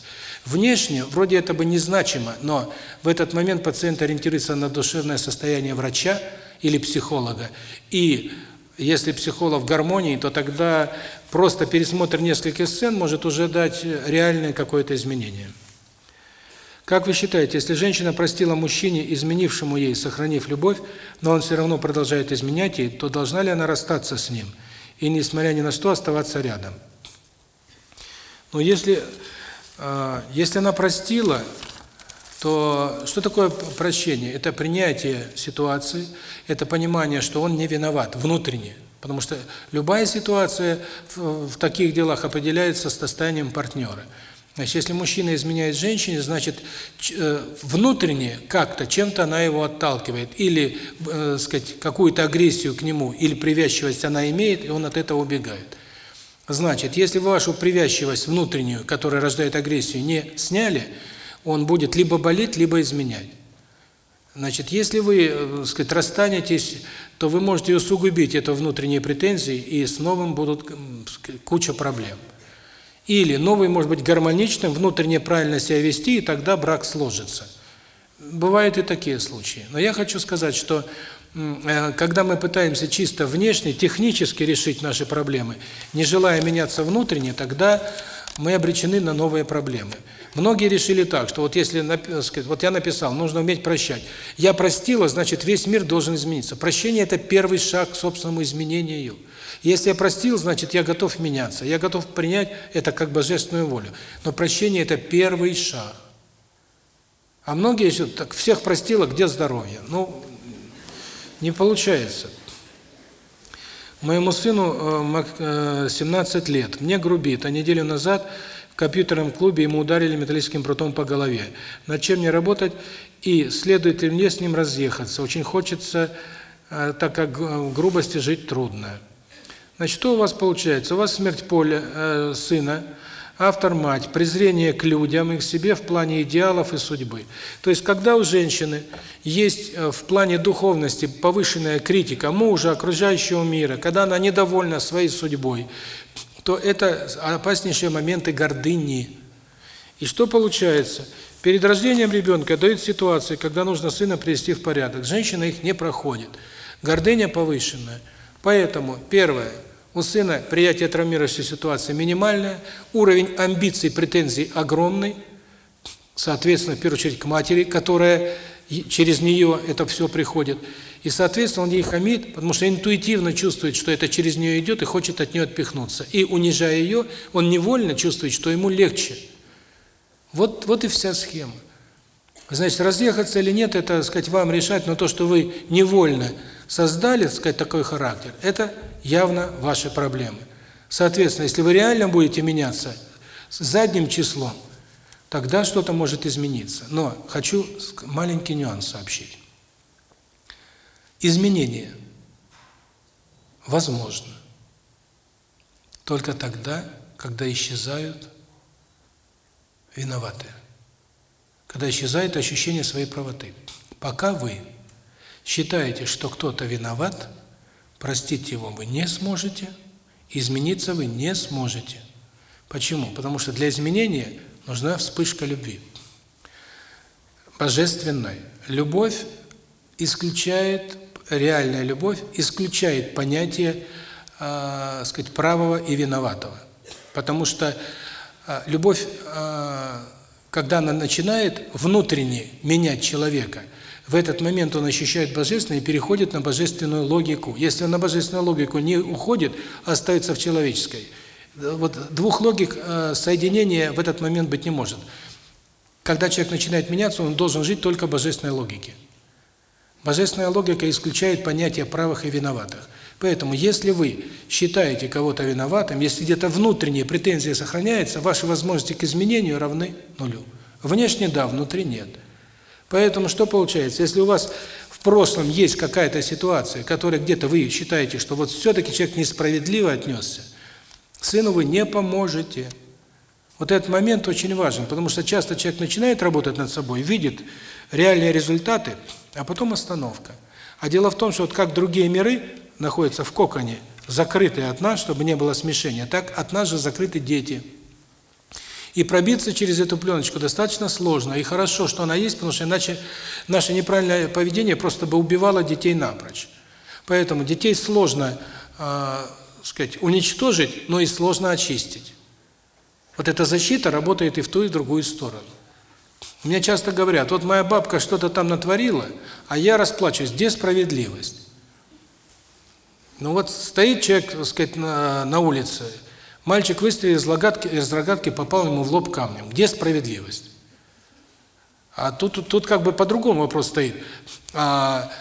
Внешне, вроде это бы незначимо, но в этот момент пациент ориентируется на душевное состояние врача или психолога. И если психолог в гармонии, то тогда просто пересмотр нескольких сцен может уже дать реальное какое-то изменение. Как вы считаете, если женщина простила мужчине, изменившему ей, сохранив любовь, но он все равно продолжает изменять ей, то должна ли она расстаться с ним и, несмотря ни на что, оставаться рядом? Но если, э, если она простила, то что такое прощение? Это принятие ситуации, это понимание, что он не виноват внутренне. Потому что любая ситуация в таких делах определяется состоянием партнера. Значит, если мужчина изменяет женщине, значит, э, внутренне как-то, чем-то она его отталкивает. Или, э, сказать, какую-то агрессию к нему, или привязчивость она имеет, и он от этого убегает. Значит, если вашу привязчивость внутреннюю, которая рождает агрессию, не сняли, он будет либо болеть, либо изменять. Значит, если вы, э, сказать, расстанетесь, то вы можете усугубить это внутренние претензии, и с новым будут куча проблем. Или новый может быть гармоничным, внутренне правильно себя вести, и тогда брак сложится. Бывают и такие случаи. Но я хочу сказать, что э, когда мы пытаемся чисто внешне, технически решить наши проблемы, не желая меняться внутренне, тогда мы обречены на новые проблемы. Многие решили так, что вот если, вот я написал, нужно уметь прощать. Я простила, значит, весь мир должен измениться. Прощение – это первый шаг к собственному изменению. Если я простил, значит, я готов меняться. Я готов принять это как божественную волю. Но прощение – это первый шаг. А многие еще так всех простила, где здоровье? Ну, не получается. Моему сыну 17 э, лет. Мне грубит. А неделю назад в компьютерном клубе ему ударили металлическим прутом по голове. Над чем мне работать? И следует ли мне с ним разъехаться? Очень хочется, э, так как в грубости жить трудно. Значит, что у вас получается? У вас смерть поля э, сына, автор мать, презрение к людям и к себе в плане идеалов и судьбы. То есть, когда у женщины есть э, в плане духовности повышенная критика мужа, окружающего мира, когда она недовольна своей судьбой, то это опаснейшие моменты гордыни. И что получается? Перед рождением ребенка дают ситуации, когда нужно сына привести в порядок. Женщина их не проходит. Гордыня повышенная. Поэтому, первое, у сына приятие травмирующей ситуации минимальное, уровень амбиций, претензий огромный, соответственно, в первую очередь к матери, которая через нее это все приходит. И, соответственно, он ей хамит, потому что интуитивно чувствует, что это через нее идет и хочет от нее отпихнуться. И, унижая ее, он невольно чувствует, что ему легче. Вот, вот и вся схема. Значит, разъехаться или нет, это, сказать, вам решать, но то, что вы невольно создали, сказать, такой характер, это явно ваши проблемы. Соответственно, если вы реально будете меняться задним числом, тогда что-то может измениться. Но хочу маленький нюанс сообщить. Изменение возможно только тогда, когда исчезают виноватые когда исчезает ощущение своей правоты. Пока вы считаете, что кто-то виноват, простить его вы не сможете, измениться вы не сможете. Почему? Потому что для изменения нужна вспышка любви. Божественной. Любовь исключает, реальная любовь исключает понятие, э, сказать, правого и виноватого. Потому что э, любовь э, когда она начинает внутренне менять человека, в этот момент он ощущает божественное и переходит на божественную логику. Если он на божественную логику не уходит, а остается в человеческой. Вот двух логик э, соединения в этот момент быть не может. Когда человек начинает меняться, он должен жить только божественной логике. Божественная логика исключает понятие правых и виноватых. Поэтому, если вы считаете кого-то виноватым, если где-то внутренняя претензия сохраняется, ваши возможности к изменению равны нулю. Внешне – да, внутри – нет. Поэтому что получается? Если у вас в прошлом есть какая-то ситуация, которая где-то вы считаете, что вот все-таки человек несправедливо отнесся, сыну вы не поможете. Вот этот момент очень важен, потому что часто человек начинает работать над собой, видит реальные результаты, а потом остановка. А дело в том, что вот как другие миры, находятся в коконе, закрытые от нас, чтобы не было смешения. Так от нас же закрыты дети. И пробиться через эту пленочку достаточно сложно. И хорошо, что она есть, потому что иначе наше неправильное поведение просто бы убивало детей напрочь. Поэтому детей сложно, э, сказать, уничтожить, но и сложно очистить. Вот эта защита работает и в ту, и в другую сторону. Мне часто говорят, вот моя бабка что-то там натворила, а я расплачусь. Где справедливость? Ну вот стоит человек, так сказать, на, на улице, мальчик выстрелил из рогатки, из рогатки, попал ему в лоб камнем. Где справедливость? А тут, тут, тут как бы по-другому вопрос стоит. А,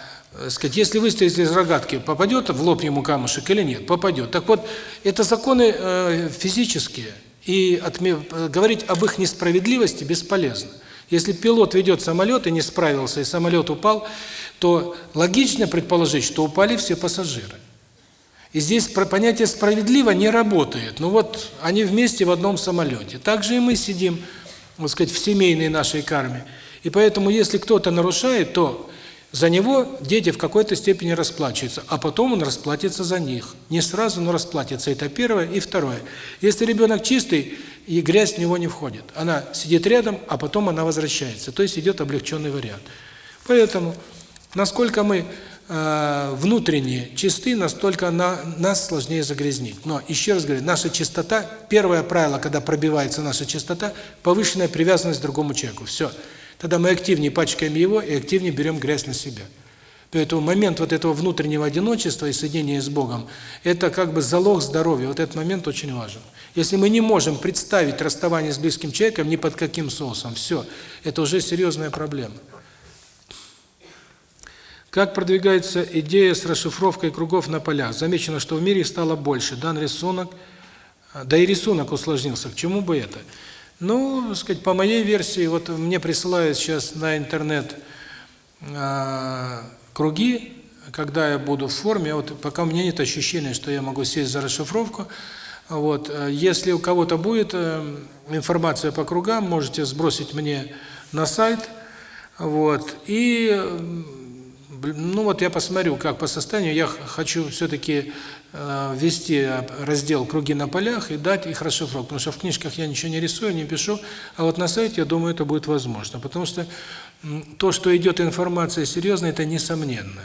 сказать, если выстрелить из рогатки, попадет в лоб ему камушек или нет? Попадет. Так вот, это законы э, физические, и отме, говорить об их несправедливости бесполезно. Если пилот ведет самолет и не справился, и самолет упал, то логично предположить, что упали все пассажиры. И здесь понятие «справедливо» не работает. Ну вот они вместе в одном самолете. Так же и мы сидим, вот сказать, в семейной нашей карме. И поэтому, если кто-то нарушает, то за него дети в какой-то степени расплачиваются, а потом он расплатится за них. Не сразу, но расплатится. Это первое. И второе. Если ребенок чистый, и грязь в него не входит. Она сидит рядом, а потом она возвращается. То есть идет облегченный вариант. Поэтому, насколько мы э, внутренне чисты, настолько на, нас сложнее загрязнить. Но, еще раз говорю, наша чистота, первое правило, когда пробивается наша чистота, повышенная привязанность к другому человеку. Все. Тогда мы активнее пачкаем его и активнее берем грязь на себя. Поэтому момент вот этого внутреннего одиночества и соединения с Богом – это как бы залог здоровья. Вот этот момент очень важен. Если мы не можем представить расставание с близким человеком ни под каким соусом, все, это уже серьезная проблема. Как продвигается идея с расшифровкой кругов на полях? Замечено, что в мире стало больше. Дан рисунок, да и рисунок усложнился. К чему бы это? Ну, сказать, по моей версии, вот мне присылают сейчас на интернет э, круги, когда я буду в форме, вот пока у меня нет ощущения, что я могу сесть за расшифровку, вот, если у кого-то будет э, информация по кругам, можете сбросить мне на сайт, вот, и ну вот я посмотрю, как по состоянию. Я хочу все-таки э, ввести раздел «Круги на полях» и дать их расшифровку. Потому что в книжках я ничего не рисую, не пишу. А вот на сайте, я думаю, это будет возможно. Потому что то, что идет информация серьезная, это несомненно.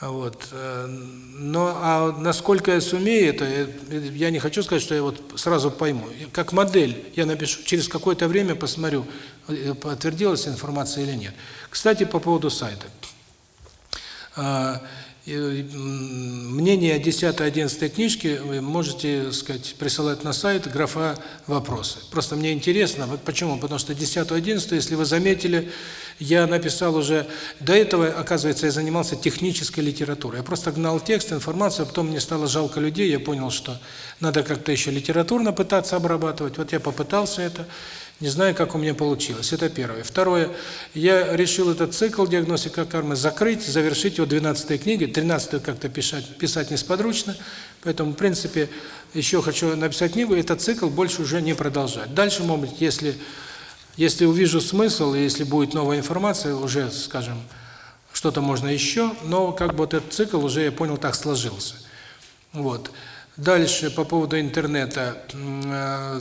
Вот. Э, но а насколько я сумею это, э, я не хочу сказать, что я вот сразу пойму. Как модель я напишу, через какое-то время посмотрю, подтвердилась информация или нет. Кстати, по поводу сайта. А, мнение 10-11 книжки вы можете, сказать, присылать на сайт, графа «Вопросы». Просто мне интересно, вот почему? Потому что 10-11, если вы заметили, я написал уже... До этого, оказывается, я занимался технической литературой. Я просто гнал текст, информацию, а потом мне стало жалко людей, я понял, что надо как-то еще литературно пытаться обрабатывать. Вот я попытался это. Не знаю, как у меня получилось. Это первое. Второе. Я решил этот цикл диагностика кармы закрыть, завершить его 12 книгой. 13 как-то писать, писать несподручно. Поэтому, в принципе, еще хочу написать книгу, этот цикл больше уже не продолжать. Дальше, может быть, если, если увижу смысл, если будет новая информация, уже, скажем, что-то можно еще, но как бы вот этот цикл уже, я понял, так сложился. Вот. Дальше, по поводу интернета. Э,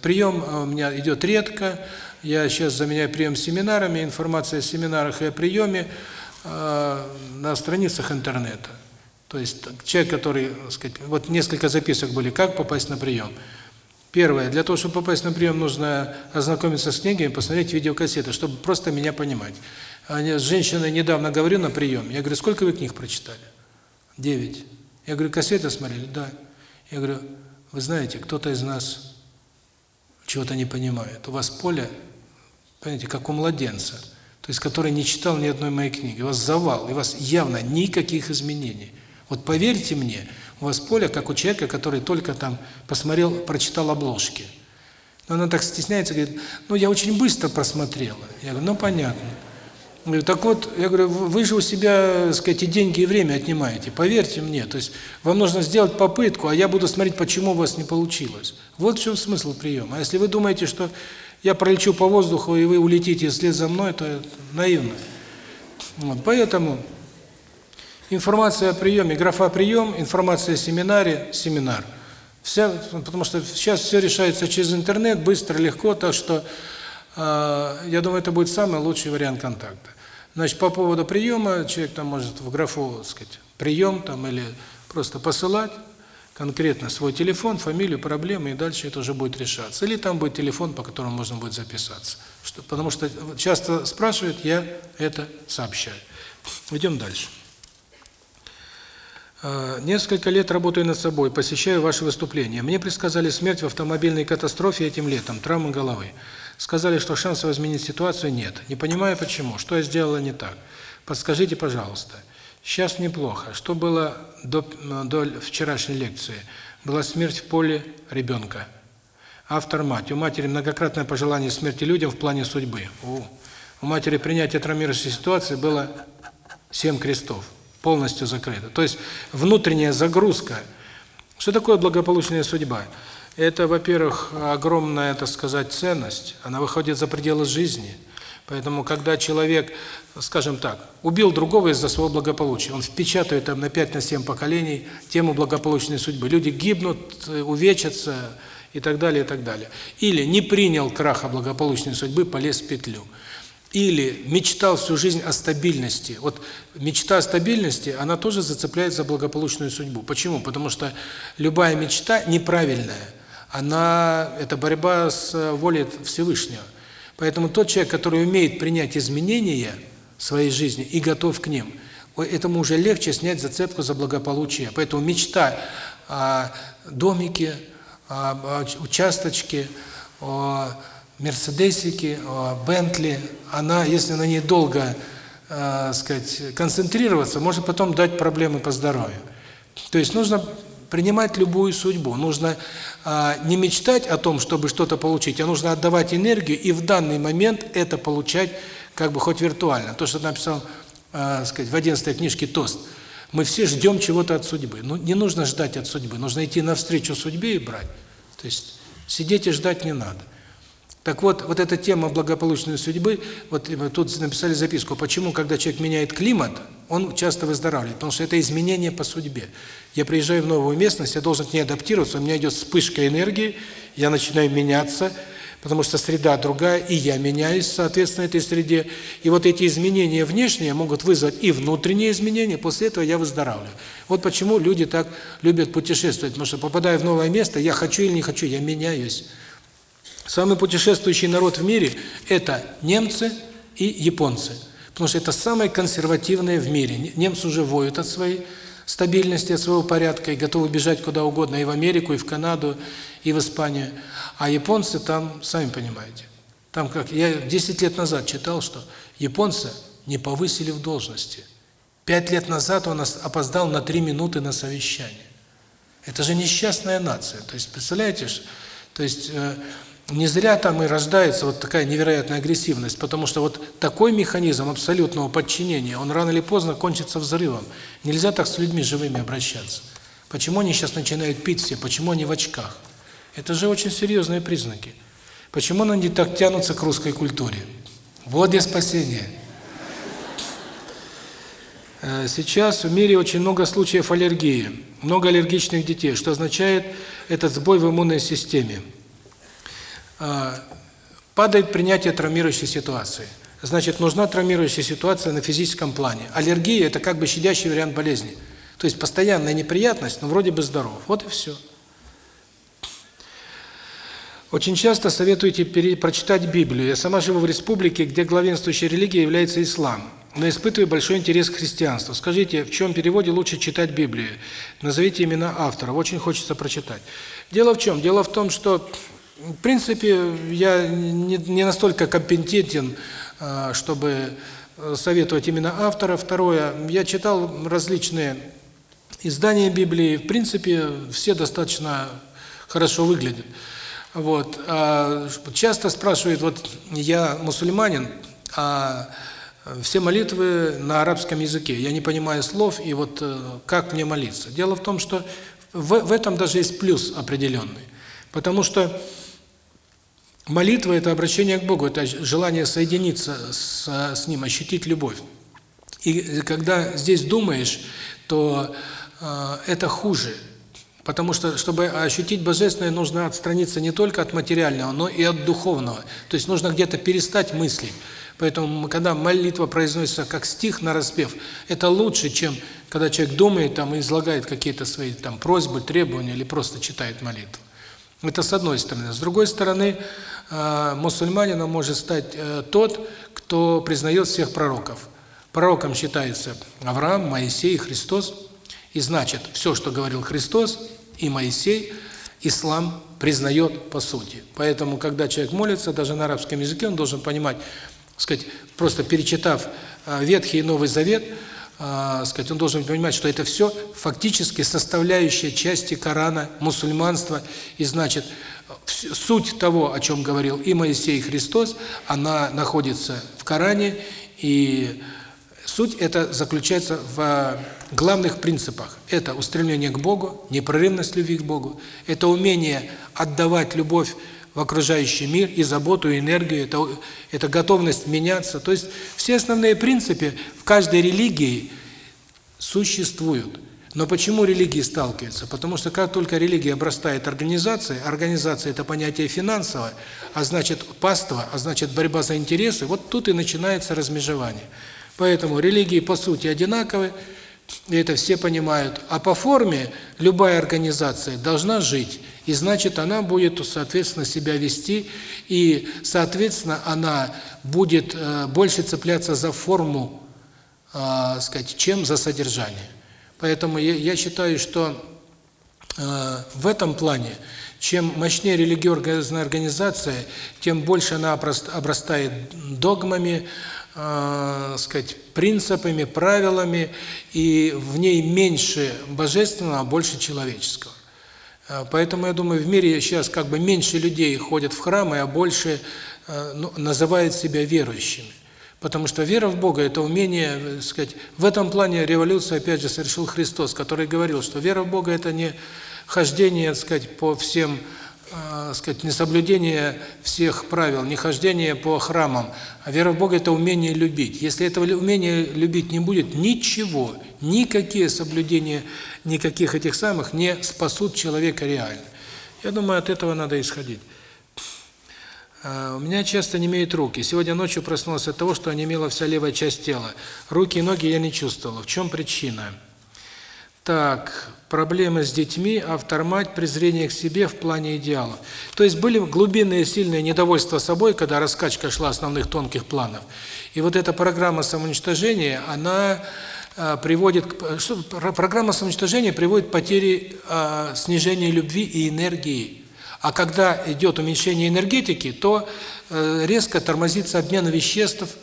прием у меня идет редко. Я сейчас заменяю прием семинарами. Информация о семинарах и о приеме э, на страницах интернета. То есть человек, который, так сказать, вот несколько записок были, как попасть на прием. Первое, для того, чтобы попасть на прием, нужно ознакомиться с книгами, посмотреть видеокассеты, чтобы просто меня понимать. С женщиной недавно говорю на прием, я говорю, сколько вы книг прочитали? Девять. Я говорю, кассеты смотрели? Да. Я говорю, вы знаете, кто-то из нас чего-то не понимает. У вас поле, понимаете, как у младенца, то есть который не читал ни одной моей книги. У вас завал, и у вас явно никаких изменений. Вот поверьте мне, у вас поле, как у человека, который только там посмотрел, прочитал обложки. Но она так стесняется, говорит, ну я очень быстро просмотрела. Я говорю, ну понятно. Так вот, я говорю, вы же у себя, так сказать, и деньги, и время отнимаете. Поверьте мне, то есть вам нужно сделать попытку, а я буду смотреть, почему у вас не получилось. Вот в чем смысл приема. А если вы думаете, что я пролечу по воздуху, и вы улетите вслед за мной, то это наивно. Вот, поэтому информация о приеме, графа «прием», информация о семинаре – семинар. Вся, потому что сейчас все решается через интернет, быстро, легко, так что э, я думаю, это будет самый лучший вариант контакта. Значит, по поводу приема, человек там может в графу, так сказать, прием там или просто посылать конкретно свой телефон, фамилию, проблемы, и дальше это уже будет решаться. Или там будет телефон, по которому можно будет записаться. Что, потому что часто спрашивают, я это сообщаю. Идем дальше. А, несколько лет работаю над собой, посещаю ваши выступления. Мне предсказали смерть в автомобильной катастрофе этим летом, травма головы. Сказали, что шансов изменить ситуацию нет. Не понимаю почему, что я сделала не так. Подскажите, пожалуйста. Сейчас неплохо. Что было до, до вчерашней лекции? Была смерть в поле ребенка. Автор мать. У матери многократное пожелание смерти людям в плане судьбы. У, у матери принятие травмирующей ситуации было семь крестов. Полностью закрыто. То есть внутренняя загрузка. Что такое благополучная судьба? Это, во-первых, огромная, так сказать, ценность. Она выходит за пределы жизни. Поэтому, когда человек, скажем так, убил другого из-за своего благополучия, он впечатывает там на 5-7 на поколений тему благополучной судьбы. Люди гибнут, увечатся и так далее, и так далее. Или не принял краха благополучной судьбы, полез в петлю. Или мечтал всю жизнь о стабильности. Вот мечта о стабильности, она тоже зацепляет за благополучную судьбу. Почему? Потому что любая мечта неправильная – она это борьба с волей Всевышнего. Поэтому тот человек, который умеет принять изменения, своей жизни и готов к ним, этому уже легче снять зацепку за благополучие. Поэтому мечта о домике, о участочке, о Мерседесике, о Бентли, она, если на ней долго, э, сказать, концентрироваться, может потом дать проблемы по здоровью. То есть нужно принимать любую судьбу. Нужно а, не мечтать о том, чтобы что-то получить, а нужно отдавать энергию и в данный момент это получать как бы хоть виртуально. То, что написал, а, сказать, в 11 книжке Тост. Мы все ждем чего-то от судьбы. Ну, не нужно ждать от судьбы, нужно идти навстречу судьбе и брать. То есть сидеть и ждать не надо. Так вот, вот эта тема благополучной судьбы, вот тут написали записку, почему, когда человек меняет климат, он часто выздоравливает, потому что это изменение по судьбе. Я приезжаю в новую местность, я должен к ней адаптироваться, у меня идет вспышка энергии, я начинаю меняться, потому что среда другая, и я меняюсь, соответственно, этой среде. И вот эти изменения внешние могут вызвать и внутренние изменения, после этого я выздоравливаю. Вот почему люди так любят путешествовать, потому что попадая в новое место, я хочу или не хочу, я меняюсь. Самый путешествующий народ в мире – это немцы и японцы. Потому что это самые консервативные в мире. Немцы уже воют от своей стабильности, от своего порядка и готовы бежать куда угодно, и в Америку, и в Канаду, и в Испанию. А японцы там, сами понимаете, там как... Я 10 лет назад читал, что японцы не повысили в должности. Пять лет назад он опоздал на три минуты на совещание. Это же несчастная нация. То есть, представляете, то есть... Не зря там и рождается вот такая невероятная агрессивность, потому что вот такой механизм абсолютного подчинения, он рано или поздно кончится взрывом. Нельзя так с людьми живыми обращаться. Почему они сейчас начинают пить все? Почему они в очках? Это же очень серьезные признаки. Почему они так тянутся к русской культуре? Вот где спасение. Э, сейчас в мире очень много случаев аллергии, много аллергичных детей, что означает этот сбой в иммунной системе. А, падает принятие травмирующей ситуации. Значит, нужна травмирующая ситуация на физическом плане. Аллергия – это как бы щадящий вариант болезни. То есть постоянная неприятность, но вроде бы здоров. Вот и все. Очень часто советуете прочитать Библию. Я сама живу в республике, где главенствующей религией является ислам, но испытываю большой интерес к христианству. Скажите, в чем переводе лучше читать Библию? Назовите имена автора. Очень хочется прочитать. Дело в чем? Дело в том, что в принципе, я не, не настолько компетентен, а, чтобы э, советовать именно автора. Второе, я читал различные издания Библии, в принципе, все достаточно хорошо выглядят. Вот. А часто спрашивают, вот я мусульманин, а все молитвы на арабском языке. Я не понимаю слов, и вот э, как мне молиться? Дело в том, что в, в этом даже есть плюс определенный. Потому что Молитва – это обращение к Богу, это желание соединиться с, с Ним, ощутить любовь. И когда здесь думаешь, то э, это хуже. Потому что, чтобы ощутить Божественное, нужно отстраниться не только от материального, но и от духовного. То есть нужно где-то перестать мыслить. Поэтому, когда молитва произносится как стих на распев, это лучше, чем когда человек думает там, и излагает какие-то свои там просьбы, требования или просто читает молитву. Это с одной стороны. С другой стороны, мусульманином может стать э, тот, кто признает всех пророков. Пророком считается Авраам, Моисей, Христос. И значит, все, что говорил Христос и Моисей, ислам признает по сути. Поэтому, когда человек молится, даже на арабском языке, он должен понимать, сказать, просто перечитав э, Ветхий и Новый Завет, э, сказать, он должен понимать, что это все фактически составляющая части Корана, мусульманства, и значит, суть того, о чем говорил и Моисей, и Христос, она находится в Коране, и суть это заключается в главных принципах. Это устремление к Богу, непрерывность любви к Богу, это умение отдавать любовь в окружающий мир и заботу, и энергию, это, это готовность меняться. То есть все основные принципы в каждой религии существуют. Но почему религии сталкиваются? Потому что как только религия обрастает организацией, организация – это понятие финансовое, а значит паства, а значит борьба за интересы, вот тут и начинается размежевание. Поэтому религии по сути одинаковые, и это все понимают. А по форме любая организация должна жить, и значит, она будет, соответственно, себя вести, и, соответственно, она будет э, больше цепляться за форму, э, сказать, чем за содержание. Поэтому я, я считаю, что э, в этом плане, чем мощнее религиозная организация, тем больше она обрастает догмами, э, сказать, принципами, правилами, и в ней меньше божественного, а больше человеческого. Э, поэтому я думаю, в мире сейчас как бы меньше людей ходят в храмы, а больше э, ну, называют себя верующими. Потому что вера в Бога – это умение, так сказать, в этом плане революцию, опять же, совершил Христос, который говорил, что вера в Бога – это не хождение, так сказать, по всем э, сказать, несоблюдение всех правил, не хождение по храмам, а вера в Бога – это умение любить. Если этого умения любить не будет, ничего, никакие соблюдения, никаких этих самых не спасут человека реально. Я думаю, от этого надо исходить. А, у меня часто не имеют руки. Сегодня ночью проснулся от того, что онемела вся левая часть тела. Руки и ноги я не чувствовала. В чем причина? Так, проблемы с детьми, автормать, презрение к себе в плане идеалов. То есть были глубинные сильные недовольства собой, когда раскачка шла основных тонких планов. И вот эта программа самоуничтожения, она э, приводит к что программа самоуничтожения приводит к потере э, снижения любви и энергии. А когда идет уменьшение энергетики, то э, резко тормозится обмен веществ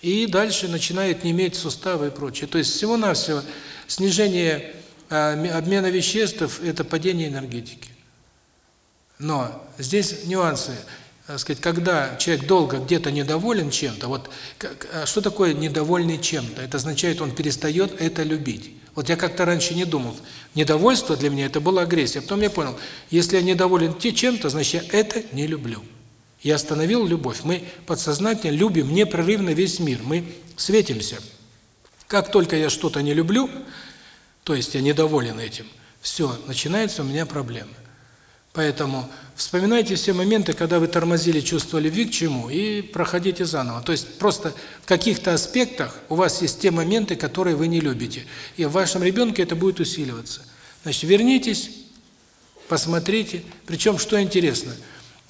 и дальше начинает не иметь суставы и прочее. То есть всего-навсего Снижение э, обмена веществ – это падение энергетики. Но здесь нюансы. Так сказать, когда человек долго где-то недоволен чем-то, вот а что такое недовольный чем-то? Это означает, он перестает это любить. Вот я как-то раньше не думал. Недовольство для меня – это была агрессия. Потом я понял, если я недоволен чем-то, значит, я это не люблю. Я остановил любовь. Мы подсознательно любим непрерывно весь мир. Мы светимся. Как только я что-то не люблю, то есть я недоволен этим, все, начинаются у меня проблемы. Поэтому вспоминайте все моменты, когда вы тормозили чувство любви к чему, и проходите заново. То есть просто в каких-то аспектах у вас есть те моменты, которые вы не любите. И в вашем ребенке это будет усиливаться. Значит, вернитесь, посмотрите. Причем, что интересно,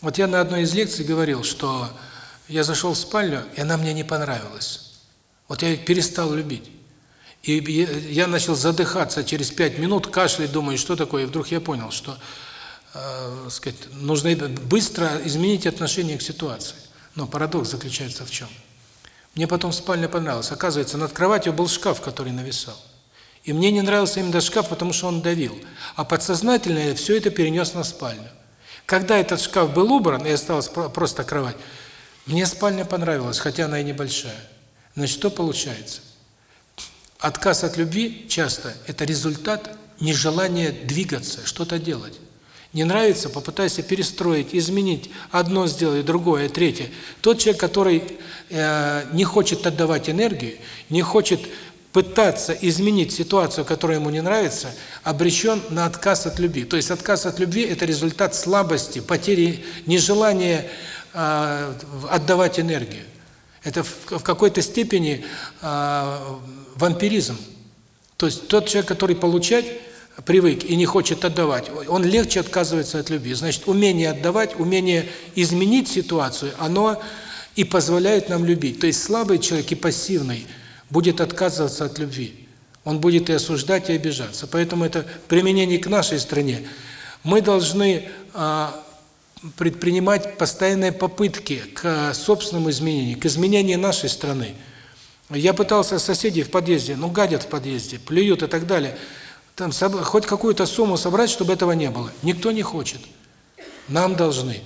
вот я на одной из лекций говорил, что я зашел в спальню, и она мне не понравилась. Вот я их перестал любить. И я начал задыхаться через пять минут, кашлять, думаю, что такое. И вдруг я понял, что э, сказать, нужно быстро изменить отношение к ситуации. Но парадокс заключается в чем? Мне потом спальня понравилась. Оказывается, над кроватью был шкаф, который нависал. И мне не нравился именно шкаф, потому что он давил. А подсознательно я все это перенес на спальню. Когда этот шкаф был убран, и осталась просто кровать, мне спальня понравилась, хотя она и небольшая. Значит, что получается? Отказ от любви часто – это результат нежелания двигаться, что-то делать. Не нравится – попытайся перестроить, изменить, одно сделай, другое, третье. Тот человек, который э, не хочет отдавать энергию, не хочет пытаться изменить ситуацию, которая ему не нравится, обречен на отказ от любви. То есть отказ от любви – это результат слабости, потери, нежелания э, отдавать энергию. Это в, в какой-то степени э, вампиризм. То есть тот человек, который получать привык и не хочет отдавать, он легче отказывается от любви. Значит, умение отдавать, умение изменить ситуацию, оно и позволяет нам любить. То есть слабый человек и пассивный будет отказываться от любви. Он будет и осуждать, и обижаться. Поэтому это применение к нашей стране. Мы должны а, предпринимать постоянные попытки к собственному изменению, к изменению нашей страны. Я пытался соседей в подъезде, ну гадят в подъезде, плюют и так далее, там хоть какую-то сумму собрать, чтобы этого не было. Никто не хочет. Нам должны.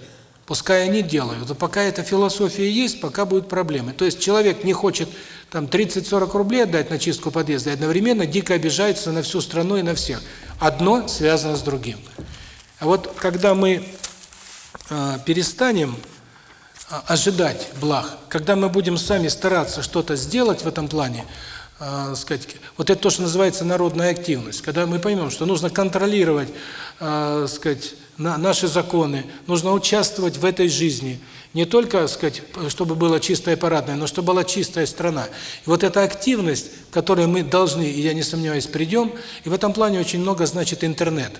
Пускай они делают. Но пока эта философия есть, пока будут проблемы. То есть человек не хочет там 30-40 рублей отдать на чистку подъезда, и одновременно дико обижается на всю страну и на всех. Одно связано с другим. А вот когда мы э, перестанем э, ожидать благ, когда мы будем сами стараться что-то сделать в этом плане, э, сказать, вот это то, что называется народная активность, когда мы поймем, что нужно контролировать, э, сказать, на наши законы, нужно участвовать в этой жизни. Не только, сказать, чтобы было чистое парадное, но чтобы была чистая страна. И вот эта активность, к которой мы должны, и я не сомневаюсь, придем, и в этом плане очень много значит интернет.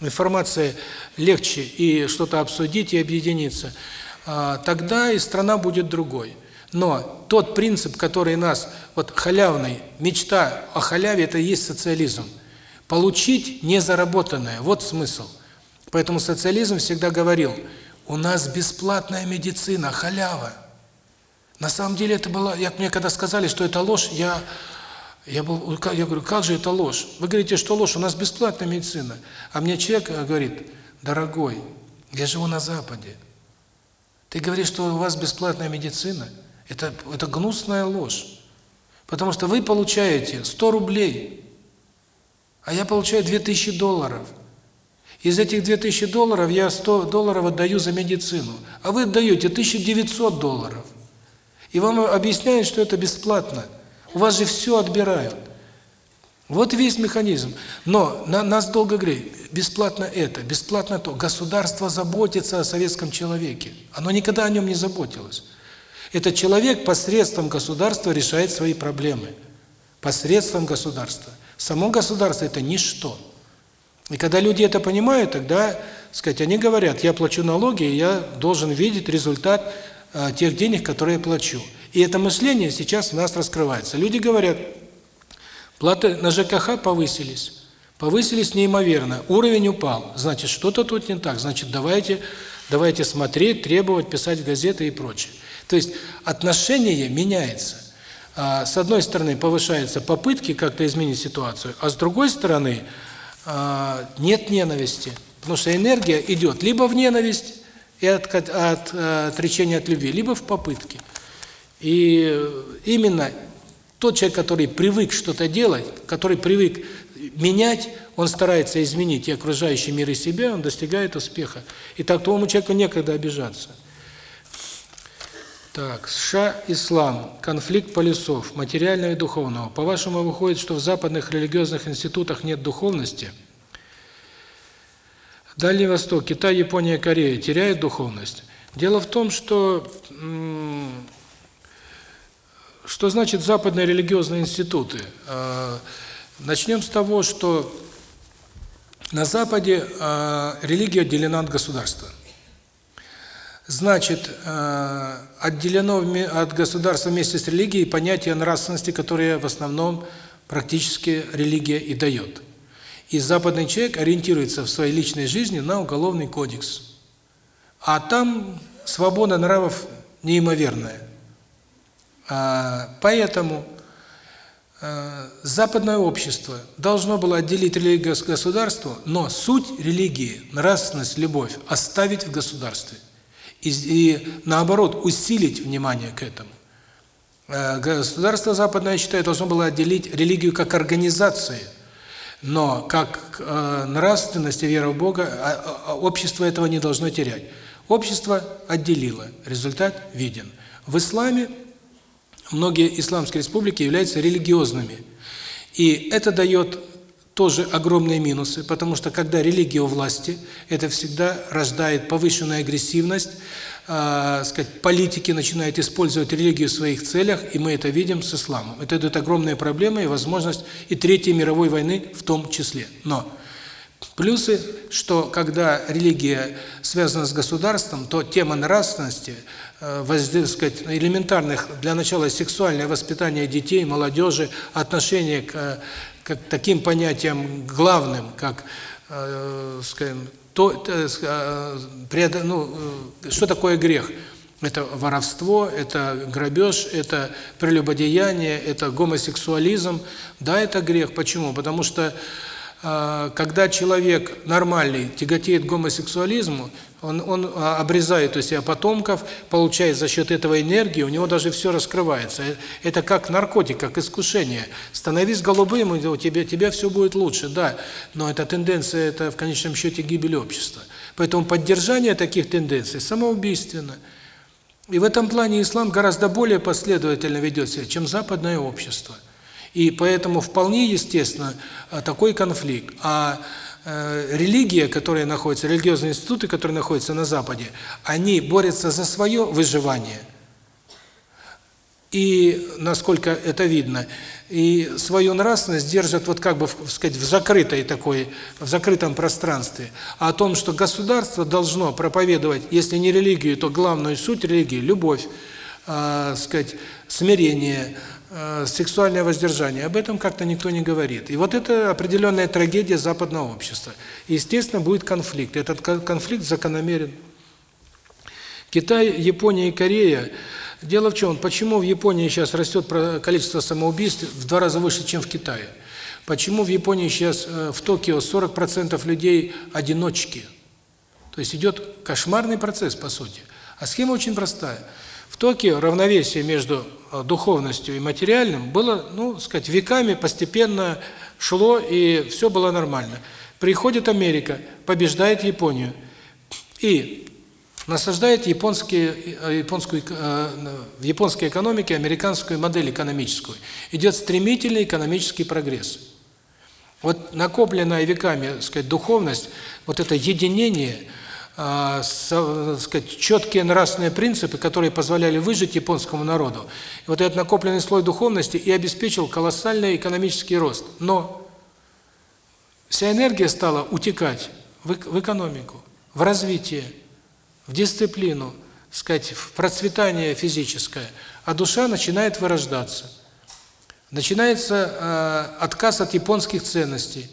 Информация легче и что-то обсудить и объединиться. А, тогда и страна будет другой. Но тот принцип, который нас, вот халявный, мечта о халяве, это и есть социализм. Получить незаработанное, вот смысл. Поэтому социализм всегда говорил, у нас бесплатная медицина, халява. На самом деле это было, я, мне когда сказали, что это ложь, я, я, был, я говорю, как же это ложь? Вы говорите, что ложь, у нас бесплатная медицина. А мне человек говорит, дорогой, я живу на Западе. Ты говоришь, что у вас бесплатная медицина? Это, это гнусная ложь. Потому что вы получаете 100 рублей, а я получаю 2000 долларов. Из этих 2000 долларов я 100 долларов отдаю за медицину, а вы отдаете 1900 долларов. И вам объясняют, что это бесплатно. У вас же все отбирают. Вот весь механизм. Но на, нас долго говорили, бесплатно это, бесплатно то. Государство заботится о советском человеке. Оно никогда о нем не заботилось. Этот человек посредством государства решает свои проблемы. Посредством государства. Само государство – это ничто. И когда люди это понимают, тогда, сказать, они говорят, я плачу налоги, и я должен видеть результат э, тех денег, которые я плачу. И это мышление сейчас у нас раскрывается. Люди говорят, платы на ЖКХ повысились, повысились неимоверно, уровень упал, значит, что-то тут не так, значит, давайте, давайте смотреть, требовать, писать в газеты и прочее. То есть отношение меняется. А, с одной стороны, повышаются попытки как-то изменить ситуацию, а с другой стороны, а, нет ненависти. Потому что энергия идет либо в ненависть и от, от, от э, отречения от любви, либо в попытки. И именно тот человек, который привык что-то делать, который привык менять, он старается изменить и окружающий мир, и себя, он достигает успеха. И так такому человеку некогда обижаться. Так, США, ислам, конфликт полюсов, материального и духовного. По-вашему, выходит, что в западных религиозных институтах нет духовности? Дальний Восток, Китай, Япония, Корея теряют духовность? Дело в том, что что значит западные религиозные институты? А, начнем с того, что на Западе а, религия отделена от государства. Значит, э, отделено от государства вместе с религией понятие нравственности, которое в основном практически религия и дает. И западный человек ориентируется в своей личной жизни на уголовный кодекс. А там свобода нравов неимоверная. А, поэтому э, западное общество должно было отделить религию от государства, но суть религии, нравственность, любовь оставить в государстве и, и наоборот усилить внимание к этому. Э, государство западное, я считаю, должно было отделить религию как организацию, но как э, нравственность и вера в Бога а, а, общество этого не должно терять. Общество отделило, результат виден. В исламе многие исламские республики являются религиозными. И это дает тоже огромные минусы, потому что когда религия у власти, это всегда рождает повышенную агрессивность, э, сказать, политики начинают использовать религию в своих целях, и мы это видим с исламом. Это дает огромные проблемы и возможность и Третьей мировой войны в том числе. Но плюсы, что когда религия связана с государством, то тема нравственности, э, сказать, элементарных, для начала сексуальное воспитание детей, молодежи, отношение к как таким понятием главным, как, э, скажем, то, э, э, ну, э, что такое грех? Это воровство, это грабеж, это прелюбодеяние, это гомосексуализм. Да, это грех. Почему? Потому что когда человек нормальный тяготеет к гомосексуализму, он, он а, обрезает у себя потомков, получает за счет этого энергию, у него даже все раскрывается. Э, это как наркотик, как искушение. Становись голубым, и у тебя, тебя все будет лучше, да. Но эта тенденция, это в конечном счете гибель общества. Поэтому поддержание таких тенденций самоубийственно. И в этом плане ислам гораздо более последовательно ведет себя, чем западное общество. И поэтому вполне естественно а, такой конфликт. А э, религия, которая находится, религиозные институты, которые находятся на Западе, они борются за свое выживание. И, насколько это видно, и свою нравственность держат вот как бы, сказать, в закрытой такой, в закрытом пространстве. А о том, что государство должно проповедовать, если не религию, то главную суть религии – любовь, э, сказать, смирение, э, сексуальное воздержание. Об этом как-то никто не говорит. И вот это определенная трагедия западного общества. Естественно, будет конфликт. Этот конфликт закономерен. Китай, Япония и Корея – Дело в чем? Почему в Японии сейчас растет количество самоубийств в два раза выше, чем в Китае? Почему в Японии сейчас, э, в Токио, 40% людей одиночки? То есть идет кошмарный процесс, по сути. А схема очень простая. В Токио равновесие между э, духовностью и материальным было, ну, сказать, веками постепенно шло, и все было нормально. Приходит Америка, побеждает Японию. И насаждает японские, э, японскую, э, в японской экономике американскую модель экономическую. Идет стремительный экономический прогресс. Вот накопленная веками, так сказать, духовность, вот это единение, э, сказать, четкие нравственные принципы, которые позволяли выжить японскому народу. И вот этот накопленный слой духовности и обеспечил колоссальный экономический рост. Но вся энергия стала утекать в, в экономику, в развитие в дисциплину, сказать, в процветание физическое, а душа начинает вырождаться. Начинается э, отказ от японских ценностей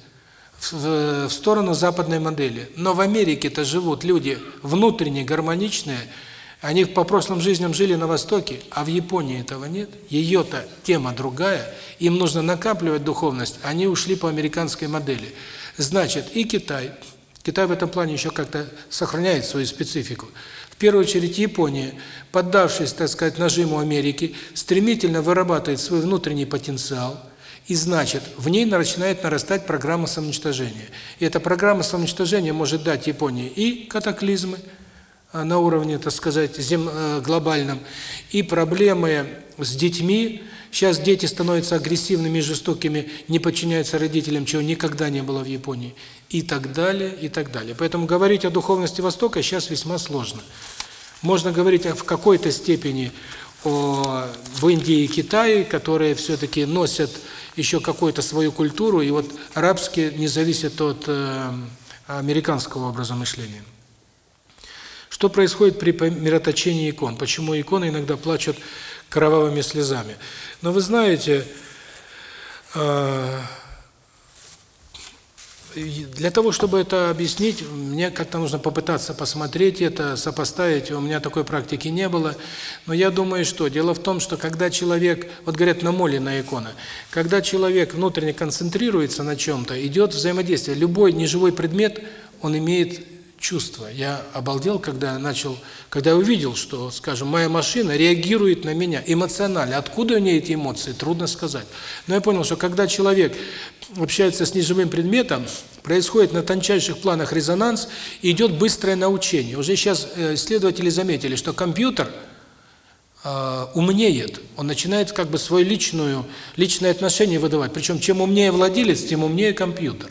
в, сторону западной модели. Но в Америке-то живут люди внутренне гармоничные, они по прошлым жизням жили на Востоке, а в Японии этого нет. Ее-то тема другая, им нужно накапливать духовность, они ушли по американской модели. Значит, и Китай – Китай в этом плане еще как-то сохраняет свою специфику. В первую очередь Япония, поддавшись, так сказать, нажиму Америки, стремительно вырабатывает свой внутренний потенциал, и значит, в ней начинает нарастать программа самоуничтожения. И эта программа самоуничтожения может дать Японии и катаклизмы а, на уровне, так сказать, зем, э, глобальном, и проблемы с детьми. Сейчас дети становятся агрессивными и жестокими, не подчиняются родителям, чего никогда не было в Японии и так далее, и так далее. Поэтому говорить о духовности Востока сейчас весьма сложно. Можно говорить в какой-то степени о в Индии и Китае, которые все-таки носят еще какую-то свою культуру, и вот арабские не зависят от э, американского образа мышления. Что происходит при мироточении икон? Почему иконы иногда плачут кровавыми слезами? Но вы знаете, э, для того, чтобы это объяснить, мне как-то нужно попытаться посмотреть это, сопоставить. У меня такой практики не было. Но я думаю, что дело в том, что когда человек, вот говорят, намолена икона, когда человек внутренне концентрируется на чем-то, идет взаимодействие. Любой неживой предмет, он имеет чувство. Я обалдел, когда начал, когда увидел, что, скажем, моя машина реагирует на меня эмоционально. Откуда у нее эти эмоции, трудно сказать. Но я понял, что когда человек общается с неживым предметом, происходит на тончайших планах резонанс, и идет быстрое научение. Уже сейчас э, исследователи заметили, что компьютер э, умнеет, он начинает как бы свое личную, личное отношение выдавать. Причем чем умнее владелец, тем умнее компьютер.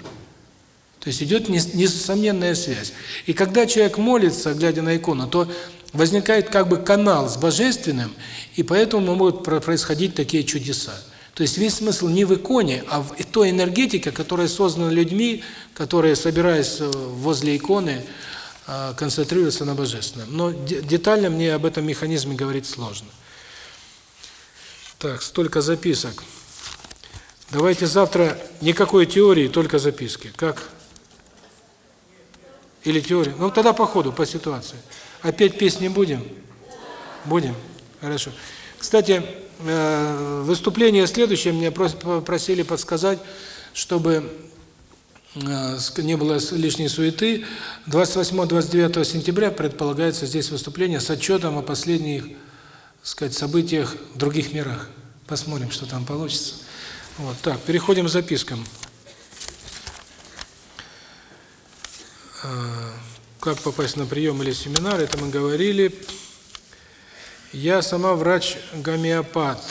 То есть идет несомненная связь. И когда человек молится, глядя на икону, то возникает как бы канал с Божественным, и поэтому могут происходить такие чудеса. То есть весь смысл не в иконе, а в той энергетике, которая создана людьми, которые, собираясь э, возле иконы, э, концентрируются на Божественном. Но детально мне об этом механизме говорить сложно. Так, столько записок. Давайте завтра никакой теории, только записки. Как? Или теория? Ну, тогда по ходу, по ситуации. Опять песни будем? Будем? Хорошо. Кстати, выступление следующее мне просили подсказать, чтобы э, не было лишней суеты. 28-29 сентября предполагается здесь выступление с отчетом о последних, сказать, событиях в других мирах. Посмотрим, что там получится. Вот, так, переходим к запискам. Как попасть на прием или семинар, это мы говорили. Я сама врач-гомеопат.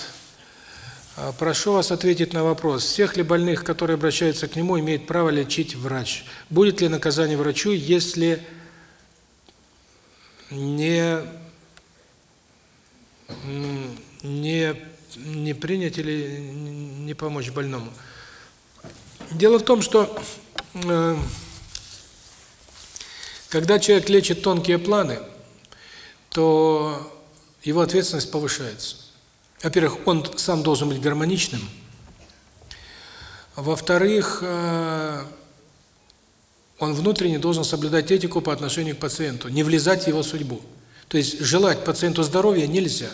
А, прошу вас ответить на вопрос. Всех ли больных, которые обращаются к нему, имеет право лечить врач? Будет ли наказание врачу, если не не не принять или не помочь больному? Дело в том, что э, когда человек лечит тонкие планы, то его ответственность повышается. Во-первых, он сам должен быть гармоничным. Во-вторых, э, он внутренне должен соблюдать этику по отношению к пациенту, не влезать в его судьбу. То есть желать пациенту здоровья нельзя.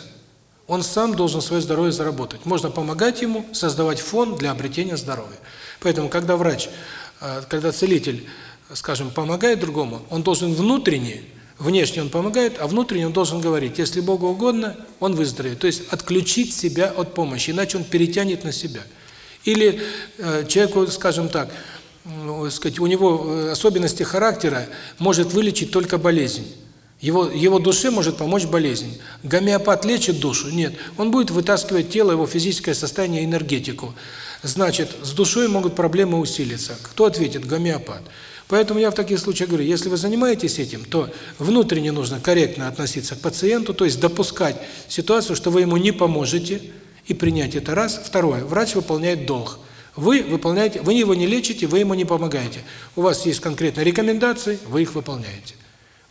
Он сам должен свое здоровье заработать. Можно помогать ему создавать фон для обретения здоровья. Поэтому, когда врач, э, когда целитель, скажем, помогает другому, он должен внутренне Внешне он помогает, а внутренне он должен говорить, если Богу угодно, он выздоровеет. То есть отключить себя от помощи, иначе он перетянет на себя. Или э, человеку, скажем так, э, сказать, у него э, особенности характера может вылечить только болезнь. Его, его душе может помочь болезнь. Гомеопат лечит душу? Нет. Он будет вытаскивать тело, его физическое состояние, энергетику. Значит, с душой могут проблемы усилиться. Кто ответит? Гомеопат. Поэтому я в таких случаях говорю, если вы занимаетесь этим, то внутренне нужно корректно относиться к пациенту, то есть допускать ситуацию, что вы ему не поможете, и принять это раз. Второе, врач выполняет долг. Вы выполняете, вы его не лечите, вы ему не помогаете. У вас есть конкретные рекомендации, вы их выполняете.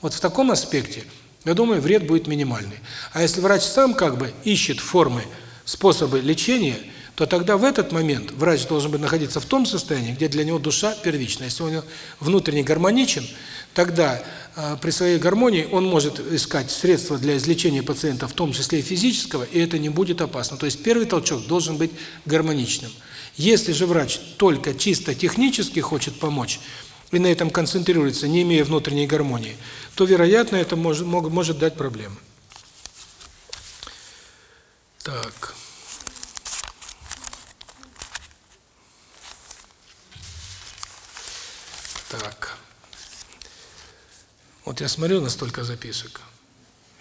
Вот в таком аспекте, я думаю, вред будет минимальный. А если врач сам как бы ищет формы, способы лечения – то тогда в этот момент врач должен быть находиться в том состоянии, где для него душа первична. Если он внутренне гармоничен, тогда э, при своей гармонии он может искать средства для излечения пациента, в том числе и физического, и это не будет опасно. То есть первый толчок должен быть гармоничным. Если же врач только чисто технически хочет помочь, и на этом концентрируется, не имея внутренней гармонии, то, вероятно, это может, может дать проблемы. Так... Так. Вот я смотрю на столько записок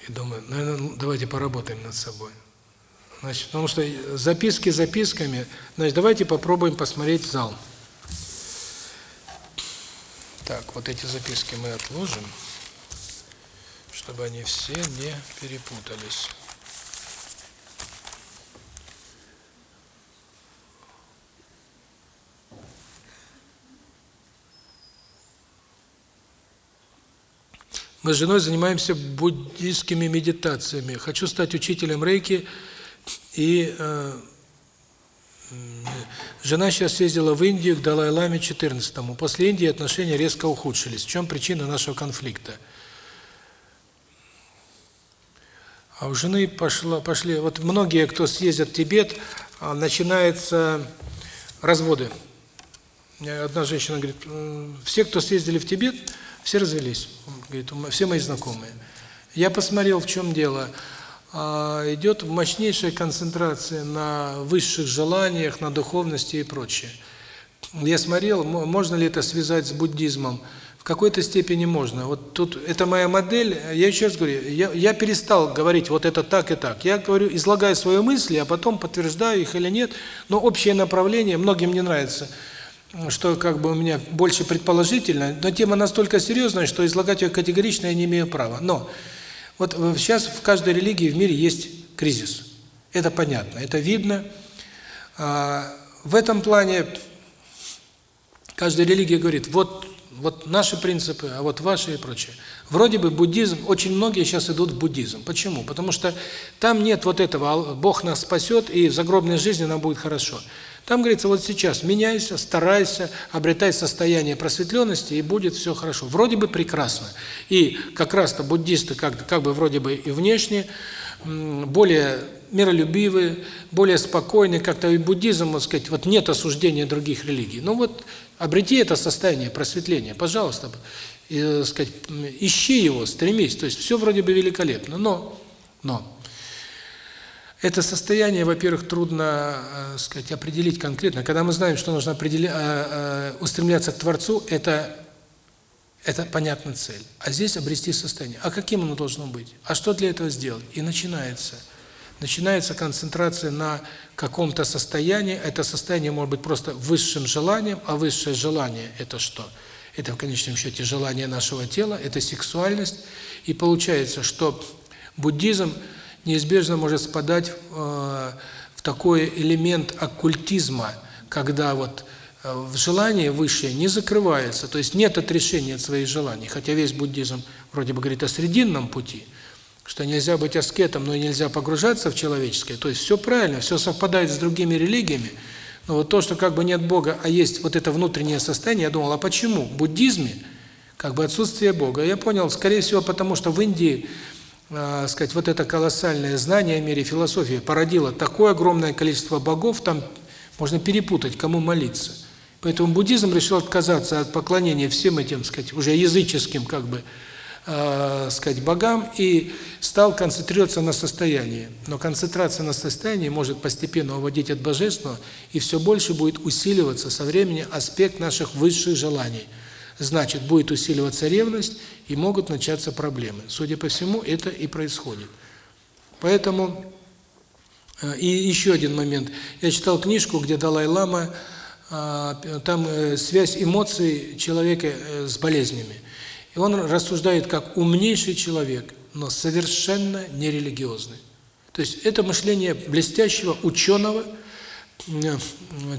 и думаю, наверное, давайте поработаем над собой. Значит, потому что записки записками, значит, давайте попробуем посмотреть зал. Так, вот эти записки мы отложим, чтобы они все не перепутались. Мы с женой занимаемся буддийскими медитациями. Хочу стать учителем рейки, и э, жена сейчас ездила в Индию к Далай-Ламе 14-му. После Индии отношения резко ухудшились. В чем причина нашего конфликта? А у жены пошла, пошли, вот многие, кто съездят в Тибет, а, начинаются разводы. Одна женщина говорит, все, кто съездили в Тибет, все развелись, говорит, все мои знакомые. Я посмотрел, в чем дело. А, идет мощнейшая концентрация на высших желаниях, на духовности и прочее. Я смотрел, можно ли это связать с буддизмом. В какой-то степени можно. Вот тут это моя модель. Я еще раз говорю, я, я перестал говорить вот это так и так. Я говорю, излагаю свои мысли, а потом подтверждаю их или нет. Но общее направление многим не нравится что как бы у меня больше предположительно, но тема настолько серьезная, что излагать ее категорично я не имею права. Но вот сейчас в каждой религии в мире есть кризис. Это понятно, это видно. А, в этом плане каждая религия говорит, вот вот наши принципы, а вот ваши и прочее. Вроде бы буддизм, очень многие сейчас идут в буддизм. Почему? Потому что там нет вот этого, Бог нас спасет, и в загробной жизни нам будет хорошо. Там говорится, вот сейчас меняйся, старайся, обретай состояние просветленности, и будет все хорошо. Вроде бы прекрасно. И как раз-то буддисты как, как бы вроде бы и внешне более миролюбивые, более спокойные, как-то и буддизм, так сказать, вот нет осуждения других религий. Ну вот обрети это состояние просветления, пожалуйста, и, так сказать, ищи его, стремись. То есть все вроде бы великолепно, но, но это состояние, во-первых, трудно, э, сказать, определить конкретно. Когда мы знаем, что нужно определять, э, э, устремляться к Творцу, это это понятна цель. А здесь обрести состояние. А каким оно должно быть? А что для этого сделать? И начинается начинается концентрация на каком-то состоянии. Это состояние может быть просто высшим желанием, а высшее желание – это что? Это в конечном счете желание нашего тела, это сексуальность. И получается, что буддизм неизбежно может спадать в, в такой элемент оккультизма, когда вот в желание высшее не закрывается, то есть нет отрешения от своих желаний, хотя весь буддизм вроде бы говорит о срединном пути, что нельзя быть аскетом, но и нельзя погружаться в человеческое, то есть все правильно, все совпадает с другими религиями, но вот то, что как бы нет Бога, а есть вот это внутреннее состояние, я думал, а почему? В буддизме как бы отсутствие Бога. Я понял, скорее всего, потому что в Индии, э, сказать, вот это колоссальное знание о мире философии породило такое огромное количество богов, там можно перепутать, кому молиться. Поэтому буддизм решил отказаться от поклонения всем этим, сказать, уже языческим как бы э, сказать, богам и стал концентрироваться на состоянии. Но концентрация на состоянии может постепенно уводить от божественного, и все больше будет усиливаться со временем аспект наших высших желаний. Значит, будет усиливаться ревность, и могут начаться проблемы. Судя по всему, это и происходит. Поэтому, э, и еще один момент. Я читал книжку, где Далай-Лама, э, там э, связь эмоций человека с болезнями. И он рассуждает как умнейший человек, но совершенно нерелигиозный. То есть это мышление блестящего ученого,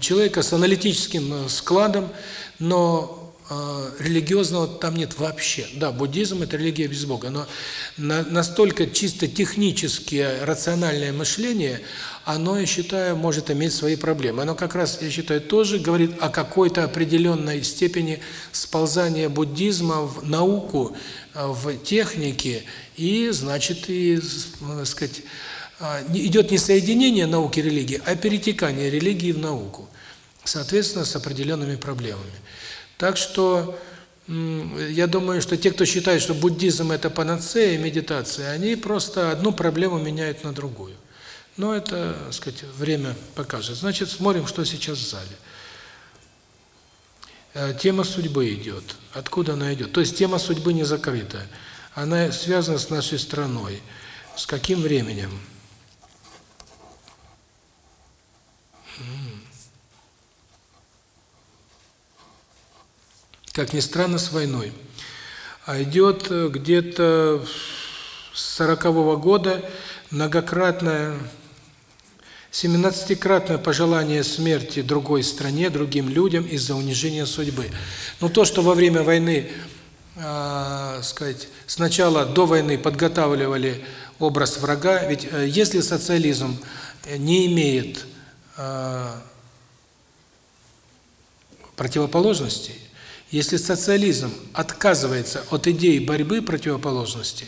человека с аналитическим складом, но э, религиозного там нет вообще. Да, буддизм – это религия без Бога, но на, настолько чисто техническое, рациональное мышление, оно, я считаю, может иметь свои проблемы. Оно как раз, я считаю, тоже говорит о какой-то определенной степени сползания буддизма в науку, в технике, и, значит, и, так сказать, идет не соединение науки и религии, а перетекание религии в науку, соответственно, с определенными проблемами. Так что я думаю, что те, кто считает, что буддизм – это панацея, медитация, они просто одну проблему меняют на другую. Но это, так сказать, время покажет. Значит, смотрим, что сейчас в зале. Э, тема судьбы идет. Откуда она идет? То есть тема судьбы не закрыта. Она связана с нашей страной. С каким временем? Как ни странно, с войной. А идет э, где-то с 40-го года многократная 17-кратное пожелание смерти другой стране, другим людям из-за унижения судьбы. Но то, что во время войны, э, сказать, сначала до войны подготавливали образ врага, ведь э, если социализм не имеет э, противоположностей, если социализм отказывается от идеи борьбы противоположностей,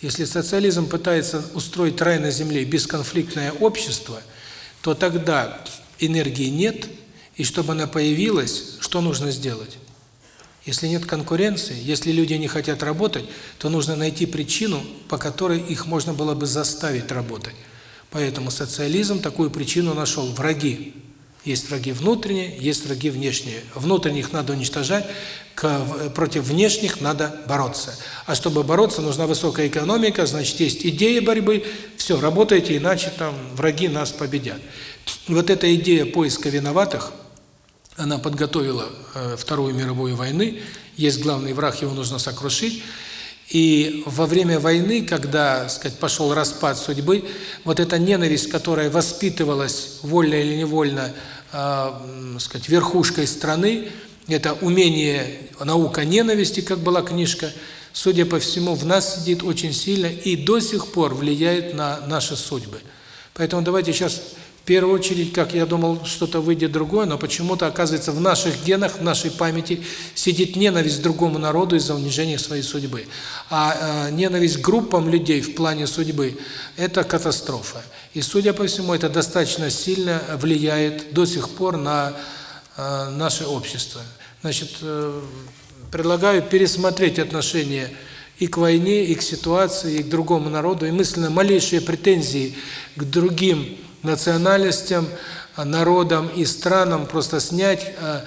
если социализм пытается устроить рай на земле бесконфликтное общество – то тогда энергии нет, и чтобы она появилась, что нужно сделать? Если нет конкуренции, если люди не хотят работать, то нужно найти причину, по которой их можно было бы заставить работать. Поэтому социализм такую причину нашел – враги. Есть враги внутренние, есть враги внешние. Внутренних надо уничтожать, против внешних надо бороться. А чтобы бороться, нужна высокая экономика, значит, есть идея борьбы, все, работайте, иначе там враги нас победят. Вот эта идея поиска виноватых, она подготовила э, Вторую мировую войну, есть главный враг, его нужно сокрушить, и во время войны, когда, сказать, пошел распад судьбы, вот эта ненависть, которая воспитывалась вольно или невольно, э, сказать, верхушкой страны, это умение, наука ненависти, как была книжка, судя по всему, в нас сидит очень сильно и до сих пор влияет на наши судьбы. Поэтому давайте сейчас в первую очередь, как я думал, что-то выйдет другое, но почему-то, оказывается, в наших генах, в нашей памяти сидит ненависть к другому народу из-за унижения своей судьбы. А э, ненависть к группам людей в плане судьбы – это катастрофа. И, судя по всему, это достаточно сильно влияет до сих пор на э, наше общество. Значит, э, предлагаю пересмотреть отношение и к войне, и к ситуации, и к другому народу, и мысленно малейшие претензии к другим национальностям, народам и странам просто снять, э,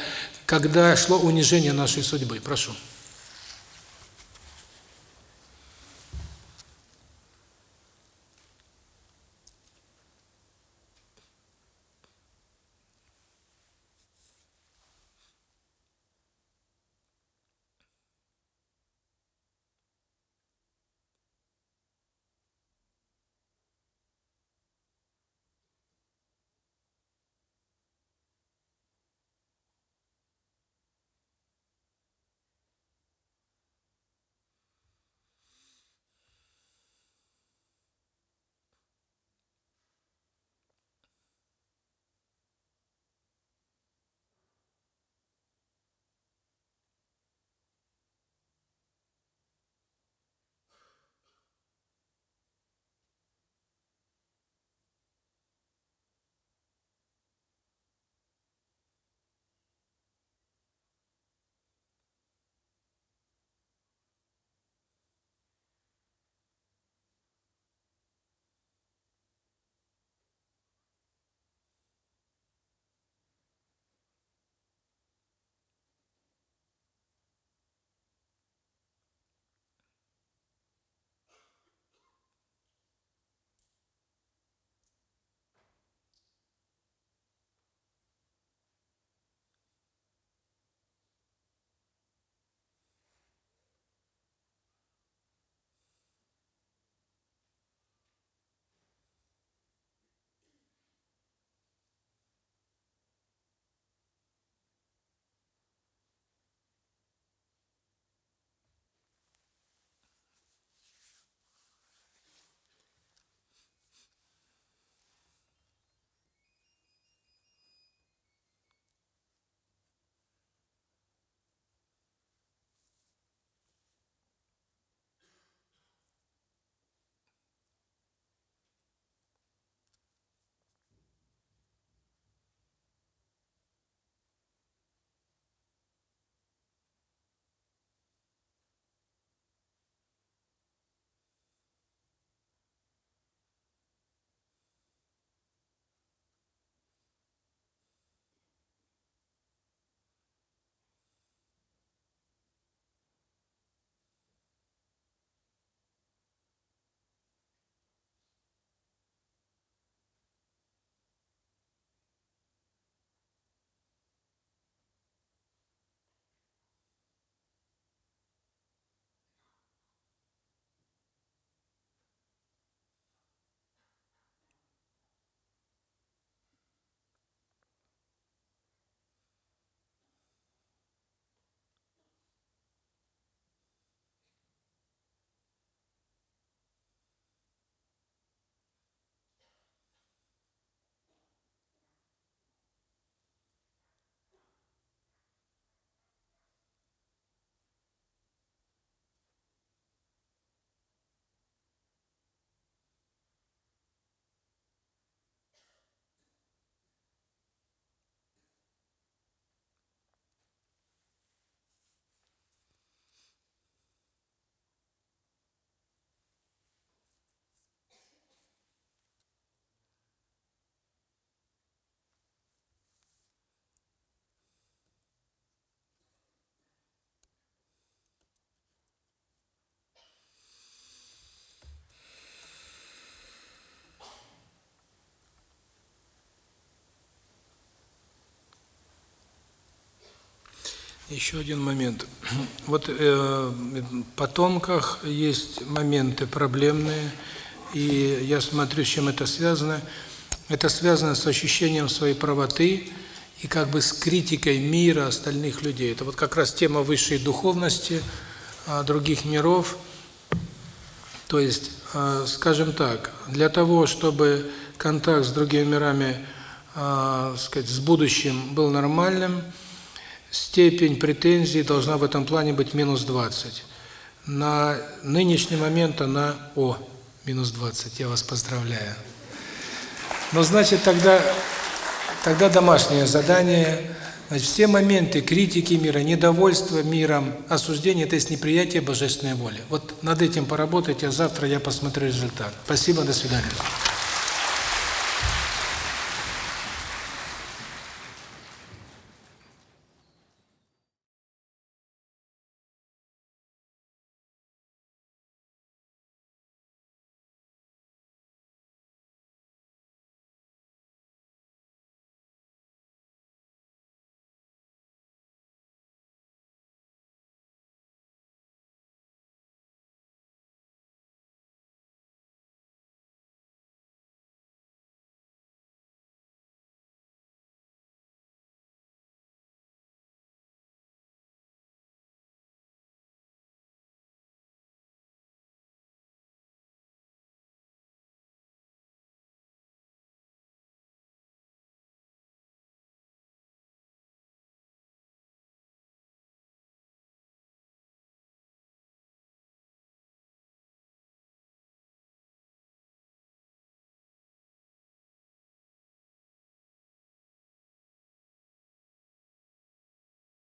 когда шло унижение нашей судьбы. Прошу. Еще один момент. (clears throat) Вот э, потомках есть моменты проблемные, и я смотрю, с чем это связано. Это связано с ощущением своей правоты и как бы с критикой мира остальных людей. Это вот как раз тема высшей духовности, а, других миров. То есть, э, скажем так, для того, чтобы контакт с другими мирами, э, сказать, с будущим был нормальным, степень претензий должна в этом плане быть минус 20. На нынешний момент она, о, минус 20, я вас поздравляю. Но значит тогда, тогда домашнее задание, значит, все моменты критики мира, недовольства миром, осуждения, это есть неприятие божественной воли. Вот над этим поработайте, а завтра я посмотрю результат. Спасибо, до свидания.